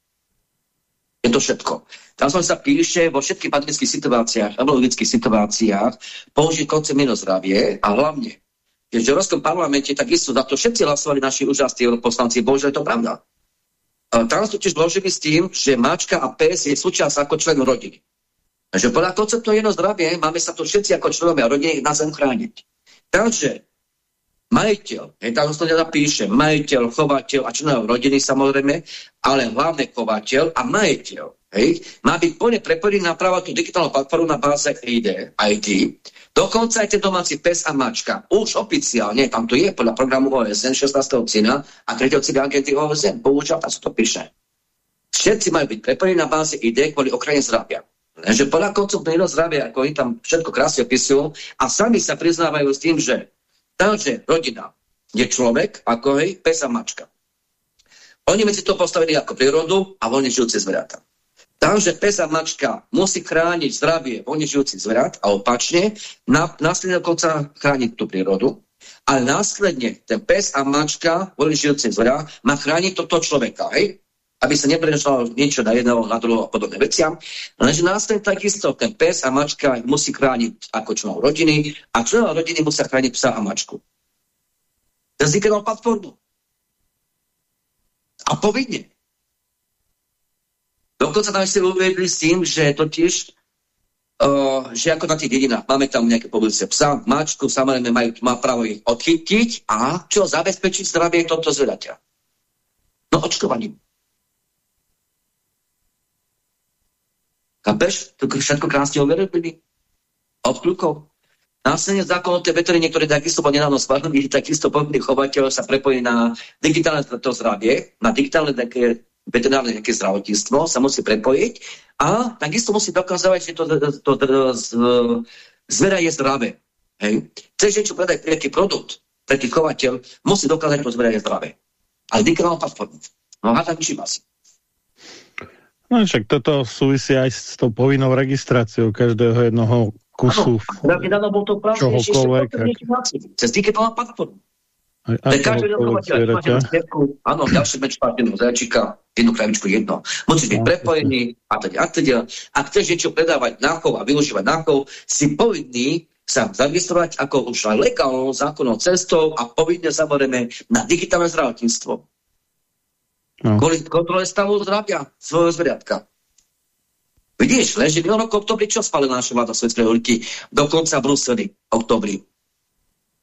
Je to všetko. Tam sa píše vo všetkých pandemických situáciách, evolugických situáciách, použiť koncept zdravie a hlavne, keďže v Európskom parlamente takisto za to všetci hlasovali naši úžasní poslanci, bohužiaľ je to pravda. Tam sú tiež vložili s tým, že mačka a pes je súčasť ako člen rodiny. Takže podľa konceptu jedno zdravie máme sa to všetci ako členovia rodiny na zem chrániť. Takže majiteľ, hej, tam to nenapíše, majiteľ, chovateľ a členov rodiny samozrejme, ale hlavne chovateľ a majiteľ, hej, má byť plne prepojený na práva tú digitálnu platformu na báze ID, ID. Dokonca aj ten domáci pes a mačka, už oficiálne, tam to je podľa programu OSN 16. cina a 3. cina agenty OSN, bohužiaľ, tam sa to píše. Všetci majú byť prepojení na báze ID kvôli ochrane zdravia. Lenže podľa konceptu zdravia, ako oni tam všetko krásne opisujú a sami sa priznávajú s tým, že Takže rodina je človek, ako hej, pes a mačka. Oni medzi to postavili ako prírodu a voľne žijúce zvieratá. Takže pes a mačka musí chrániť zdravie voľne žijúcich zvierat a opačne, na, následne dokonca chrániť tú prírodu, ale následne ten pes a mačka voľne žijúce zvierat má chrániť toto človeka. Hej? Aby sa neprenašalo niečo na jedného, na druhého a podobné veciam. Lenže následne takisto ten pes a mačka musí chrániť ako členov rodiny a členov rodiny musia chrániť psa a mačku. Vzniknú platformu. A povinne. Dokonca tam ešte uvedli s tým, že totiž Uh, že ako na tých dedinách máme tam nejaké poblice psa, mačku, samozrejme majú, má právo ich odchytiť a čo zabezpečiť zdravie tohto zvedaťa. No očkovaním. Kapeš? To všetko krásne overili. Od kľukov. Následne zákon o tej veteríne, ktoré takisto bol nedávno schválený, takisto povinný chovateľ sa prepojí na digitálne to zdravie, na digitálne také veterinárne nejaké zdravotníctvo, sa musí prepojiť a takisto musí dokazovať, že to, to, to, zviera je zdravé. hej, chceš niečo predať nejaký produkt, taký chovateľ musí dokázať, to zverejne zdravé. Ale digitálnu platformu. No hádam, čím asi. No však toto súvisí aj s tou povinnou registráciou každého jednoho kusu. Áno, bol to čohokoľvek. Cez digitálnu platformu. Aj, každý áno, ďalší meč jedného zajčíka, jednu kravičku, jedno. Musíš byť prepojený a teda, a teda. Ak chceš niečo predávať na chov a využívať na chov, si povinný sa zaregistrovať ako už aj legálnou zákonnou cestou a povinne samozrejme na digitálne zdravotníctvo. No. Kvôli kontrole stavu zdravia svojho zveriatka. Vidíš, leží minulý rok oktobri, čo spala naša vláda Svetskej republiky? Dokonca v Bruseli, oktobri.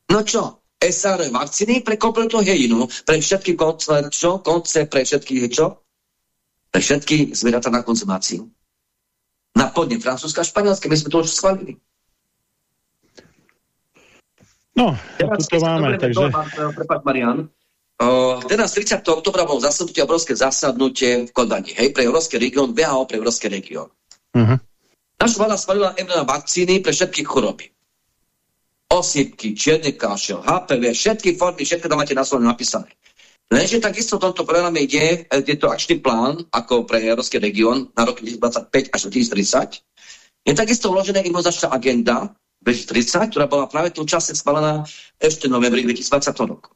No čo? SR vakcíny pre kompletnú hejinu, pre všetky konce, čo? Konce pre všetky, čo? Pre všetky zvieratá na konzumáciu. Na podne Francúzska a Španielska, my sme to už schválili. No, Teraz, to máme, takže... Prepáč, Marian. Uh, teraz 30. oktobra bolo zasadnutie, obrovské zasadnutie v Kodani, hej, pre Európsky región, VHO pre Európsky región. Uh -huh. Naša vláda schválila mRNA vakcíny pre všetky choroby osýpky, čierny kašel, HPV, všetky formy, všetko tam máte na svojom napísané. Lenže takisto v tomto programe ide, e, je to akčný plán, ako pre Európsky región na rok 2025 až 2030. Je takisto vložená imunizačná agenda 2030, ktorá bola práve tu čase schválená ešte v novembri 2020 roku.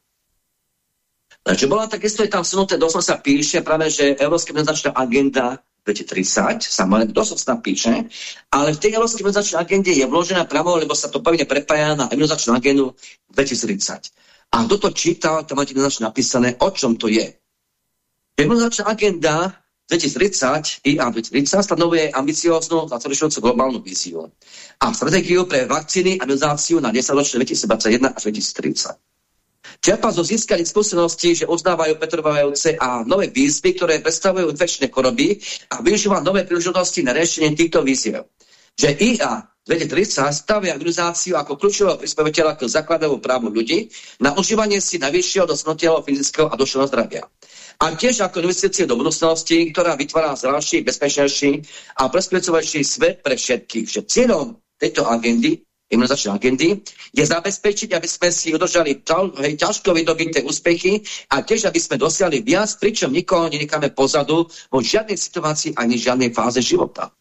Takže bola takisto, je tam vsunuté, dosť sa píše práve, že Európska imunizačná agenda 2030, samozrejme, kto sa tam píše, ale v tej európskej imunizačnej agende je vložená pravo, lebo sa to pevne prepája na imunizačnú agendu 2030. A kto to čítal, tam máte napísané, o čom to je. Imunizačná agenda 2030, IA 2030, stanovuje ambicióznu zacelešujúcu globálnu víziu a stratégiu pre vakcíny a imunizáciu na 10 ročné 2021 až 2030. Čerpa zo získaných skúseností, že uznávajú petrovajúce a nové výzvy, ktoré predstavujú infekčné choroby a využíva nové príležitosti na riešenie týchto výziev. Že IA 2030 stavia organizáciu ako kľúčového prispievateľa k základovému právu ľudí na užívanie si najvyššieho dosnotieho fyzického a duševného zdravia. A tiež ako investície do budúcnosti, ktorá vytvára zdravší, bezpečnejší a prospecovejší svet pre všetkých. Že cieľom tejto agendy imunizačnej agendy, je zabezpečiť, aby sme si udržali ťažko vydobité úspechy a tiež, aby sme dosiahli viac, pričom nikoho nenecháme pozadu vo žiadnej situácii ani žiadnej fáze života.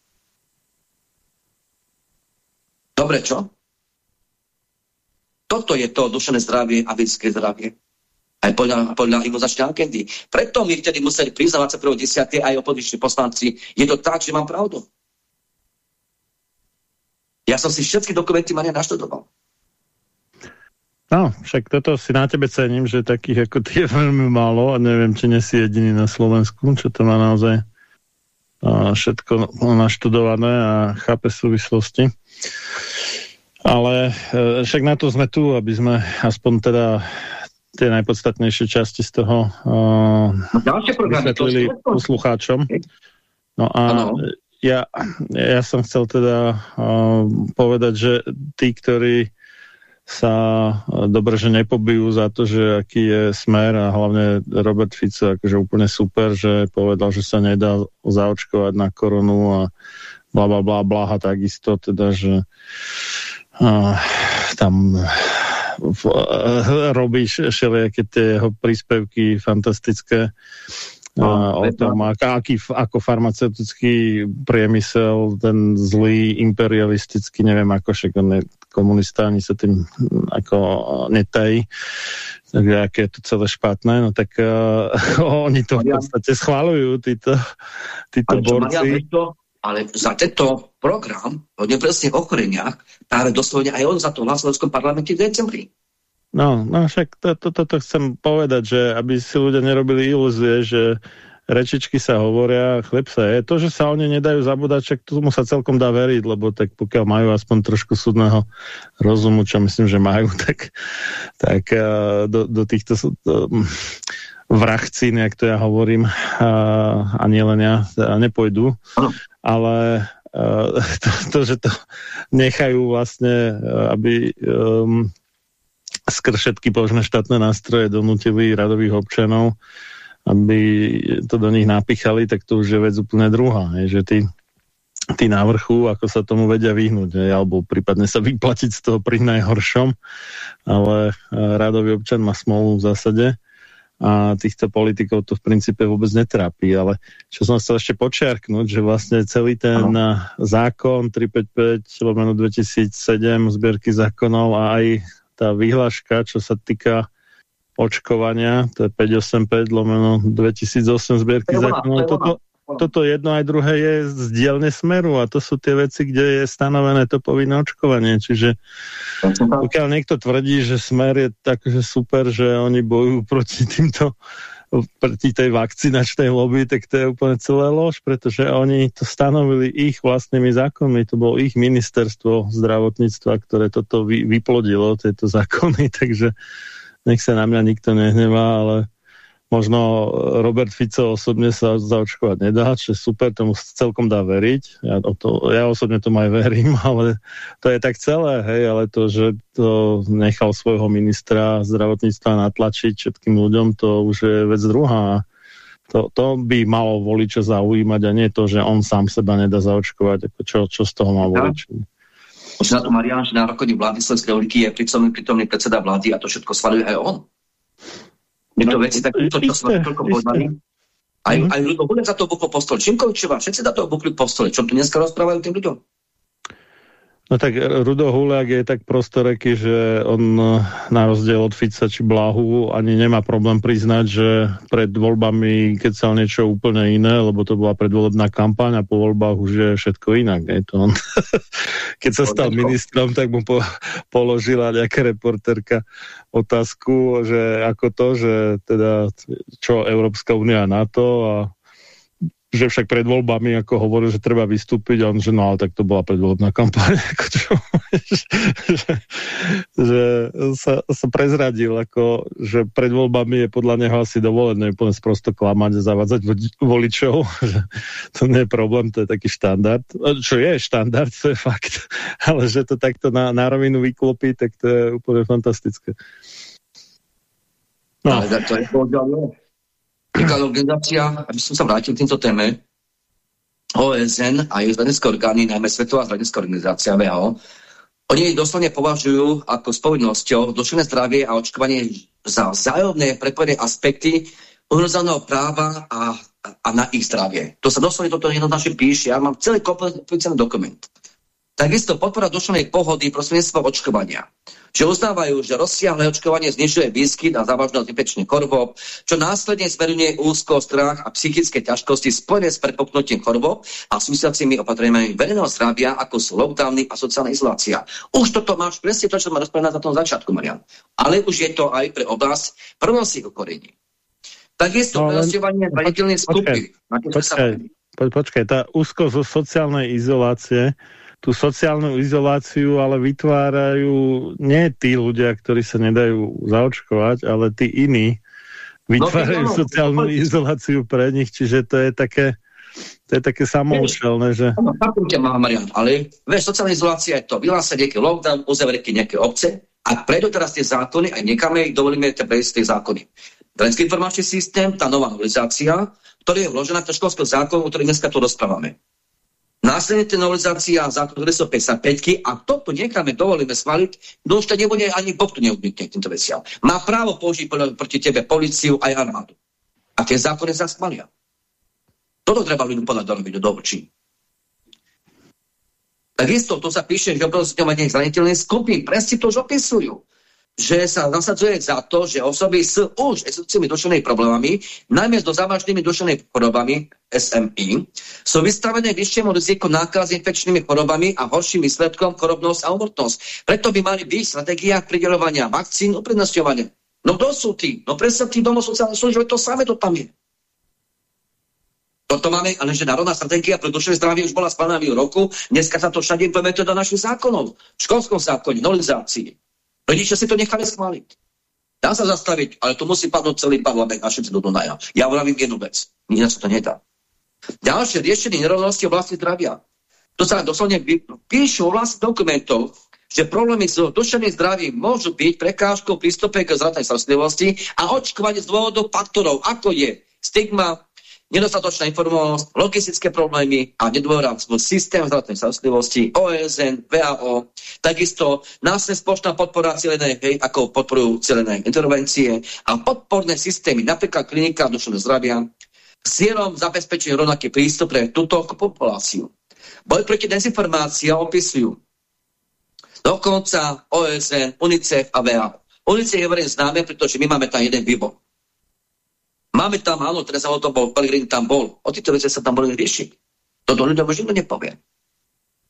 Dobre, čo? Toto je to dušené zdravie a fyzické zdravie. Aj podľa, podľa imunizačnej agendy. Preto my vtedy museli priznávať sa 21.10. aj opoziční poslanci. Je to tak, že mám pravdu. Ja som si všetky dokumenty Maria naštudoval. No, však toto si na tebe cením, že takých ako ty je veľmi málo a neviem, či nesi jediný na Slovensku, čo to má naozaj všetko naštudované a chápe súvislosti. Ale e, však na to sme tu, aby sme aspoň teda tie najpodstatnejšie časti z toho uh, vysvetlili poslucháčom. No a ano ja, ja som chcel teda uh, povedať, že tí, ktorí sa dobre, že nepobijú za to, že aký je smer a hlavne Robert Fico akože úplne super, že povedal, že sa nedá zaočkovať na koronu a bla bla bla bla a takisto teda, že uh, tam uh, robíš všelijaké tie jeho príspevky fantastické No, o tom, aký, ako farmaceutický priemysel, ten zlý, imperialistický, neviem ako, však on je komunista, ani sa tým hm, ako netají, takže aké je to celé špatné, no tak uh, oni to v podstate schválujú, títo, títo ale borci. Maria, ale za tento program o nepresných ochoreniach práve doslovne aj on za to v Slovenskom parlamente v decembri. No, no však toto to, to, to chcem povedať, že aby si ľudia nerobili ilúzie, že rečičky sa hovoria, chleb sa je. To, že sa oni nedajú zabúdať, však tomu sa celkom dá veriť, lebo tak pokiaľ majú aspoň trošku súdneho rozumu, čo myslím, že majú, tak, tak uh, do, do týchto do, vrachcín, jak to ja hovorím, uh, a nie len ja, nepôjdu. Ale uh, to, to, že to nechajú vlastne, aby um, skrz všetky božné štátne nástroje donútili radových občanov, aby to do nich napíchali, tak to už je vec úplne druhá. Je, že tí tí na vrchu, ako sa tomu vedia vyhnúť, ne? alebo prípadne sa vyplatiť z toho pri najhoršom, ale radový občan má smolu v zásade a týchto politikov to v princípe vôbec netrápi, ale čo som chcel ešte počiarknúť, že vlastne celý ten ano. zákon 355 lomeno 2007 zbierky zákonov a aj tá vyhláška, čo sa týka očkovania, to je 585 lomeno 2008 zbierky zákonov, toto, toto jedno aj druhé je z dielne smeru a to sú tie veci, kde je stanovené to povinné očkovanie. Čiže pokiaľ niekto tvrdí, že smer je tak, že super, že oni bojujú proti týmto proti tej vakcinačnej lobby, tak to je úplne celé lož, pretože oni to stanovili ich vlastnými zákonmi, to bolo ich ministerstvo zdravotníctva, ktoré toto vy, vyplodilo, tieto zákony, takže nech sa na mňa nikto nehnevá, ale Možno Robert Fico osobne sa zaočkovať nedá, čo super, tomu celkom dá veriť. Ja, to, ja osobne tomu aj verím, ale to je tak celé, hej, ale to, že to nechal svojho ministra zdravotníctva natlačiť všetkým ľuďom, to už je vec druhá. To, to by malo voliča zaujímať a nie to, že on sám seba nedá zaočkovať. Ako čo, čo z toho má volič? Na to Marian, že na rokovní vlády Slovenskej republiky je prítomný, prítomný predseda vlády a to všetko svaluje aj on. Tieto no, veci, tak to, čo sme toľko povedali. Aj, mm. aj ľudia za to buklo po stole. Čimkovičová, všetci za to bukli po stole. Čo tu dneska rozprávajú tým ľuďom? No tak Rudo Huliak je tak prostoreky, že on na rozdiel od Fica či Blahu ani nemá problém priznať, že pred voľbami keď sa niečo úplne iné, lebo to bola predvolebná kampaň a po voľbách už je všetko inak. Je to on. keď sa stal ministrom, tak mu po, položila nejaká reporterka otázku, že ako to, že teda čo Európska únia na to a že však pred voľbami ako hovoril, že treba vystúpiť a on, že no ale tak to bola predvolebná kampaň ako čo, že, že, sa, sa prezradil ako, že pred voľbami je podľa neho asi dovolené úplne sprosto klamať a zavádzať voličov že to nie je problém, to je taký štandard čo je štandard, to je fakt ale že to takto na, na rovinu vyklopí, tak to je úplne fantastické No. Ale to je Taká organizácia, aby som sa vrátil k týmto téme, OSN a jej zvedenské orgány, najmä Svetová zvedenská organizácia VHO, oni doslovne považujú ako s povinnosťou duševné zdravie a očkovanie za vzájomné prepojené aspekty ohrozeného práva a, a na ich zdravie. To sa doslovne toto jednoznačne píše. Ja mám celý kompletný dokument. Takisto podpora duševnej pohody prostredníctvom očkovania že uznávajú, že rozsiahle očkovanie znižuje výskyt a závažnosť infekčných chorôb, čo následne zveruje úzko, strach a psychické ťažkosti spojené s prepoknutím chorôb a súvisiacimi opatreniami verejného zdravia, ako sú lockdowny a sociálna izolácia. Už toto máš presne to, čo sme rozprávali na tom začiatku, Marian. Ale už je to aj pre oblasť prvnostných okorení. Takisto no, prerastovanie zraniteľných skupín. Počkaj, počkaj, počkaj, tá úzko zo sociálnej izolácie tú sociálnu izoláciu ale vytvárajú nie tí ľudia, ktorí sa nedajú zaočkovať, ale tí iní vytvárajú no, sociálnu no, izoláciu pre nich, čiže to je také to je také samoučelné, že... Áno, ťa má Marian, ale vieš, sociálna izolácia je to, vyhlása nejaký lockdown, uzavreky nejaké obce a prejdú teraz tie zákony a niekam ich dovolíme prejsť tie zákony. Vojenský informačný systém, tá nová novelizácia, ktorá je vložená v školského zákonu, o ktorým dneska tu rozprávame. Následne novelizácia zákon 255 a toto necháme, dovolíme schváliť, no už to nebude ani Boh tu neodmítne týmto veciam. Má právo použiť proti tebe policiu aj armádu. A tie zákony sa schvália. Toto treba ľuďom podať do robiť do očí. Takisto to sa píše, že obrovskňovanie zraniteľných skupín presne to už opisujú že sa nasadzuje za to, že osoby s už existujúcimi duševnými problémami, najmä s závažnými duševnými chorobami SMI, sú vystavené vyššiemu riziku nákazy infekčnými chorobami a horším výsledkom chorobnosť a umrtnosť. Preto by mali byť v strategiách pridelovania vakcín uprednostňovania. No kto sú tí? No presne tí domov sociálnej služby, to samé to tam je. Toto máme, ale že národná stratégia pre duševné zdravie už bola schválená v roku, dneska sa to všade implementuje do našich zákonov. V školskom zákone, novelizácii. Rodičia si to nechali schváliť. Dá sa zastaviť, ale to musí padnúť celý parlament a všetci do Dunaja. Ja vravím jednu vec. Ináč sa to nedá. Ďalšie riešenie nerovnosti oblasti zdravia. To sa doslovne píšu vlastných dokumentov, že problémy s duševným zdravím môžu byť prekážkou prístupe k zdravotnej starostlivosti a očkovanie z dôvodov faktorov, ako je stigma, nedostatočná informovanosť, logistické problémy a nedôvera v systém zdravotnej starostlivosti, OSN, VAO, takisto následne spoločná podpora celenej, hej, ako podporujú celené intervencie a podporné systémy, napríklad klinika duševného zdravia, s cieľom zabezpečiť rovnaký prístup pre túto populáciu. Boj proti dezinformácii opisujú dokonca OSN, UNICEF a VAO. UNICEF je verejne známe, pretože my máme tam jeden výbor. Máme tam, áno, teraz o to bol, Pelegrini tam bol. O týchto veci sa tam boli riešiť. Toto ľuďom už nikto nepovie.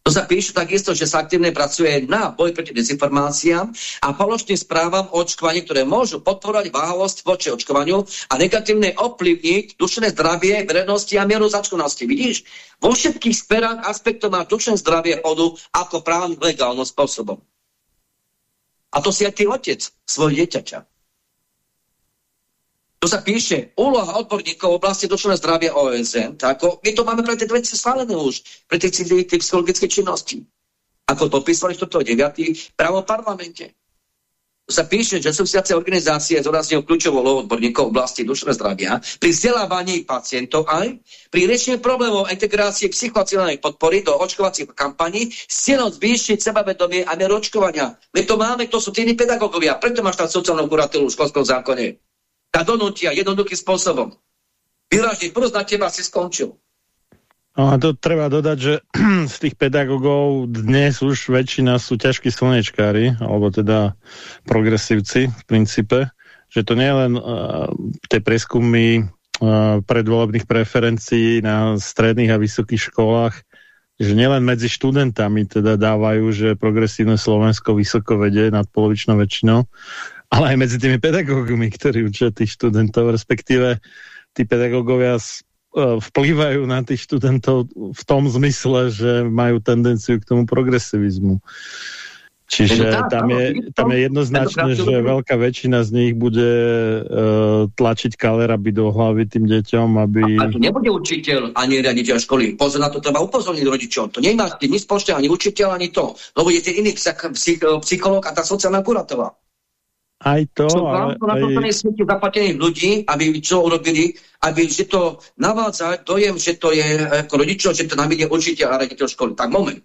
To sa píše takisto, že sa aktívne pracuje na boj proti dezinformáciám a falošným správam o očkovaní, ktoré môžu podporovať váhavosť voči očkovaniu a negatívne ovplyvniť dušené zdravie, verejnosti a mieru začkonosti. Vidíš, vo všetkých sperách aspektov má dušené zdravie hodu ako právny legálnym spôsobom. A to si aj ty otec svoj dieťaťa. To sa píše, úloha odborníkov v oblasti duševného zdravia OSN, ako, my to máme pre tie veci schválené už, pre tie psychologické činnosti. Ako to písali 4.9. právo parlamente. To sa píše, že súvisiace organizácie zorazňujú kľúčovú úlohu odborníkov v oblasti duševného zdravia pri vzdelávaní pacientov aj pri riešení problémov integrácie psychoacionálnej podpory do očkovacích kampaní s cieľom zvýšiť sebavedomie a mieru očkovania. My to máme, to sú tí pedagógovia, preto máš tam sociálnu kuratelu v školskom zákone a donútia jednoduchým spôsobom. Vyražiť prst na teba si skončil. No a to treba dodať, že z tých pedagógov dnes už väčšina sú ťažkí slnečkári, alebo teda progresívci v princípe, že to nie je len uh, tie preskumy uh, predvolebných preferencií na stredných a vysokých školách, že nielen medzi študentami teda dávajú, že progresívne Slovensko vysoko vedie nad polovičnou väčšinou, ale aj medzi tými pedagógmi, ktorí učia tých študentov, respektíve tí pedagógovia e, vplývajú na tých študentov v tom zmysle, že majú tendenciu k tomu progresivizmu. Čiže tam, je, tam je jednoznačné, že veľká väčšina z nich bude uh, tlačiť kaleraby do hlavy tým deťom, aby... A, a to nebude učiteľ ani riaditeľ školy. Pozor na to treba upozorniť rodičov. To nemá nič spoločné ani učiteľ, ani to. Lebo je ten iný psychológ a tá sociálna kuratová. Aj to, Čo ale... na to aj... smrti zaplatených ľudí, aby čo urobili, aby že to navádza dojem, že to je ako rodičov, že to nám ide učiteľ a rediteľ školy. Tak moment.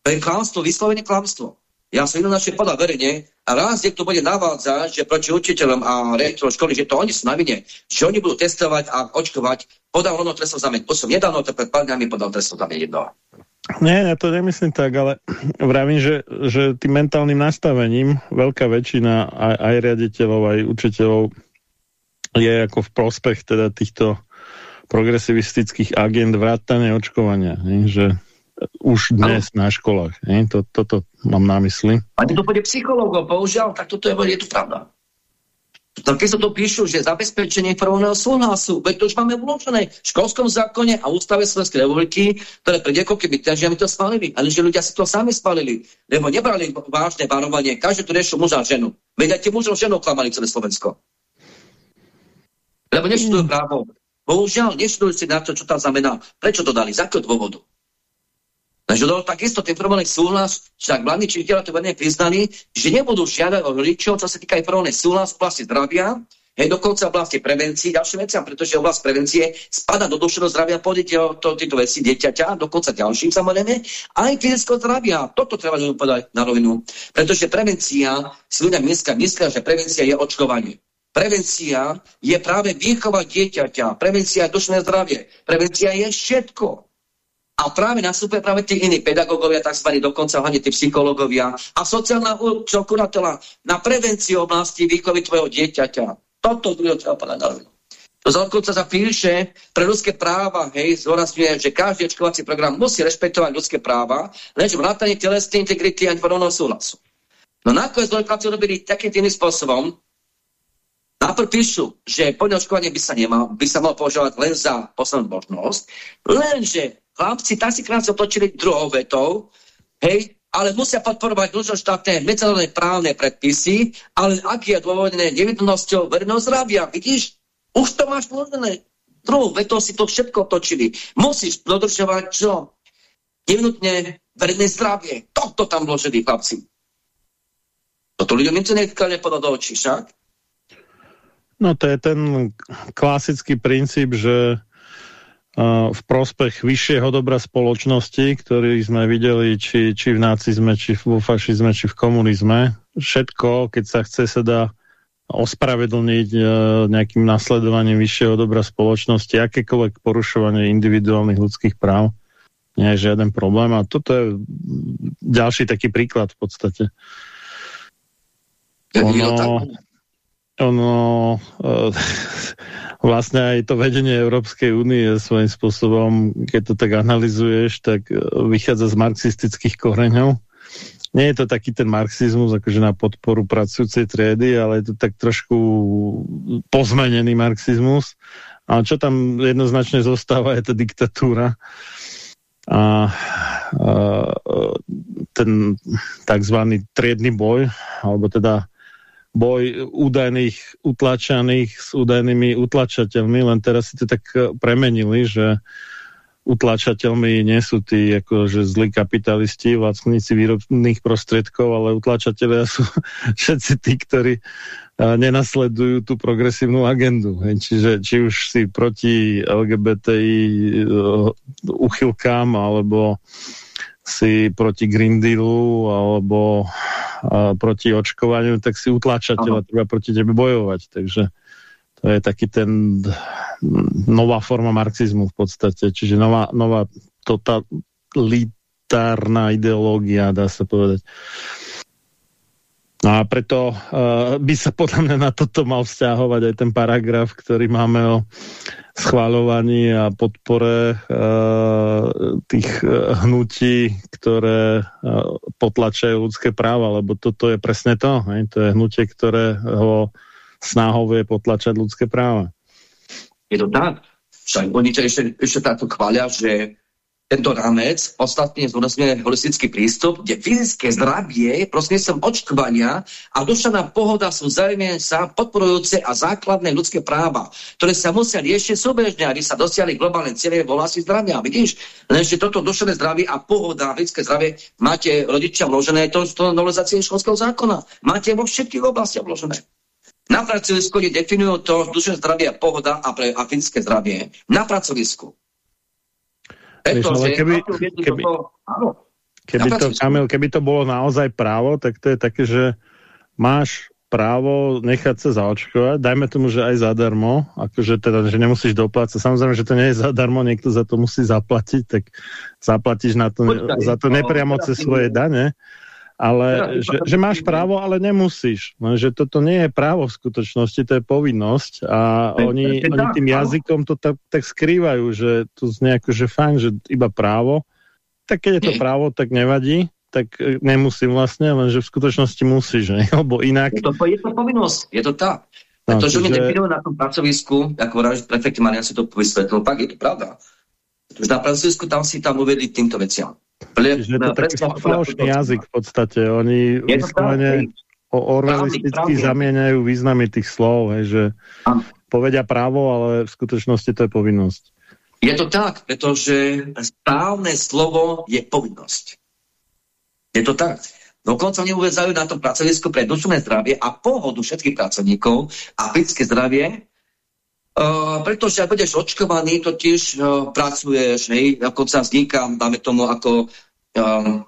To je klamstvo, vyslovené klamstvo. Ja som jednoznačne povedal verejne a raz niekto bude navádzať, že proti učiteľom a rediteľom školy, že to oni sú na vine, že oni budú testovať a očkovať, podal ono trestov. To som nedávno, to pred pár dňami podal trestov zameň jedno. Nie, ja to nemyslím tak, ale vravím, že, že tým mentálnym nastavením veľká väčšina aj, aj riaditeľov, aj učiteľov je ako v prospech teda týchto progresivistických agent vrátane očkovania, nie? že už dnes ano. na školách. Nie? To, toto mám na mysli. A to bude psychológov, bohužiaľ, tak toto je, je to pravda. Tak keď sa to píšu, že zabezpečenie informovaného súhlasu, veď to už máme vložené v školskom zákone a ústave Slovenskej republiky, ktoré pred niekoľkými týždňami to spalili. Ale že ľudia si to sami spalili, lebo nebrali vážne varovanie, každé tu riešu muža a ženu. Veď aj tie mužov ženou klamali celé Slovensko. Lebo neštudujú právo. Bohužiaľ, neštudujú si na to, čo tam znamená. Prečo to dali? Z akého dôvodu? Takže to takisto ten informovaný súhlas, však vládni činiteľa to veľmi priznali, že nebudú žiadať od rodičov, čo sa týka informovaný súhlas v oblasti zdravia, hej, dokonca v oblasti prevencii, ďalšie veci, pretože oblasť prevencie spada do duševného zdravia, to, tieto veci dieťaťa, dokonca ďalším samozrejme, aj fyzického zdravia. Toto treba povedať na rovinu, pretože prevencia, si ľudia myslia, myslia, že prevencia je očkovanie. Prevencia je práve výchova dieťaťa, prevencia je dušné zdravie, prevencia je všetko. A práve nastupuje práve tí iní pedagógovia, tzv. dokonca hlavne tí psychológovia a sociálna kuratela na prevenciu oblasti výchovy tvojho dieťaťa. Toto druhého treba povedať na dokonca sa píše pre ľudské práva, hej, zdôrazňuje, že každý očkovací program musí rešpektovať ľudské práva, lenže vrátanie telesnej integrity a informovaného súhlasu. No nakoniec dvojkladci robili takým tým spôsobom, Najprv píšu, že poľné očkovanie by sa, nemal, by sa malo považovať len za poslednú možnosť, lenže chlapci takýkrát sa točili druhou vetou, hej, ale musia podporovať vnútroštátne medzinárodné právne predpisy, ale ak je dôvodné nevidnosťou verejného zdravia, vidíš, už to máš dôvodné. Druhou vetou si to všetko točili. Musíš dodržovať čo? Nevinutne verejné zdravie. Tohto tam vložili chlapci. Toto ľuďom nič nepadlo do očí, však? No to je ten klasický princíp, že v prospech vyššieho dobra spoločnosti, ktorý sme videli či, či v nacizme, či vo fašizme, či v komunizme. Všetko, keď sa chce, sa dá ospravedlniť e, nejakým nasledovaním vyššieho dobra spoločnosti, akékoľvek porušovanie individuálnych ľudských práv. Nie je žiaden problém. A toto je ďalší taký príklad v podstate. Ono, ono e, vlastne aj to vedenie Európskej únie svojím spôsobom, keď to tak analizuješ, tak e, vychádza z marxistických koreňov. Nie je to taký ten marxizmus, akože na podporu pracujúcej triedy, ale je to tak trošku pozmenený marxizmus. A čo tam jednoznačne zostáva, je tá diktatúra. A, a ten takzvaný triedny boj, alebo teda boj údajných utlačaných s údajnými utlačateľmi, len teraz si to tak e, premenili, že utlačateľmi nie sú tí akože zlí kapitalisti, vlastníci výrobných prostriedkov, ale utlačatelia sú všetci tí, ktorí e, nenasledujú tú progresívnu agendu. Čiže či už si proti LGBTI e, uchylkám, alebo uh, si proti Green Dealu alebo proti očkovaniu, tak si utláčate a treba proti tebe bojovať. Takže to je taký ten nová forma marxizmu v podstate. Čiže nová, nová totalitárna ideológia, dá sa povedať. No a preto uh, by sa podľa mňa na toto mal vzťahovať aj ten paragraf, ktorý máme o schváľovaní a podpore uh, tých uh, hnutí, ktoré uh, potlačajú ľudské práva, lebo toto je presne to. Ne? To je hnutie, ktoré ho snahou je potlačať ľudské práva. Je to tak? Však oni ešte, ešte táto chváľa, že tento rámec, ostatne zdôrazňuje holistický prístup, kde fyzické zdravie, prostredníctvom očkovania a duševná pohoda sú zájemne sa podporujúce a základné ľudské práva, ktoré sa musia riešiť súbežne, aby sa dosiahli globálne cieľe v oblasti zdravia. Vidíš, lenže toto duševné zdravie a pohoda, ľudské zdravie máte rodičia vložené to, to novelizácie školského zákona. Máte vo všetkých oblastiach vložené. Na pracovisku definujú to duševné zdravie a pohoda a, pre, a fyzické zdravie. Na pracovisku. Preto, Víš, keby, keby, toto. Keby to, Kamil, keby to bolo naozaj právo, tak to je také, že máš právo nechať sa zaočkovať, dajme tomu, že aj zadarmo, akože teda, že nemusíš doplácať. Samozrejme, že to nie je zadarmo, niekto za to musí zaplatiť, tak zaplatíš na to, Počkaj, za to no, nepriamo teda cez svoje dane, ale teda, že, že máš právo, ale nemusíš. Že toto nie je právo v skutočnosti, to je povinnosť a oni, oni tým jazykom to tak, tak skrývajú, že to nejako, že fajn, že iba právo. Tak keď je to právo, tak nevadí, tak e, nemusím vlastne, lenže v skutočnosti musíš, ne? lebo inak... Je to, je to povinnosť, je to tá. No, to, čo že... mi na tom pracovisku, ako hovorím, prefekt Marian si to vysvetlil, tak je to pravda. Na pracovisku tam si tam uvedli týmto veciam. Ple, Čiže to taký falošný jazyk v podstate. Oni vyslovene orwellisticky zamieňajú významy tých slov, hej, že ano. povedia právo, ale v skutočnosti to je povinnosť. Je to tak, pretože správne slovo je povinnosť. Je to tak. Dokonca oni uvádzajú na tom pracovisku pre duševné zdravie a pohodu všetkých pracovníkov a fyzické zdravie pretože ak budeš očkovaný, to tiež uh, pracuješ, hej, ako sa vzniká, dáme tomu ako um,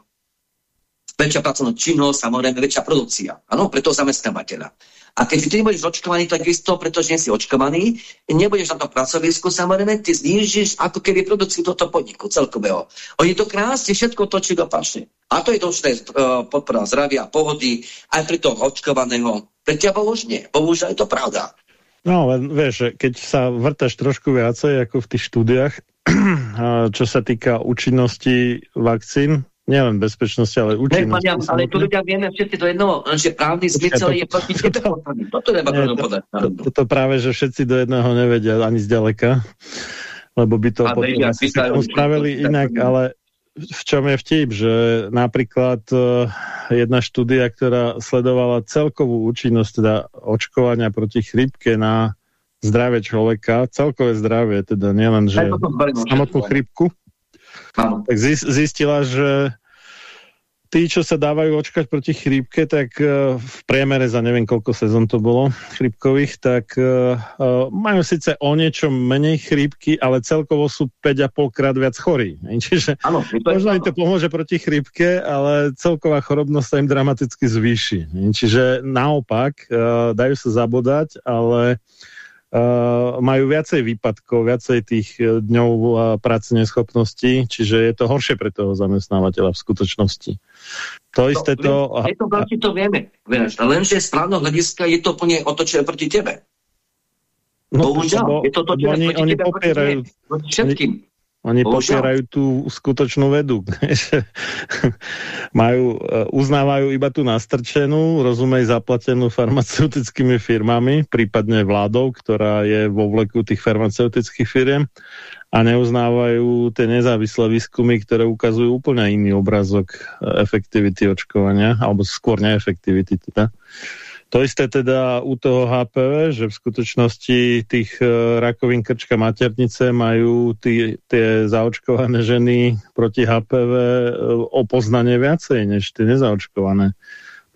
väčšia pracovná činnosť, samozrejme väčšia produkcia, áno, preto zamestnávateľa. A keď ty nebudeš očkovaný, tak isto, pretože nie si očkovaný, nebudeš na tom pracovisku, samozrejme, ty znížiš ako keby produkciu tohto podniku celkového. Oni to krásne všetko točí opačne. A to je dočné uh, e, podpora zdravia, pohody, aj pri toho očkovaného. Pre ťa bohuž nie, bohužiaľ je to pravda. No, len vieš, keď sa vrtaš trošku viacej ako v tých štúdiách, čo sa týka účinnosti vakcín, nielen bezpečnosti, ale účinnosti. Ne, ale tu ľudia vieme všetci do jedného, že právny zmysel je proti toto, toto treba nie, to, podať. Toto práve, že všetci do jedného nevedia ani zďaleka, lebo by to potom spravili inak, ale v čom je vtip, že napríklad e, jedna štúdia, ktorá sledovala celkovú účinnosť teda očkovania proti chrípke na zdravie človeka, celkové zdravie, teda nielen, že samotnú chrípku, tak zistila, že tí, čo sa dávajú očkať proti chrípke, tak uh, v priemere za neviem koľko sezón to bolo chrípkových, tak uh, uh, majú síce o niečo menej chrípky, ale celkovo sú 5,5 krát viac chorí. Čiže ano, možno im to pomôže proti chrípke, ale celková chorobnosť sa im dramaticky zvýši. Čiže naopak, dajú sa zabodať, ale majú viacej výpadkov, viacej tých dňov uh, práce neschopnosti, čiže je to horšie pre toho zamestnávateľa v skutočnosti. To isté to... Je to proti to vieme, vieš, lenže z právneho hľadiska je to úplne otočené proti tebe. No, Bohužiaľ, je to točené proti oni tebe, popierajú, proti všetkým. Oni popierajú tú skutočnú vedu. Majú, e, uznávajú iba tú nastrčenú, rozumej zaplatenú farmaceutickými firmami, prípadne vládou, ktorá je vo vleku tých farmaceutických firiem a neuznávajú tie nezávislé výskumy, ktoré ukazujú úplne iný obrazok efektivity očkovania, alebo skôr neefektivity teda. To isté teda u toho HPV, že v skutočnosti tých uh, rakovín krčka maternice majú tí, tie zaočkované ženy proti HPV e, o poznanie viacej než tie nezaočkované.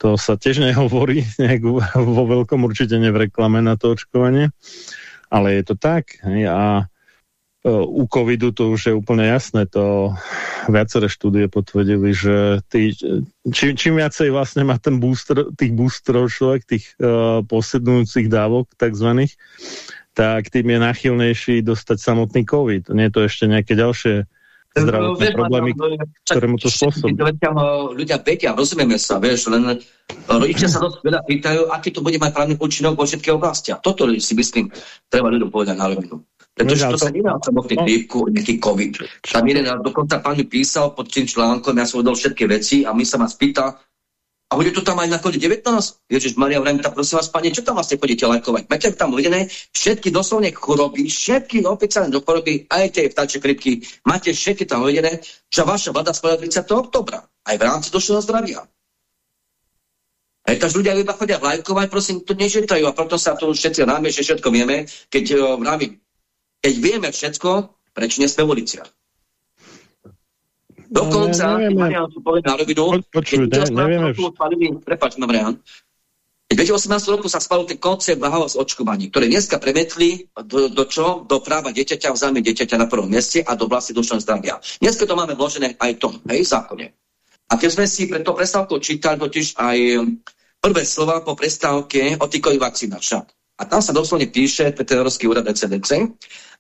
To sa tiež nehovorí nejak vo veľkom určite ne v reklame na to očkovanie, ale je to tak. A u covidu to už je úplne jasné, to viaceré štúdie potvrdili, že tý, čím, čím viacej vlastne má ten booster, tých boosterov človek, tých uh, posednúcich dávok takzvaných, tak tým je nachylnejší dostať samotný covid. Nie je to ešte nejaké ďalšie zdravotné problémy, ktoré mu to spôsobí. Ľudia vedia, rozumieme sa, vieš, len rodičia sa dosť veľa pýtajú, aký to bude mať právny účinok vo všetkých oblastiach. Toto si myslím, treba ľuďom povedať na rovinu. Pretože to, to sa nedá samotný no. nejaký COVID. Tam jeden, dokonca pán mi písal pod tým článkom, ja som vedel všetky veci a my sa ma spýta, a bude to tam aj na kode 19? Ježiš Maria, vrajme, tak prosím vás, pane, čo tam vlastne chodíte lajkovať? Máte tam uvedené všetky doslovne choroby, všetky oficiálne choroby, aj tie vtáče krypky, máte všetky tam uvedené, čo vaša vláda spravila 30. oktobra, aj v rámci došlého zdravia. Aj takže ľudia iba chodia lajkovať, prosím, to nežetajú a preto sa tu všetci náme, že všetko vieme, keď uh, vravím, keď vieme všetko, prečo nesme v uliciach? Dokonca, no, Marian tu povedal na rovinu, Počuj, keď ne, nevieme spalili, prepáč, Marian, v 2018 roku sa spalil ten koncept z očkovaní, ktoré dneska premetli do, do čo? Do práva dieťaťa, v zájme dieťaťa na prvom mieste a do vlasti dušného zdravia. Dneska to máme vložené aj tom, hej, zákone. A keď sme si pre to prestávku čítali totiž aj prvé slova po prestávke o týkových vakcínach však. A tam sa doslovne píše Európsky úrad ECDC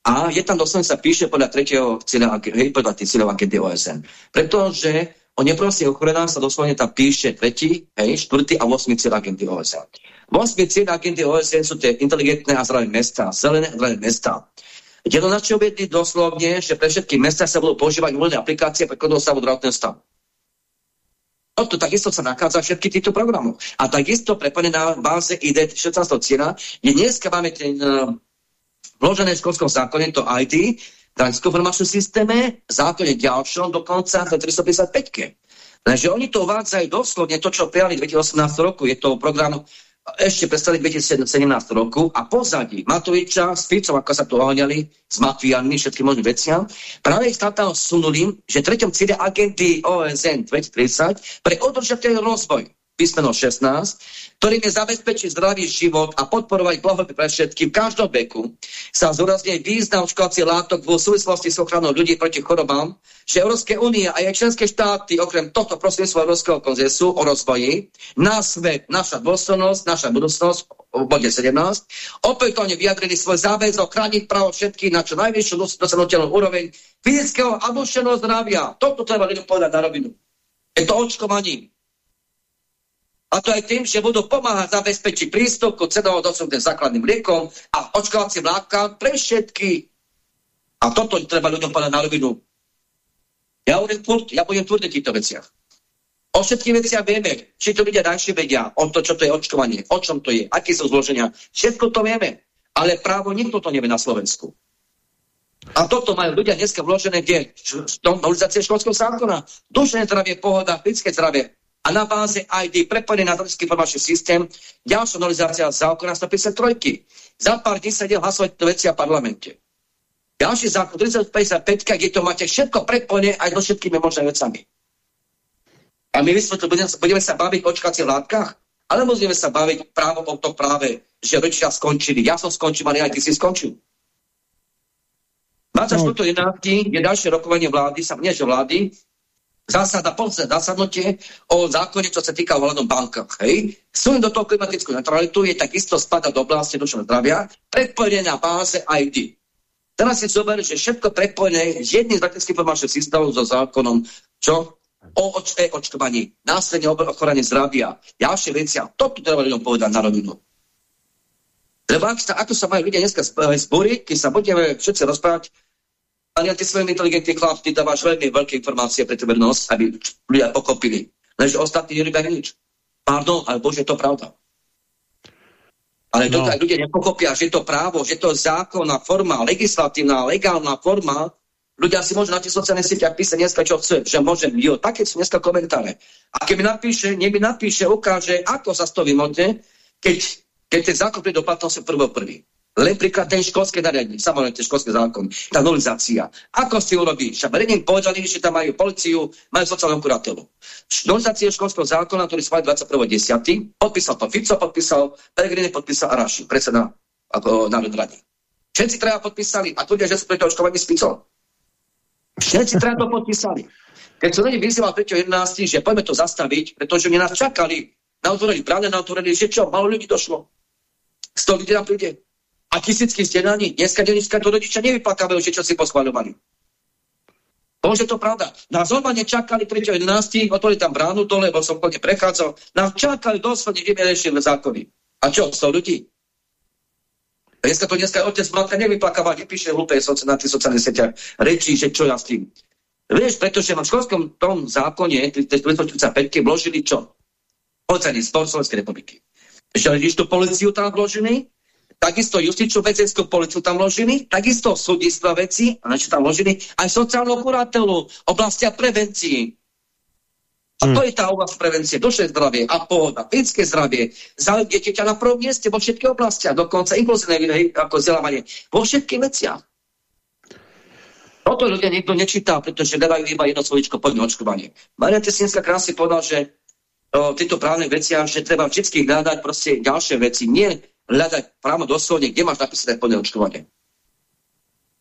a je tam doslovne sa píše podľa tretieho cieľa, hej, podľa tých cieľov agendy OSN. Pretože o neprostých ochoreniach sa doslovne tam píše tretí, hej, štvrtý a 8. cieľ agendy OSN. 8. cieľ agendy OSN sú tie inteligentné a zdravé mesta, zelené a zdravé mesta. Jednoznačne uvedli doslovne, že pre všetky mesta sa budú používať uvoľné aplikácie pre kodov stavu zdravotného stavu. Toto takisto sa nachádza všetky týchto programov. A takisto prepojené na báze ID 16 cieľa, je dneska máme ten uh, vložené v školskom zákone, to ID, daňskom informačnom systéme, zákone ďalšom dokonca za 355 -ke. Takže oni to uvádzajú doslovne, to, čo prijali 2018 roku, je to program ešte predstavili 2017 roku a pozadí Matoviča s Ficom, ako sa to oháňali, s Matvianmi, všetkým možným veciam, práve ich tam sunuli, že treťom cíle agenty OSN 2030 pre udržateľný rozvoj písmeno 16, ktorým je zabezpečiť zdravý život a podporovať blahobyt pre všetkým v každom veku, sa zúrazňuje význam očkovací látok vo súvislosti s ochranou ľudí proti chorobám, že Európske únie a jej členské štáty okrem tohto prostredníctva Európskeho konzesu o rozvoji, na svet, naša dôstojnosť, naša budúcnosť, v bode 17, opätovne vyjadrili svoj záväzok chrániť právo všetkých na čo najvyššiu dosiahnutelnú úroveň fyzického a dušeného zdravia. Toto treba ľuďom povedať na rovinu. Je to očkovaním. A to aj tým, že budú pomáhať zabezpečiť prístup k cenovo dostupným základným liekom a očkovacím látkam pre všetky. A toto treba ľuďom povedať na rovinu. Ja budem, tvrt, ja budem tvrdiť v týchto veciach. O všetkých veciach vieme, či to ľudia dajšie vedia, o to, čo to je očkovanie, o čom to je, aké sú zloženia. Všetko to vieme, ale právo nikto to nevie na Slovensku. A toto majú ľudia dneska vložené kde? V tom školského zákona. Dušené zdravie, pohoda, fyzické zdravie a na báze ID prepojený na elektronický informačný systém, ďalšia novelizácia zákona 153. Za pár dní sa ide hlasovať to veci a parlamente. Ďalší zákon 355, kde to máte všetko prepojené aj so všetkými možnými vecami. A my budeme, budeme sa baviť o očkacích látkach? Alebo budeme sa baviť právo o to práve, že rodičia skončili. Ja som skončil, ale aj ty si skončil. 24. No. je ďalšie rokovanie vlády, sa nie že vlády, zásada, posledné zasadnutie o zákone, čo sa týka ohľadom bankách. Hej. Do toho klimatickú neutralitu, je takisto spada do oblasti dušného zdravia, prepojené na báze ID. Teraz si zober, že všetko prepojené s jedným z praktických informačných systémov so zákonom, čo? O oč e očkovaní, následne o ochrane zdravia, ďalšie veci. A toto treba ľuďom povedať na rovinu. Sa, ako sa majú ľudia dneska zboriť, keď sa budeme všetci rozprávať ale ty svojim inteligentný chlap, ty dávaš veľmi veľké informácie pre vernosť, aby ľudia pochopili. Lenže ostatní nerobia nič. Pardon, ale bože, je to pravda. Ale no. to tak ľudia nepochopia, že to právo, že to zákonná forma, legislatívna, legálna forma, ľudia si môžu na tie sociálne sieťach písať dneska, čo chce, že môžem, jo, také sú dneska komentáre. A keď mi napíše, nech mi napíše, ukáže, ako sa z toho vymotne, keď, keď ten zákon príde do platnosti. Len príklad ten školské nariadenie, samozrejme ten školský zákon, tá nolizácia. Ako si urobí? Však verejným povedali, že tam majú policiu, majú sociálnu kuratelu. Nolizácia školského zákona, ktorý schválil 21.10. Podpísal to Fico, podpísal Pelegrini, podpísal Araši, predseda ako národ rady. Všetci treba podpísali a tvrdia, že sú pre to očkovanie s Ficom. Všetci treba to podpísali. Keď som není vyzýval 3.11, že poďme to zastaviť, pretože mne nás čakali na otvorení, právne na otvorení, že čo, malo ľudí došlo. 100 ľudí nám príde a tisícky zdenaní. Dneska dneska to rodičia nevyplakávajú, že čo si poschváľovali. Bože, to pravda. Nás normálne čakali 3.11, otvorili tam bránu dole, lebo som plne prechádzal. Nás čakali doslovne vymerejšie zákony. A čo, 100 ľudí? Dneska to dneska otec matka nevyplakáva, vypíše hlúpe na tých sociálnych sieťach. Rečí, že čo ja s tým. Vieš, pretože v školskom tom zákone 345 vložili čo? Policajný spor Slovenskej republiky. Že tú policiu tam vložený, takisto justičnú vecenskú policiu tam vložili, takisto súdistva veci, a tam vložili aj sociálnu kuratelu, oblastia prevencií. A to hmm. je tá oblasť prevencie, dušné zdravie a pohoda, fyzické zdravie, záujem dieťaťa na prvom mieste vo všetkých oblastiach, dokonca inkluzívne ako vzdelávanie, vo všetkých veciach. Toto ľudia nikto nečítá, pretože nedajú iba jedno slovičko poďme očkovanie. Maria Tesinská krásne povedal, že o týchto právnych veciach, že treba vždy hľadať proste ďalšie veci. Nie hľadať právo doslovne, kde máš napísané plné očkovanie.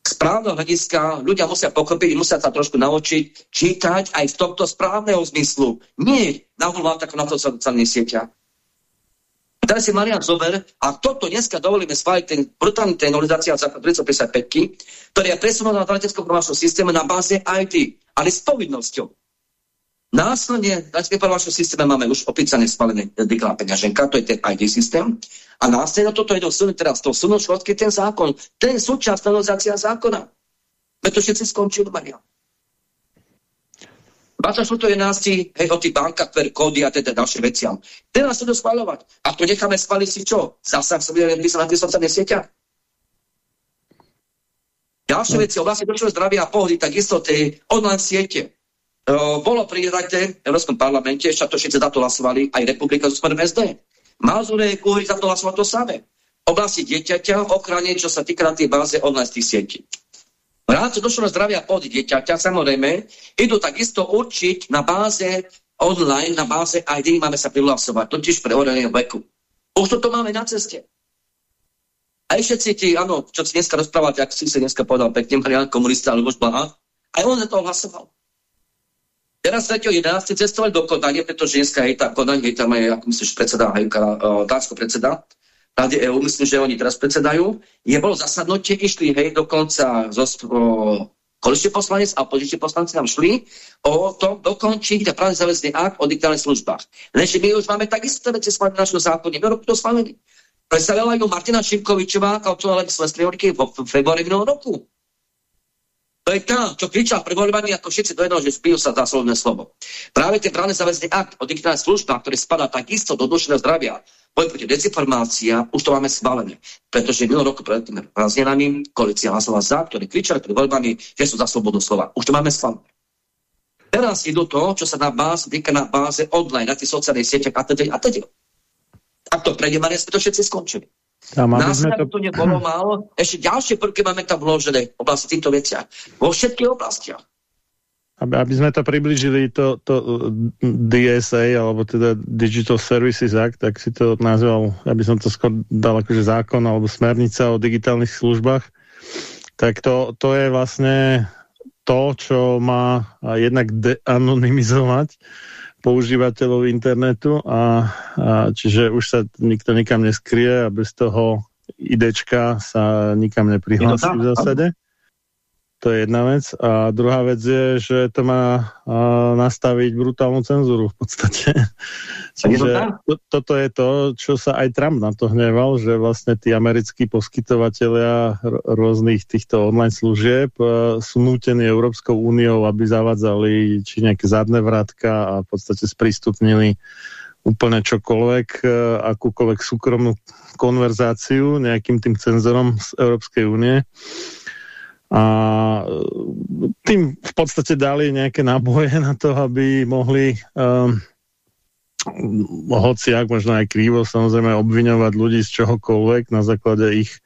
Z hľadiska ľudia musia pochopiť, musia sa trošku naučiť čítať aj v tomto správneho zmyslu. Nie na voľbách ako na to sociálnych sieťach. Teraz si Marian zober, a toto dneska dovolíme schváliť ten brutálny tenorizácia 355, ktorý je presunutý na leteckom informačnom systéme na báze IT, ale s povinnosťou. Následne v informačnom systéme máme už opísané spalené deklará peňaženka, to je ten ID systém. A následne toto je dosunúť teraz to sunú školský ten zákon. Ten súčasť finalizácia zákona. Preto všetci skončili Maria. 24.11. hej, o tých bankách, ktoré kódy a teda ďalšie veciam. Teraz sa to schváľovať. A to necháme schváliť si čo? Zasa sa budeme písať na tie sociálne sieťa? Ďalšie no. veci, oblasti dočného zdravia a pohody, takisto tie online siete bolo prijaté v Európskom parlamente, však to všetci za to hlasovali, aj republika zo smerom SD. Mazure Kuhri za to hlasovali to samé. Oblasti dieťaťa, ochrane, čo sa týka na tej báze online tých sietí. V rámci došlo zdravia pod dieťaťa, samozrejme, idú takisto určiť na báze online, na báze ID, máme sa prihlasovať, totiž pre oreného veku. Už toto máme na ceste. Aj všetci tí, áno, čo si dneska rozprávate, ak si si dneska povedal pekne, komunista alebo Blaha, aj on za to hlasoval. Teraz 3.11. cestovali do Kodane, pretože dneska je tá Kodaň, hej, tam je, ako myslíš, predseda Hajka, uh, Dánsko predseda, Rade EU, myslím, že oni teraz predsedajú. Je bolo zasadnutie, išli, hej, dokonca zo koaličný poslanec a opozičný poslanci nám šli o tom dokončiť právne záväzný akt o digitálnych službách. Lenže my už máme takisto veci schválené v našom zákone. My roku to schválili. Predstavila ju Martina Šimkovičová, autonálne Slovenskej v februári minulého roku. To je tá, čo kričal pri voľbaní, ako všetci do že spijú sa za slovné slovo. Práve ten právne záväzný akt o digitálnej službách, ktorý spadá takisto do dušného zdravia, boj proti dezinformácia, už to máme schválené. Pretože minulý roku pred tými prázdninami koalícia hlasovala za, ktorí kričali pri voľbami, že sú za slobodu slova. Už to máme schválené. Teraz idú to, čo sa na báze, týka na báze online, na tých sociálnych sieťach a teda a to prejde, sme to všetci skončili. Tam, Následne to... to nebolo málo. Ešte ďalšie prvky máme tam vložené v oblasti týchto veciach. Vo všetkých oblastiach. aby, aby sme to približili, to, to DSA, alebo teda Digital Services Act, tak si to nazval, aby som to skôr dal akože zákon alebo smernica o digitálnych službách, tak to, to je vlastne to, čo má jednak anonymizovať používateľov internetu a, a čiže už sa nikto nikam neskrie a bez toho IDčka sa nikam neprihlási v zásade. To je jedna vec. A druhá vec je, že to má a, nastaviť brutálnu cenzúru v podstate. Čiže to, toto je to, čo sa aj Trump na to hneval, že vlastne tí americkí poskytovateľia rôznych týchto online služieb a, sú nútení Európskou úniou, aby zavadzali či nejaké zadné vrátka a v podstate sprístupnili úplne čokoľvek, akúkoľvek súkromnú konverzáciu nejakým tým cenzorom z Európskej únie a tým v podstate dali nejaké náboje na to, aby mohli um, hoci ak možno aj krivo samozrejme obviňovať ľudí z čohokoľvek na základe ich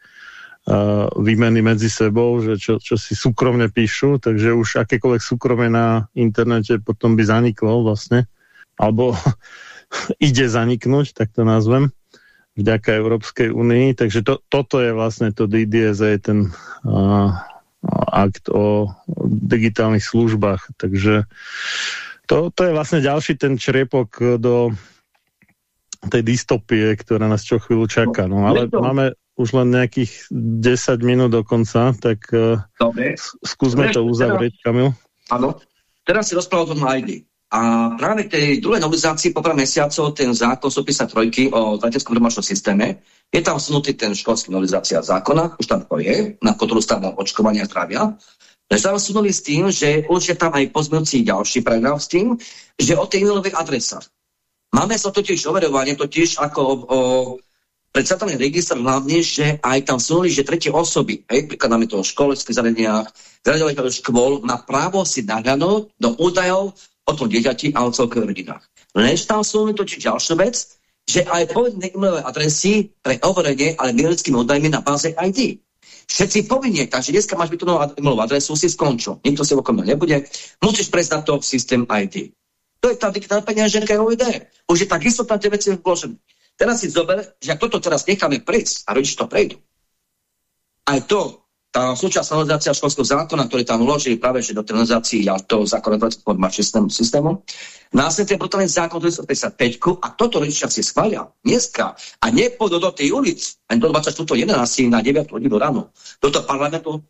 uh, výmeny medzi sebou, že čo, čo si súkromne píšu, takže už akékoľvek súkromie na internete potom by zaniklo vlastne, alebo ide zaniknúť, tak to nazvem vďaka Európskej únii, takže to, toto je vlastne to DDSA, ten uh, akt o digitálnych službách. Takže to, to je vlastne ďalší ten čriepok do tej dystopie, ktorá nás čo chvíľu čaká. No, ale to... máme už len nejakých 10 minút do konca, tak uh, skúsme to uzavrieť, Kamil. Áno. Teraz si rozprával o tom ID. A práve k tej druhej novelizácii po pár mesiacov ten zákon 153 o leteckom informačnom systéme, je tam vsunutý ten školský novelizácia zákona, už tam to je, na kontrolu stavu očkovania zdravia. Tam vsunuli s tým, že už je tam aj pozmeňujúci ďalší paragraf s tým, že o tej e-mailových adresách. Máme sa totiž overovanie, totiž ako o, o predstavný register hlavne, že aj tam vsunuli, že tretie osoby, hej, príklad to o školských zariadeniach, zariadeniach škôl, má právo si nahľadnúť do údajov o tom dieťati a o celkových rodinách. Lež tam sú totiž ďalšia vec, že aj povedné e-mailové adresy pre overenie, ale biotickými údajmi na báze ID. Všetci povinne, takže dneska máš vytvorenú e-mailovú adresu, si skončil. Nikto si okolo nebude. Musíš prejsť na to systém ID. To je tá digitálna peňaženka OID. Už je tak istotná tie veci vložené. Teraz si zober, že ak toto teraz necháme prejsť a rodič to prejdú, aj to tá súčasná organizácia školského zákona, ktorý tam vložili práve že do tranzácií a toho zákona systému, systému, následne brutálny zákon 255 a toto rodičia si schvália dneska a nepôjdu do tej ulic ani do 24.11 na 9 hodinu ráno do toho parlamentu,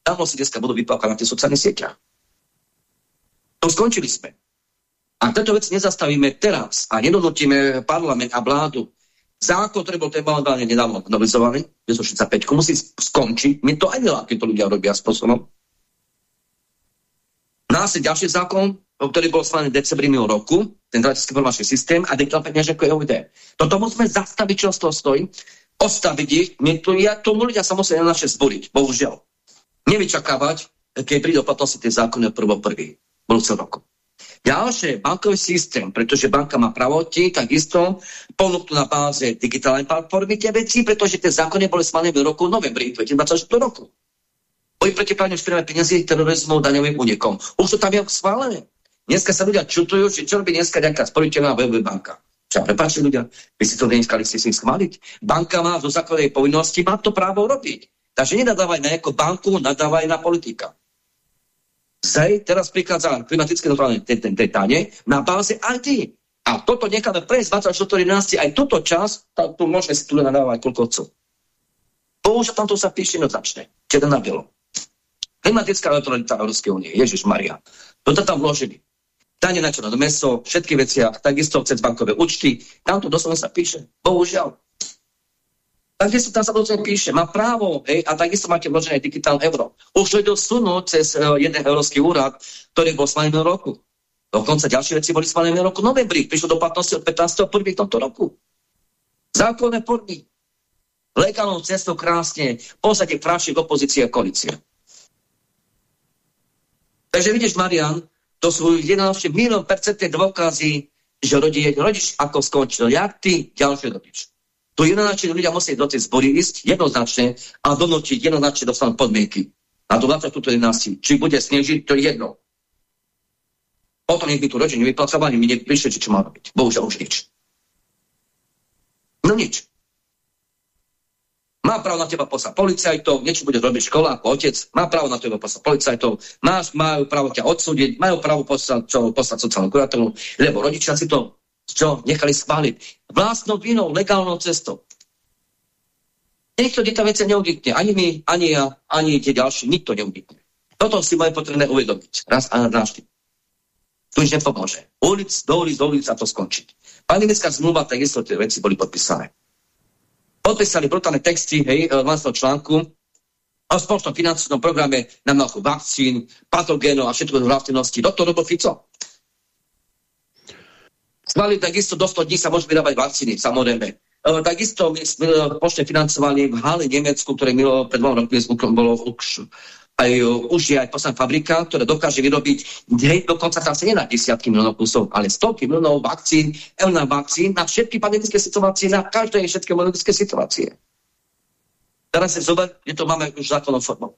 dávno si dneska budú vypávkať na tie sociálne sieťa. To skončili sme. A tento vec nezastavíme teraz a nedonutíme parlament a vládu zákon, ktorý bol momentálne nedávno novelizovaný, 265, musí skončiť. My to aj veľa, keď to ľudia robia spôsobom. Následne ďalší zákon, ktorý bol schválený v decembri minulého roku, ten zdravotnícky informačný systém a deklar peniaže ako EUD. Toto musíme zastaviť, čo z toho stojí, ostaviť ich, tu, ja, tomu ľudia sa musia na naše zboliť, bohužiaľ. Nevyčakávať, keď príde o platnosti tie zákony od 1.1. budúceho roku. Ďalšie, bankový systém, pretože banka má pravoti, takisto ponúknú na báze digitálnej platformy tie veci, pretože tie zákony boli schválené v roku novembri 2024 roku. Boj proti praniu špinavé peniazy, terorizmu, daňovým únikom. Už to tam je schválené. Dneska sa ľudia čutujú, že čo robí dneska nejaká sporiteľná webová banka. Čo, prepáči ľudia, vy si to dneska si si schváliť. Banka má zo základnej povinnosti, má to právo robiť. Takže nenadávaj na nejakú banku, nadávaj na politika. Zej teraz prichádza klimatické neutrálne tetane na báze IT. A toto necháme prejsť 24.11. Aj túto čas, tu môžeme si tu nadávať koľko chcú. Bohužiaľ, tamto sa píše jednoznačne. Černé na bielo. Klimatická neutralita Európskej únie. Ježiš Maria. Toto tam vložili. Dane na na meso, všetky veci, takisto cez bankové účty. Tamto doslova sa píše. Bohužiaľ. Takisto tam sa to píše, má právo, hej, a takisto máte vložené digitálne euro. Už idú sunúť cez uh, jeden európsky úrad, ktorý bol schválený v roku. Dokonca ďalšie veci boli schválené v roku novembri, prišlo do platnosti od 15. v tomto roku. Zákonné formy. Legálnou cestou krásne, v podstate prášik opozície a koalície. Takže vidíš, Marian, to sú jednoduché milión percentné dôkazy, že rodič, rodič ako skončil, jak ty, ďalší rodič. Tu jednoznačne ľudia musí do tej zbory ísť jednoznačne a donútiť jednoznačne dostanú podmienky. A to 20 túto 11. Či bude snežiť, to je jedno. Potom nech by tu rodine vypracovali, mi nepíše, čo má robiť. Bohužiaľ už nič. No nič. Má právo na teba poslať policajtov, niečo bude robiť škola ako otec, má právo na teba poslať policajtov, máš, majú právo ťa odsúdiť, majú právo poslať, poslať sociálnu kurátoru, lebo rodičia si to čo, nechali schváliť vlastnou vinou, legálnou cestou. Niekto tieto veci neudikne, ani my, ani ja, ani tie ďalší, nikto neudikne. Toto si majú potrebné uvedomiť, raz a navždy. Tu nič nepomôže. Ulic, do ulic, do ulic a to skončiť. Pandemická zmluva, takisto tie veci boli podpísané podpísali brutálne texty, hej, e, vlastného článku o spoločnom finančnom programe na mnoho vakcín, patogénov a všetko vlastnosti. Do toho robil Fico. Schválili takisto do 100 dní sa môžu vydávať vakcíny, samozrejme. E, takisto my sme e, počne financovali v Hale Nemecku, ktoré milo pred dvom rokmi bolo už aj, už je aj posledná fabrika, ktorá dokáže vyrobiť, hej, dokonca tam sa nedá desiatky miliónov kusov, ale stovky miliónov vakcín, elná vakcín na všetky pandemické situácie, na každé všetky pandemické situácie. Teraz si zober, že to máme už zákonnou formou.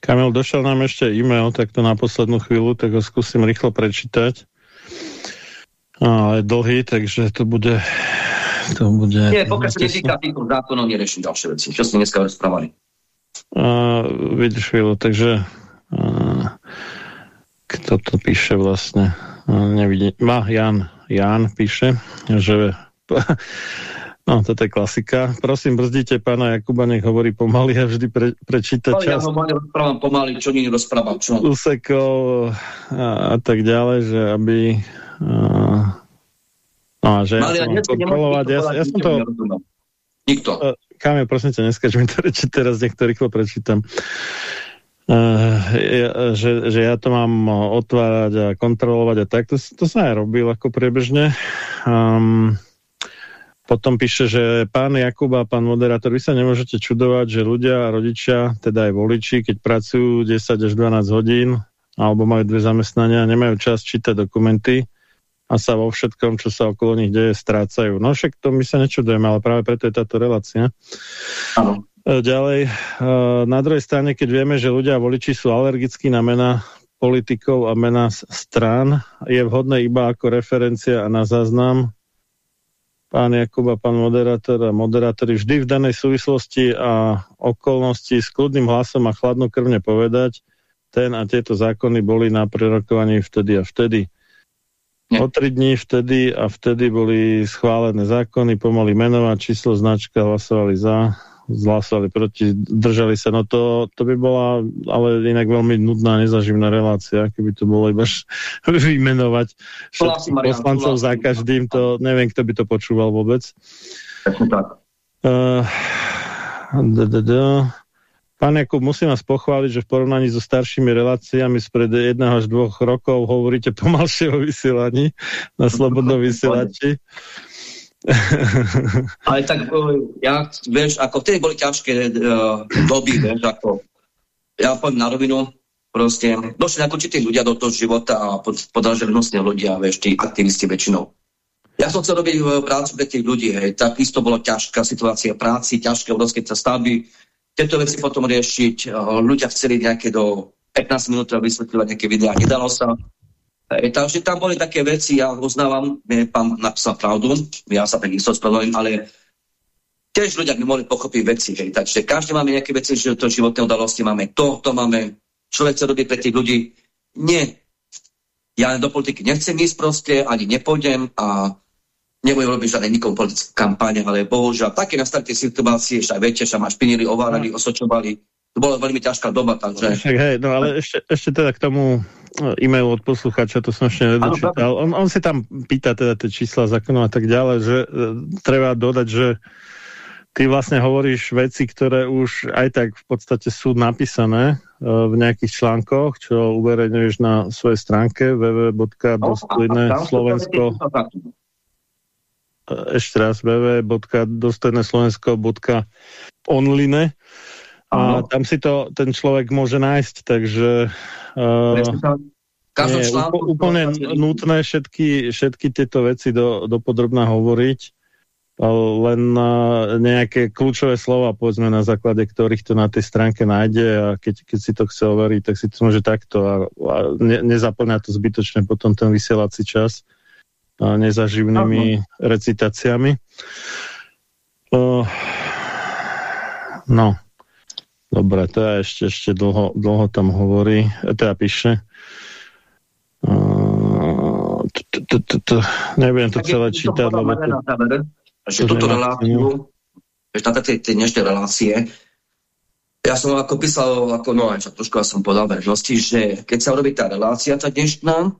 Kamil, došiel nám ešte e-mail, tak to na poslednú chvíľu, tak ho skúsim rýchlo prečítať. Ale dlhý, takže to bude... To bude Nie, pokiaľ sa netýka týchto zákonov, neriešim ďalšie veci, čo sme dneska rozprávali. Uh, chvíľu, takže uh, kto to píše vlastne? Uh, nevidí. Ma, Jan, Jan píše, že No, toto je klasika. Prosím, brzdite pána Jakuba, nech hovorí pomaly a vždy pre, prečíta čas. Ja rozprávam pomaly, čo nie rozprávam. Čo? Úsekov a, a tak ďalej, že aby... No a že Mali, ja som kontrolovať, ja, ja som to... Nikto. Uh, Kamil, prosím ťa, dneska, že mi to reči teraz niekto rýchlo prečítam. Uh, ja, že, že ja to mám otvárať a kontrolovať a tak, to, to sa aj robil ako priebežne. Um, potom píše, že pán Jakub a pán moderátor, vy sa nemôžete čudovať, že ľudia a rodičia, teda aj voliči, keď pracujú 10 až 12 hodín alebo majú dve zamestnania, nemajú čas čítať dokumenty, a sa vo všetkom, čo sa okolo nich deje, strácajú. No však to my sa nečudujeme, ale práve preto je táto relácia. Áno. E, ďalej, e, na druhej strane, keď vieme, že ľudia voliči sú alergickí na mena politikov a mena strán, je vhodné iba ako referencia a na záznam pán Jakub a pán moderátor a moderátori vždy v danej súvislosti a okolnosti s kľudným hlasom a chladnokrvne povedať, ten a tieto zákony boli na prerokovaní vtedy a vtedy. O tri dní vtedy a vtedy boli schválené zákony, pomaly menovať, číslo, značka, hlasovali za, hlasovali proti, držali sa. No to, to by bola ale inak veľmi nudná, nezaživná relácia, keby to bolo iba vymenovať všetkých poslancov za každým, to neviem, kto by to počúval vôbec. Tak. Uh, Pán Jakub, musím vás pochváliť, že v porovnaní so staršími reláciami spred jedného až dvoch rokov hovoríte pomalšie o vysielaní na slobodnom vysielači. Ale tak ja, vieš, ako vtedy boli ťažké uh, doby, vieš, ako ja poviem na rovinu, proste došli ako určití ľudia do toho života a pod, podražili nosne ľudia, vieš, tí aktivisti väčšinou. Ja som chcel robiť uh, prácu pre tých ľudí, hej, takisto bolo ťažká situácia práci, ťažké obrovské stavby, tieto veci potom riešiť. Ľudia chceli nejaké do 15 minút vysvetľovať nejaké videá, nedalo sa. E, takže tam boli také veci, ja uznávam, pán napísal pravdu, ja sa takisto spravodlím, ale tiež ľudia by mohli pochopiť veci. Hej. Takže každý máme nejaké veci, že to životné udalosti máme to, to máme. Človek sa robí pre tých ľudí. Nie. Ja do politiky nechcem ísť proste, ani nepôjdem a nebudem robiť žiadne nikomu politické kampáne, ale bohužiaľ také nastali tie situácie, ešte aj viete, že ma špinili, ovárali, no. osočovali. To bola veľmi ťažká doba, takže... Však hej, no ale ešte, ešte teda k tomu e, e-mailu od posluchača, to som ešte nedočítal. On, on si tam pýta teda tie čísla zákonov a tak ďalej, že e, treba dodať, že ty vlastne hovoríš veci, ktoré už aj tak v podstate sú napísané e, v nejakých článkoch, čo uverejňuješ na svojej stránke www.dostojné.slovensko ešte raz www.dostojneslovensko.online a Aha. tam si to ten človek môže nájsť, takže uh, nie, úplne nutné všetky, všetky tieto veci do, do podrobná hovoriť. len nejaké kľúčové slova, povedzme, na základe ktorých to na tej stránke nájde a keď, keď si to chce overiť, tak si to môže takto a, a ne, nezaplňa to zbytočne potom ten vysielací čas a nezaživnými Aha. recitáciami. Uh, no, dobre, to je ešte, ešte dlho, dlho tam hovorí, teda píše. Uh, Nebudem to celé čítať, lebo že túto reláciu, že na dnešnej relácie, ja som ako písal, ako no aj trošku ja som podal vernosti, že keď sa urobí tá relácia, tá dnešná,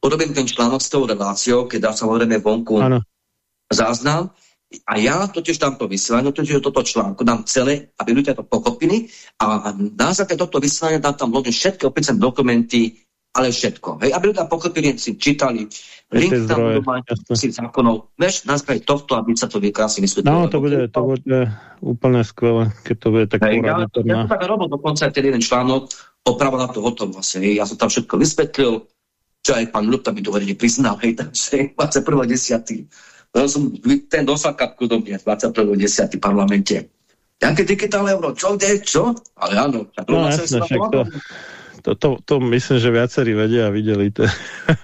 urobím ten článok s tou reláciou, keď dá samozrejme vonku ano. záznam, a ja totiž dám to vysielanie, totiž toto článku dám celé, aby ľudia to pochopili a na základe tohto vysielania dám tam všetky opäť dokumenty, ale všetko. Hej, aby ľudia pochopili, si čítali link tam do si zákonov. Vieš, na základe tohto, aby sa to krásne vysvetlilo. No, to bude, to bude úplne skvelé, keď to bude tak hey, ja, ja to tak robil dokonca ten jeden článok, opravo na to hotovo vlastne. Hej. Ja som tam všetko vysvetlil, čo aj pán Ľupta mi to verejne priznal, hej, takže 21.10. Ja som ten dostal kapku do mňa, 21.10. v parlamente. Jaké digitálne euro? Čo, kde, čo? Ale áno. No, jasne, však to, to, to, to myslím, že viacerí vedia a videli tie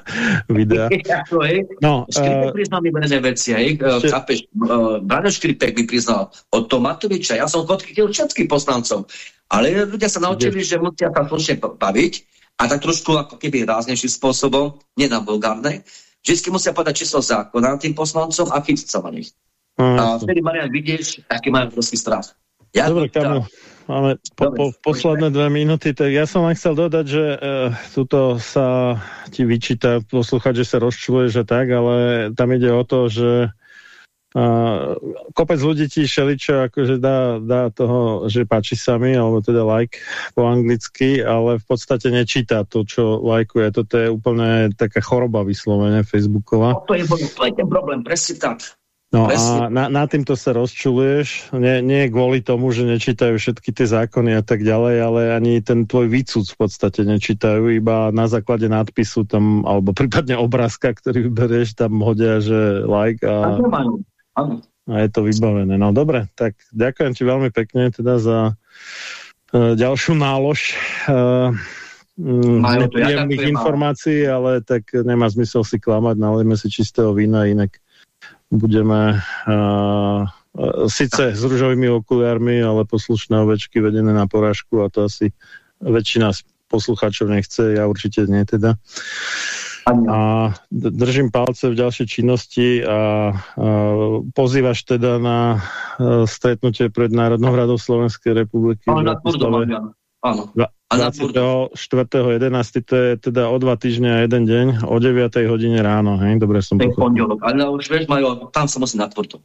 videá. no, Škripek uh, priznal mi menej veci, aj, či... chápeš, uh, Brano Škripek mi priznal od Tomatoviča, ja som odchytil všetkých poslancov, ale ľudia sa naučili, že musia sa slušne baviť a tak trošku ako keby ráznejším spôsobom, nie na vulgárne, vždy musia povedať číslo zákona tým poslancom a chytiť sa na nich. Mm. A vtedy, Marian, vidíš, aký majú prostý strach. Ja Dobre, Kamil, Máme po, po, posledné dve minúty, tak ja som len chcel dodať, že e, tuto sa ti vyčíta poslúchať, že sa rozčuluje, že tak, ale tam ide o to, že kopec ľudí ti šeličo akože dá, dá toho, že páči sa mi, alebo teda like po anglicky, ale v podstate nečíta to, čo lajkuje. Toto je úplne taká choroba vyslovene Facebooková. No, to je ten problém, presne tak. No a na, na týmto sa rozčuluješ, nie, nie kvôli tomu, že nečítajú všetky tie zákony a tak ďalej, ale ani ten tvoj výcud v podstate nečítajú, iba na základe nadpisu tam, alebo prípadne obrázka, ktorý vyberieš, tam hodia, že like a, a je to vybavené. No dobre, tak ďakujem ti veľmi pekne teda za uh, ďalšiu nálož uh, nepríjemných informácií, ale tak nemá zmysel si klamať, nalejme si čistého vína, inak budeme uh, síce s rúžovými okuliarmi, ale poslušné ovečky vedené na porážku a to asi väčšina poslucháčov nechce, ja určite nie teda. A držím palce v ďalšej činnosti a, a pozývaš teda na a, stretnutie pred Národnou radou Slovenskej republiky. Ale na Áno. 24.11. to je teda o dva týždne a jeden deň, o 9. hodine ráno, hej? Dobre som pochopil. pondelok, ale už vieš, majú, tam sa musí na tvrdo.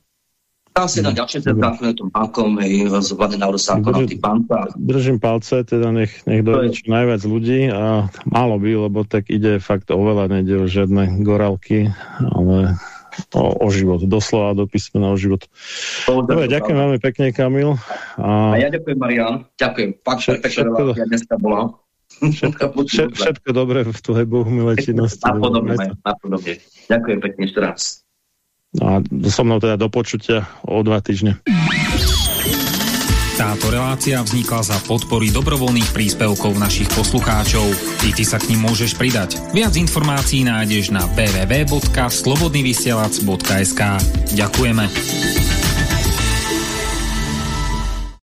Tam si na ďalšie stretnutie tom bankom, hej, zvládne na zákon na tých bankách. Držím palce, teda nech, nech dojde čo najviac ľudí a málo by, lebo tak ide fakt oveľa, nejde o žiadne gorálky, ale o, o život, doslova do písmena o život. Dobre, ďakujem veľmi pekne, Kamil. A, a ja ďakujem, Marian. Ďakujem. Fakt, všetko, všetko, dneska bola. Všetko, všetko, všetko dobré v tvojej bohumilej činnosti. Napodobne, napodobne. Ďakujem pekne ešte raz. No a so mnou teda do počutia o dva týždne. Táto relácia vznikla za podpory dobrovoľných príspevkov našich poslucháčov. I ty sa k ním môžeš pridať. Viac informácií nájdeš na www.slobodnyvysielac.sk Ďakujeme.